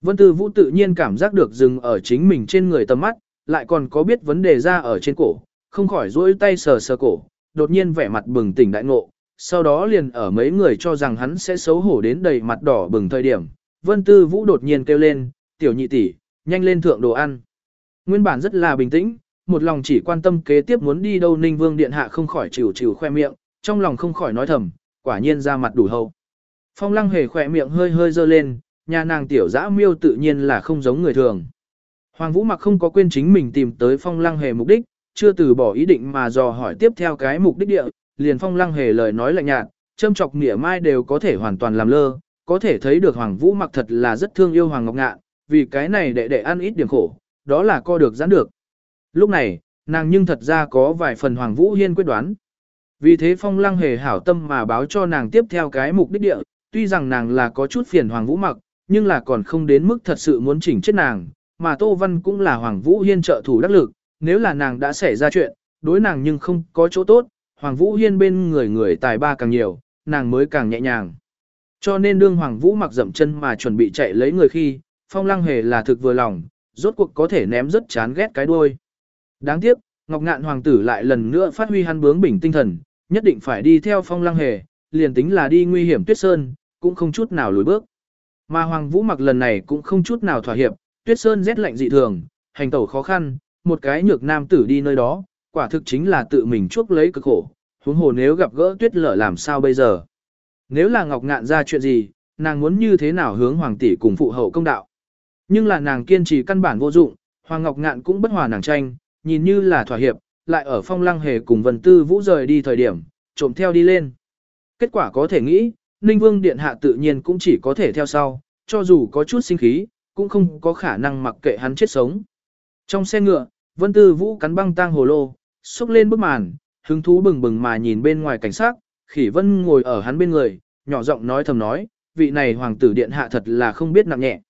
Vân tư vũ tự nhiên cảm giác được dừng ở chính mình trên người tầm mắt, lại còn có biết vấn đề ra ở trên cổ, không khỏi duỗi tay sờ sờ cổ, đột nhiên vẻ mặt bừng tỉnh đại ngộ, sau đó liền ở mấy người cho rằng hắn sẽ xấu hổ đến đầy mặt đỏ bừng thời điểm. Vân Tư Vũ đột nhiên kêu lên, tiểu nhị tỷ, nhanh lên thượng đồ ăn. Nguyên bản rất là bình tĩnh, một lòng chỉ quan tâm kế tiếp muốn đi đâu Ninh Vương Điện Hạ không khỏi chịu chịu khoe miệng, trong lòng không khỏi nói thầm, quả nhiên ra mặt đủ hậu. Phong lăng hề khoe miệng hơi hơi dơ lên, nhà nàng tiểu dã miêu tự nhiên là không giống người thường. Hoàng Vũ mặc không có quên chính mình tìm tới phong lăng hề mục đích, chưa từ bỏ ý định mà dò hỏi tiếp theo cái mục đích địa, liền phong lăng hề lời nói lạnh nhạt, châm chọc nghĩa mai đều có thể hoàn toàn làm lơ, có thể thấy được Hoàng Vũ mặc thật là rất thương yêu Hoàng Ngọc Ngạn, vì cái này đệ đệ ăn ít điểm khổ, đó là co được giãn được. Lúc này, nàng nhưng thật ra có vài phần Hoàng Vũ Hiên quyết đoán. Vì thế Phong Lăng hề hảo tâm mà báo cho nàng tiếp theo cái mục đích địa, tuy rằng nàng là có chút phiền Hoàng Vũ mặc, nhưng là còn không đến mức thật sự muốn chỉnh chết nàng, mà Tô Văn cũng là Hoàng Vũ Hiên trợ thủ đắc lực, nếu là nàng đã xảy ra chuyện, đối nàng nhưng không có chỗ tốt, Hoàng Vũ Hiên bên người người tài ba càng nhiều, nàng mới càng nhẹ nhàng. Cho nên đương Hoàng Vũ mặc dậm chân mà chuẩn bị chạy lấy người khi, Phong Lăng hề là thực vừa lòng, rốt cuộc có thể ném rất chán ghét cái đuôi. Đáng tiếc, Ngọc Ngạn Hoàng tử lại lần nữa phát huy hắn bướng bình tinh thần, nhất định phải đi theo Phong Lăng hề, liền tính là đi nguy hiểm tuyết sơn, cũng không chút nào lùi bước. Mà Hoàng Vũ mặc lần này cũng không chút nào thỏa hiệp, tuyết sơn rét lạnh dị thường, hành tẩu khó khăn, một cái nhược nam tử đi nơi đó, quả thực chính là tự mình chuốc lấy cực khổ, huống hồ nếu gặp gỡ tuyết lở làm sao bây giờ. Nếu là Ngọc Ngạn ra chuyện gì, nàng muốn như thế nào hướng Hoàng tỷ cùng phụ hậu công đạo. Nhưng là nàng kiên trì căn bản vô dụng, Hoàng Ngọc Ngạn cũng bất hòa nàng tranh, nhìn như là thỏa hiệp, lại ở phong lăng hề cùng vần tư vũ rời đi thời điểm, trộm theo đi lên. Kết quả có thể nghĩ, Ninh Vương Điện Hạ tự nhiên cũng chỉ có thể theo sau, cho dù có chút sinh khí, cũng không có khả năng mặc kệ hắn chết sống. Trong xe ngựa, Vân Tư Vũ cắn băng tang hồ lô, xúc lên bức màn, hứng thú bừng bừng mà nhìn bên ngoài cảnh sát, Khỉ Vân ngồi ở hắn bên người, nhỏ giọng nói thầm nói, vị này hoàng tử điện hạ thật là không biết nặng nhẹ.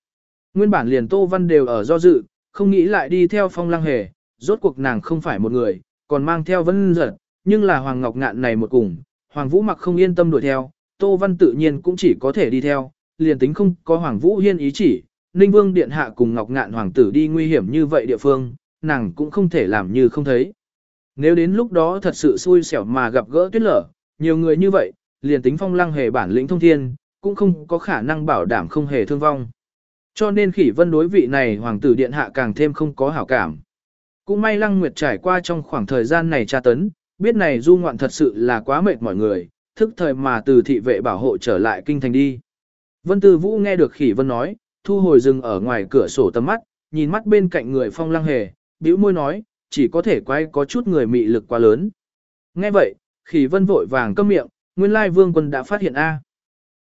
Nguyên bản liền Tô Văn đều ở do dự, không nghĩ lại đi theo phong lăng hề, rốt cuộc nàng không phải một người, còn mang theo vân giật, nhưng là Hoàng Ngọc Ngạn này một cùng, Hoàng Vũ mặc không yên tâm đuổi theo, Tô Văn tự nhiên cũng chỉ có thể đi theo, liền tính không có Hoàng Vũ hiên ý chỉ, Ninh Vương Điện Hạ cùng Ngọc Ngạn Hoàng tử đi nguy hiểm như vậy địa phương, nàng cũng không thể làm như không thấy. Nếu đến lúc đó thật sự xui xẻo mà gặp gỡ tuyết lở, nhiều người như vậy, liền tính phong lăng hề bản lĩnh thông thiên, cũng không có khả năng bảo đảm không hề thương vong. Cho nên khỉ vân đối vị này hoàng tử điện hạ càng thêm không có hảo cảm. Cũng may lăng nguyệt trải qua trong khoảng thời gian này tra tấn, biết này du ngoạn thật sự là quá mệt mọi người, thức thời mà từ thị vệ bảo hộ trở lại kinh thành đi. Vân Tư Vũ nghe được khỉ vân nói, thu hồi rừng ở ngoài cửa sổ tầm mắt, nhìn mắt bên cạnh người phong lăng hề, bĩu môi nói, chỉ có thể quay có chút người mị lực quá lớn. Nghe vậy, khỉ vân vội vàng câm miệng, nguyên lai vương quân đã phát hiện A.